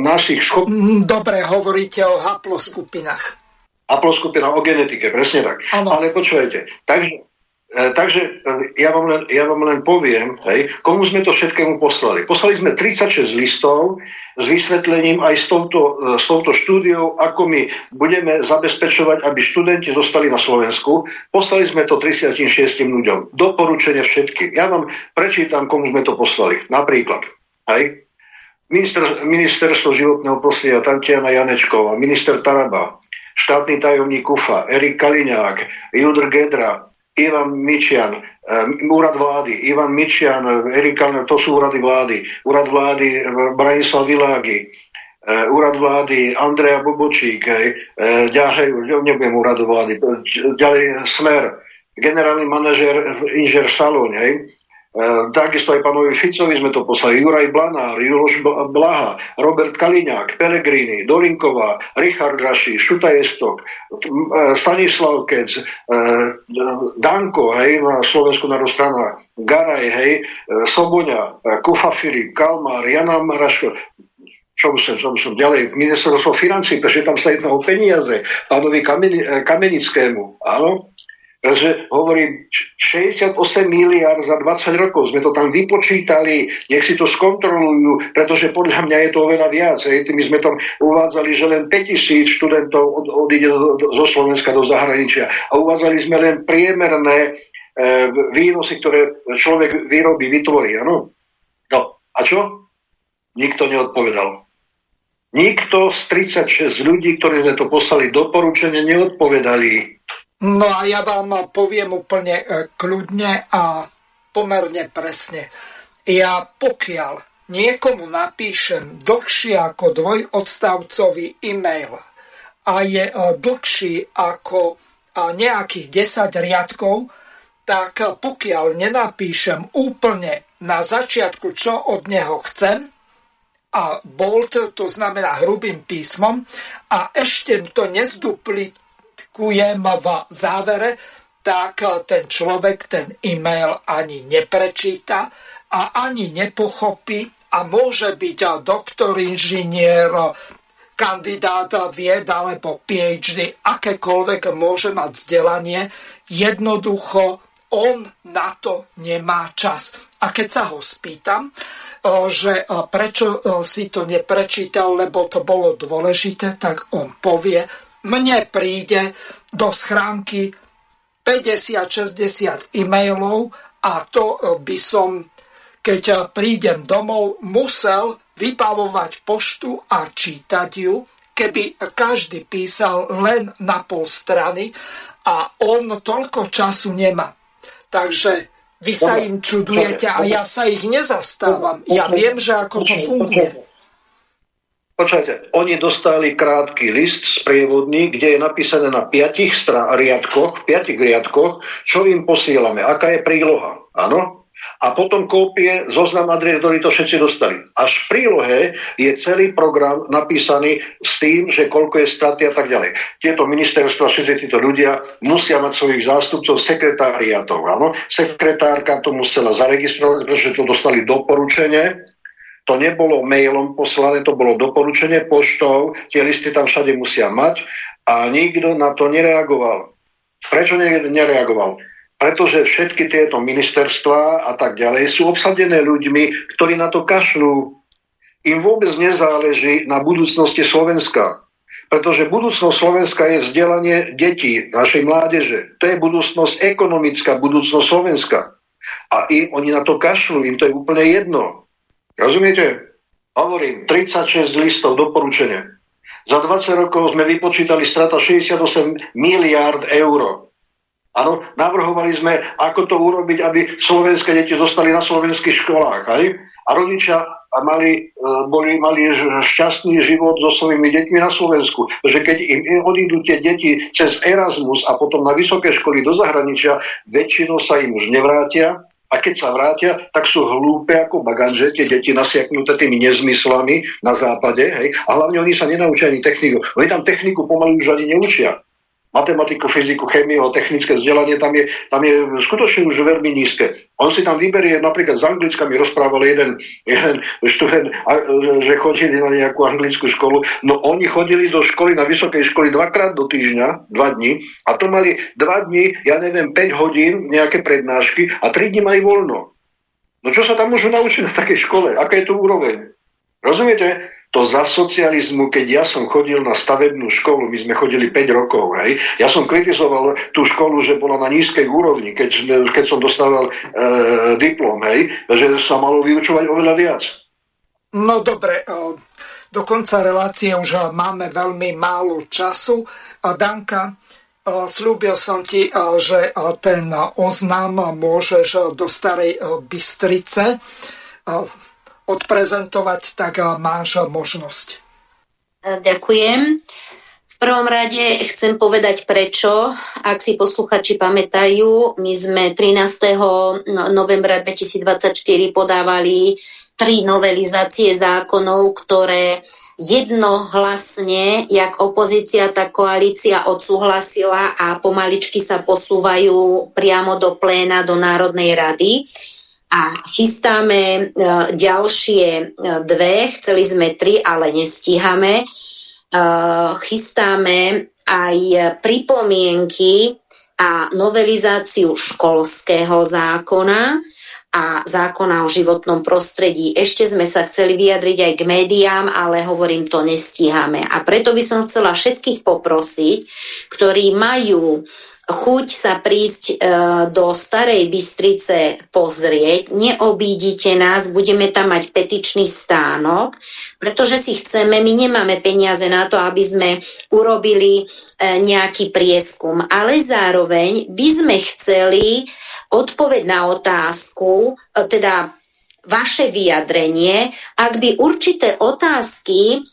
Našich schop... Mm, dobre, hovoríte o haploskupinách. Haploskupina o genetike, presne tak. Ano. Ale počujete, takže E, takže e, ja vám, len, ja vám len poviem, hej, komu sme to všetkému poslali. Poslali sme 36 listov s vysvetlením aj s touto, e, s touto štúdiou, ako my budeme zabezpečovať, aby študenti zostali na Slovensku. Poslali sme to 36 ľuďom. Doporučenie všetky. Ja vám prečítam, komu sme to poslali. Napríklad, hej, Minister, ministerstvo životného prostredia Tantiana Janečková, minister Taraba, štátny tajomník UFA, Erik Kaliňák, Judr Gedra, Ivan Mičian, um, úrad vlády, Ivan Mičian, Erik Kalner, to sú úrady vlády, úrad vlády eh, Branislav Világi, úrad vlády Andrea Bobočík, ďalej, nebudem úradu vlády, ďalej Smer, generálny manažer inžer Saloň, hej, takisto aj pánovi Ficovi sme to poslali. Juraj Blanár, Juloš Blaha, Robert Kaliňák, Pelegrini, Dolinková, Richard Raši, Šutajestok, e, Stanislav Kec, e, Danko, hej, na Slovensku strana, Garaj, hej, Soboňa, Kufa Filip, Kalmár, Jana Maraško, čo musím, čo musím ďalej, ministerstvo financí, pretože tam sa jedná o peniaze, pánovi Kamenickému, áno, Takže hovorím, 68 miliard za 20 rokov, sme to tam vypočítali, nech si to skontrolujú, pretože podľa mňa je to oveľa viac. Hej. My sme tam uvádzali, že len 5000 študentov od, odíde do, do, zo Slovenska do zahraničia. A uvádzali sme len priemerné e, výnosy, ktoré človek vyrobí, vytvorí. Ano? No a čo? Nikto neodpovedal. Nikto z 36 ľudí, ktorí sme to poslali doporučenie, neodpovedali. No a ja vám poviem úplne e, kľudne a pomerne presne. Ja pokiaľ niekomu napíšem dlhšie ako dvojodstavcový e-mail a je e, dlhší ako e, nejakých 10 riadkov, tak pokiaľ nenapíšem úplne na začiatku, čo od neho chcem, a bold, to znamená hrubým písmom a ešte to nezduplikujem v závere, tak ten človek ten e-mail ani neprečíta a ani nepochopí a môže byť doktor, inžinier, kandidát vied alebo PhD, akékoľvek môže mať vzdelanie, jednoducho on na to nemá čas. A keď sa ho spýtam, že prečo si to neprečítal, lebo to bolo dôležité, tak on povie, mne príde do schránky 50-60 e-mailov a to by som, keď prídem domov, musel vybavovať poštu a čítať ju, keby každý písal len na pol strany a on toľko času nemá. Takže vy sa im čudujete a ja sa ich nezastávam. Ja viem, že ako to funguje. Počkajte, oni dostali krátky list sprievodný, kde je napísané na piatich riadkoch, v piatich riadkoch, čo im posielame, aká je príloha. Áno? a potom kópie, zoznam adries, ktorý to všetci dostali. Až v prílohe je celý program napísaný s tým, že koľko je straty a tak ďalej. Tieto ministerstva, všetci títo ľudia musia mať svojich zástupcov sekretáriátov. Áno? Sekretárka to musela zaregistrovať, pretože to dostali doporučenie. To nebolo mailom poslané, to bolo doporučenie poštou, tie listy tam všade musia mať a nikto na to nereagoval. Prečo nereagoval? pretože všetky tieto ministerstvá a tak ďalej sú obsadené ľuďmi, ktorí na to kašľú. Im vôbec nezáleží na budúcnosti Slovenska. Pretože budúcnosť Slovenska je vzdelanie detí, našej mládeže. To je budúcnosť ekonomická, budúcnosť Slovenska. A im, oni na to kašľú, im to je úplne jedno. Rozumiete? Hovorím, 36 listov doporučenia. Za 20 rokov sme vypočítali strata 68 miliárd eur. Áno, navrhovali sme, ako to urobiť, aby slovenské deti zostali na slovenských školách. Aj? A rodičia mali, e, boli, mali šťastný život so svojimi deťmi na Slovensku. Že keď im odídu tie deti cez Erasmus a potom na vysoké školy do zahraničia, väčšinou sa im už nevrátia. A keď sa vrátia, tak sú hlúpe ako baganže, tie deti nasiaknuté tými nezmyslami na západe. Hej? A hlavne oni sa nenaučia ani techniku. Oni tam techniku pomaly už ani neučia matematiku, fyziku, chemiu, technické vzdelanie, tam je, tam je skutočne už veľmi nízke. On si tam vyberie, napríklad z Anglicka mi rozprával jeden, jeden študent, že chodili na nejakú anglickú školu, no oni chodili do školy, na vysokej školy dvakrát do týždňa, dva dní, a to mali dva dní, ja neviem, 5 hodín nejaké prednášky a 3 dní mali voľno. No čo sa tam môžu naučiť na takej škole? Aká je to úroveň? Rozumiete? To za socializmu, keď ja som chodil na stavebnú školu, my sme chodili 5 rokov, hej, ja som kritizoval tú školu, že bola na nízkej úrovni, keď, keď som dostával e, diplom, hej, že sa malo vyučovať oveľa viac. No dobre, do konca relácie už máme veľmi málo času. Danka, slúbil som ti, že ten oznám môžeš do Starej Bystrice odprezentovať, tak eh, máš možnosť. Eh, ďakujem. V prvom rade chcem povedať prečo. Ak si posluchači pamätajú, my sme 13. No, novembra 2024 podávali tri novelizácie zákonov, ktoré jednohlasne, jak opozícia, tak koalícia odsúhlasila a pomaličky sa posúvajú priamo do pléna, do Národnej rady a chystáme e, ďalšie e, dve, chceli sme tri, ale nestíhame. E, chystáme aj pripomienky a novelizáciu školského zákona a zákona o životnom prostredí. Ešte sme sa chceli vyjadriť aj k médiám, ale hovorím, to nestíhame. A preto by som chcela všetkých poprosiť, ktorí majú chuť sa prísť e, do Starej Bystrice pozrieť, neobídite nás, budeme tam mať petičný stánok, pretože si chceme, my nemáme peniaze na to, aby sme urobili e, nejaký prieskum, ale zároveň by sme chceli odpoveď na otázku, e, teda vaše vyjadrenie, ak by určité otázky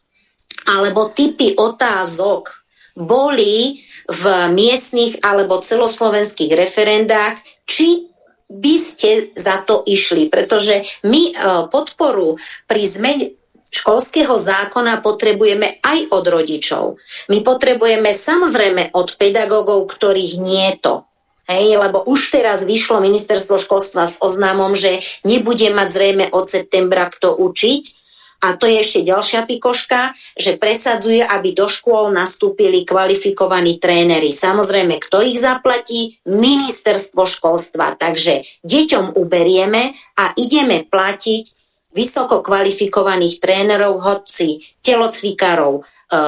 alebo typy otázok boli v miestnych alebo celoslovenských referendách, či by ste za to išli, pretože my e, podporu pri zmene školského zákona potrebujeme aj od rodičov. My potrebujeme samozrejme od pedagógov, ktorých nie je to. Hej, lebo už teraz vyšlo ministerstvo školstva s oznámom, že nebude mať zrejme od septembra kto učiť. A to je ešte ďalšia pikoška, že presadzuje, aby do škôl nastúpili kvalifikovaní tréneri. Samozrejme, kto ich zaplatí? Ministerstvo školstva. Takže deťom uberieme a ideme platiť vysoko kvalifikovaných trénerov, hodci, telocvikárov. E,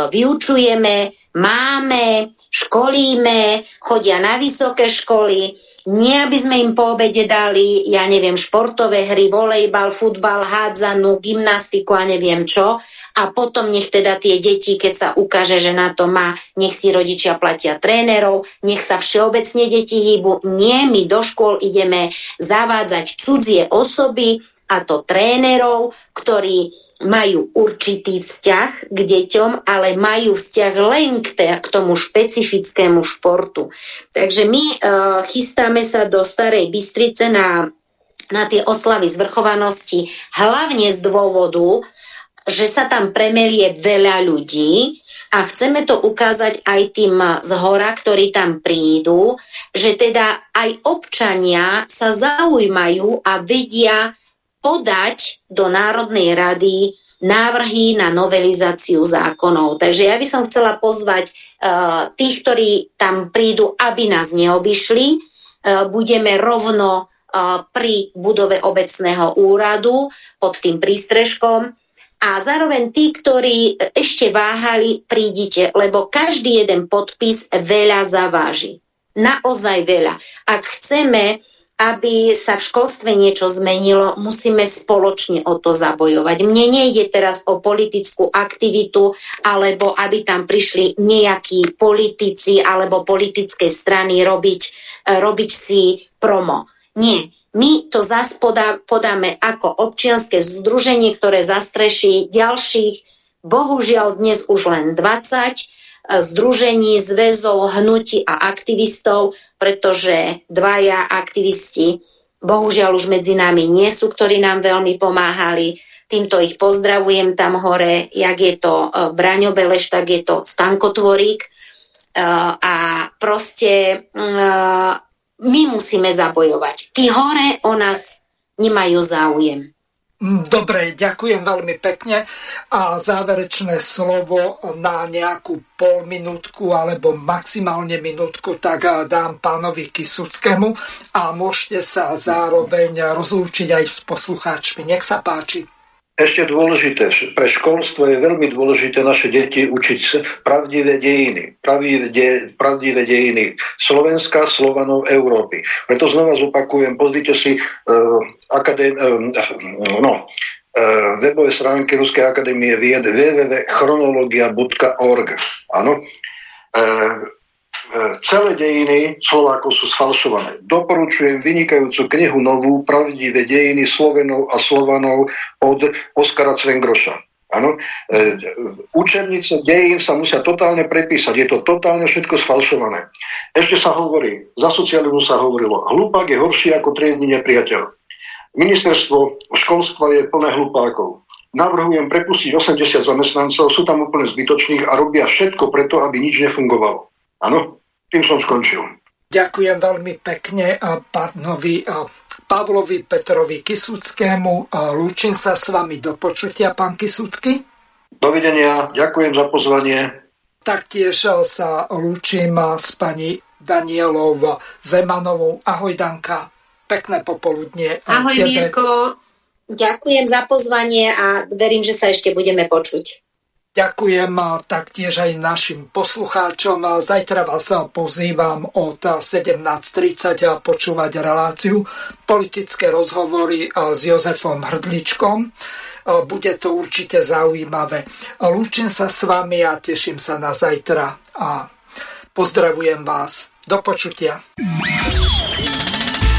vyučujeme, máme, školíme, chodia na vysoké školy, nie aby sme im po obede dali, ja neviem, športové hry, volejbal, futbal, hádzanú, gymnastiku a neviem čo. A potom nech teda tie deti, keď sa ukáže, že na to má, nech si rodičia platia trénerov, nech sa všeobecne deti hýbu. Nie, my do škôl ideme zavádzať cudzie osoby, a to trénerov, ktorí majú určitý vzťah k deťom, ale majú vzťah len k, k tomu špecifickému športu. Takže my uh, chystáme sa do Starej Bystrice na, na tie oslavy zvrchovanosti hlavne z dôvodu, že sa tam premelie veľa ľudí a chceme to ukázať aj tým z hora, ktorí tam prídu, že teda aj občania sa zaujímajú a vedia podať do Národnej rady návrhy na novelizáciu zákonov. Takže ja by som chcela pozvať uh, tých, ktorí tam prídu, aby nás neobyšli. Uh, budeme rovno uh, pri budove obecného úradu pod tým prístrežkom. A zároveň tí, ktorí ešte váhali, prídite, lebo každý jeden podpis veľa zaváži. Naozaj veľa. Ak chceme aby sa v školstve niečo zmenilo, musíme spoločne o to zabojovať. Mne nejde teraz o politickú aktivitu, alebo aby tam prišli nejakí politici alebo politické strany robiť, e, robiť si promo. Nie. My to zase podáme ako občianske združenie, ktoré zastreší ďalších, bohužiaľ dnes už len 20 združení, zväzov, hnutí a aktivistov, pretože dvaja aktivisti bohužiaľ už medzi nami nie sú, ktorí nám veľmi pomáhali. Týmto ich pozdravujem tam hore, jak je to e, Braňo Beleš, tak je to Stanko Tvorík. E, a proste e, my musíme zabojovať. Tí hore o nás nemajú záujem. Mm, dobre, ďakujem veľmi pekne a záverečné slovo na nejakú pol minútku alebo maximálne minútku tak eh, dám pánovi Kisuckému a môžete sa zároveň rozlúčiť aj s poslucháčmi. Nech sa páči. Ešte dôležité, pre školstvo je veľmi dôležité naše deti učiť pravdivé dejiny, pravdivé, pravdivé dejiny Slovenska, Slovanov, Európy. Preto znova zopakujem, pozrite si uh, akadé, uh, no, uh, webové stránky Ruskej akadémie vied www.chronologia.org. Áno. Uh, celé dejiny Slovákov sú sfalšované. Doporučujem vynikajúcu knihu novú Pravdivé dejiny Slovenov a Slovanov od Oskara Cvengroša. Áno, e, učebnice dejín sa musia totálne prepísať. Je to totálne všetko sfalšované. Ešte sa hovorí, za socializmu sa hovorilo, hlupák je horší ako triedny nepriateľ. Ministerstvo školstva je plné hlupákov. Navrhujem prepustiť 80 zamestnancov, sú tam úplne zbytočných a robia všetko preto, aby nič nefungovalo. Áno, tým som skončil. Ďakujem veľmi pekne pánovi Pavlovi Petrovi Kisuckému. Lúčim sa s vami do počutia, pán Kisucký. Dovidenia, ďakujem za pozvanie. Taktiež sa lúčim s pani Danielou Zemanovou. Ahoj, Danka. Pekné popoludnie. Ahoj, tebe. Mirko. Ďakujem za pozvanie a verím, že sa ešte budeme počuť. Ďakujem taktiež aj našim poslucháčom. Zajtra vás pozývam od 17.30 počúvať reláciu politické rozhovory s Jozefom Hrdličkom. Bude to určite zaujímavé. Lúčim sa s vami a teším sa na zajtra a pozdravujem vás. Do počutia.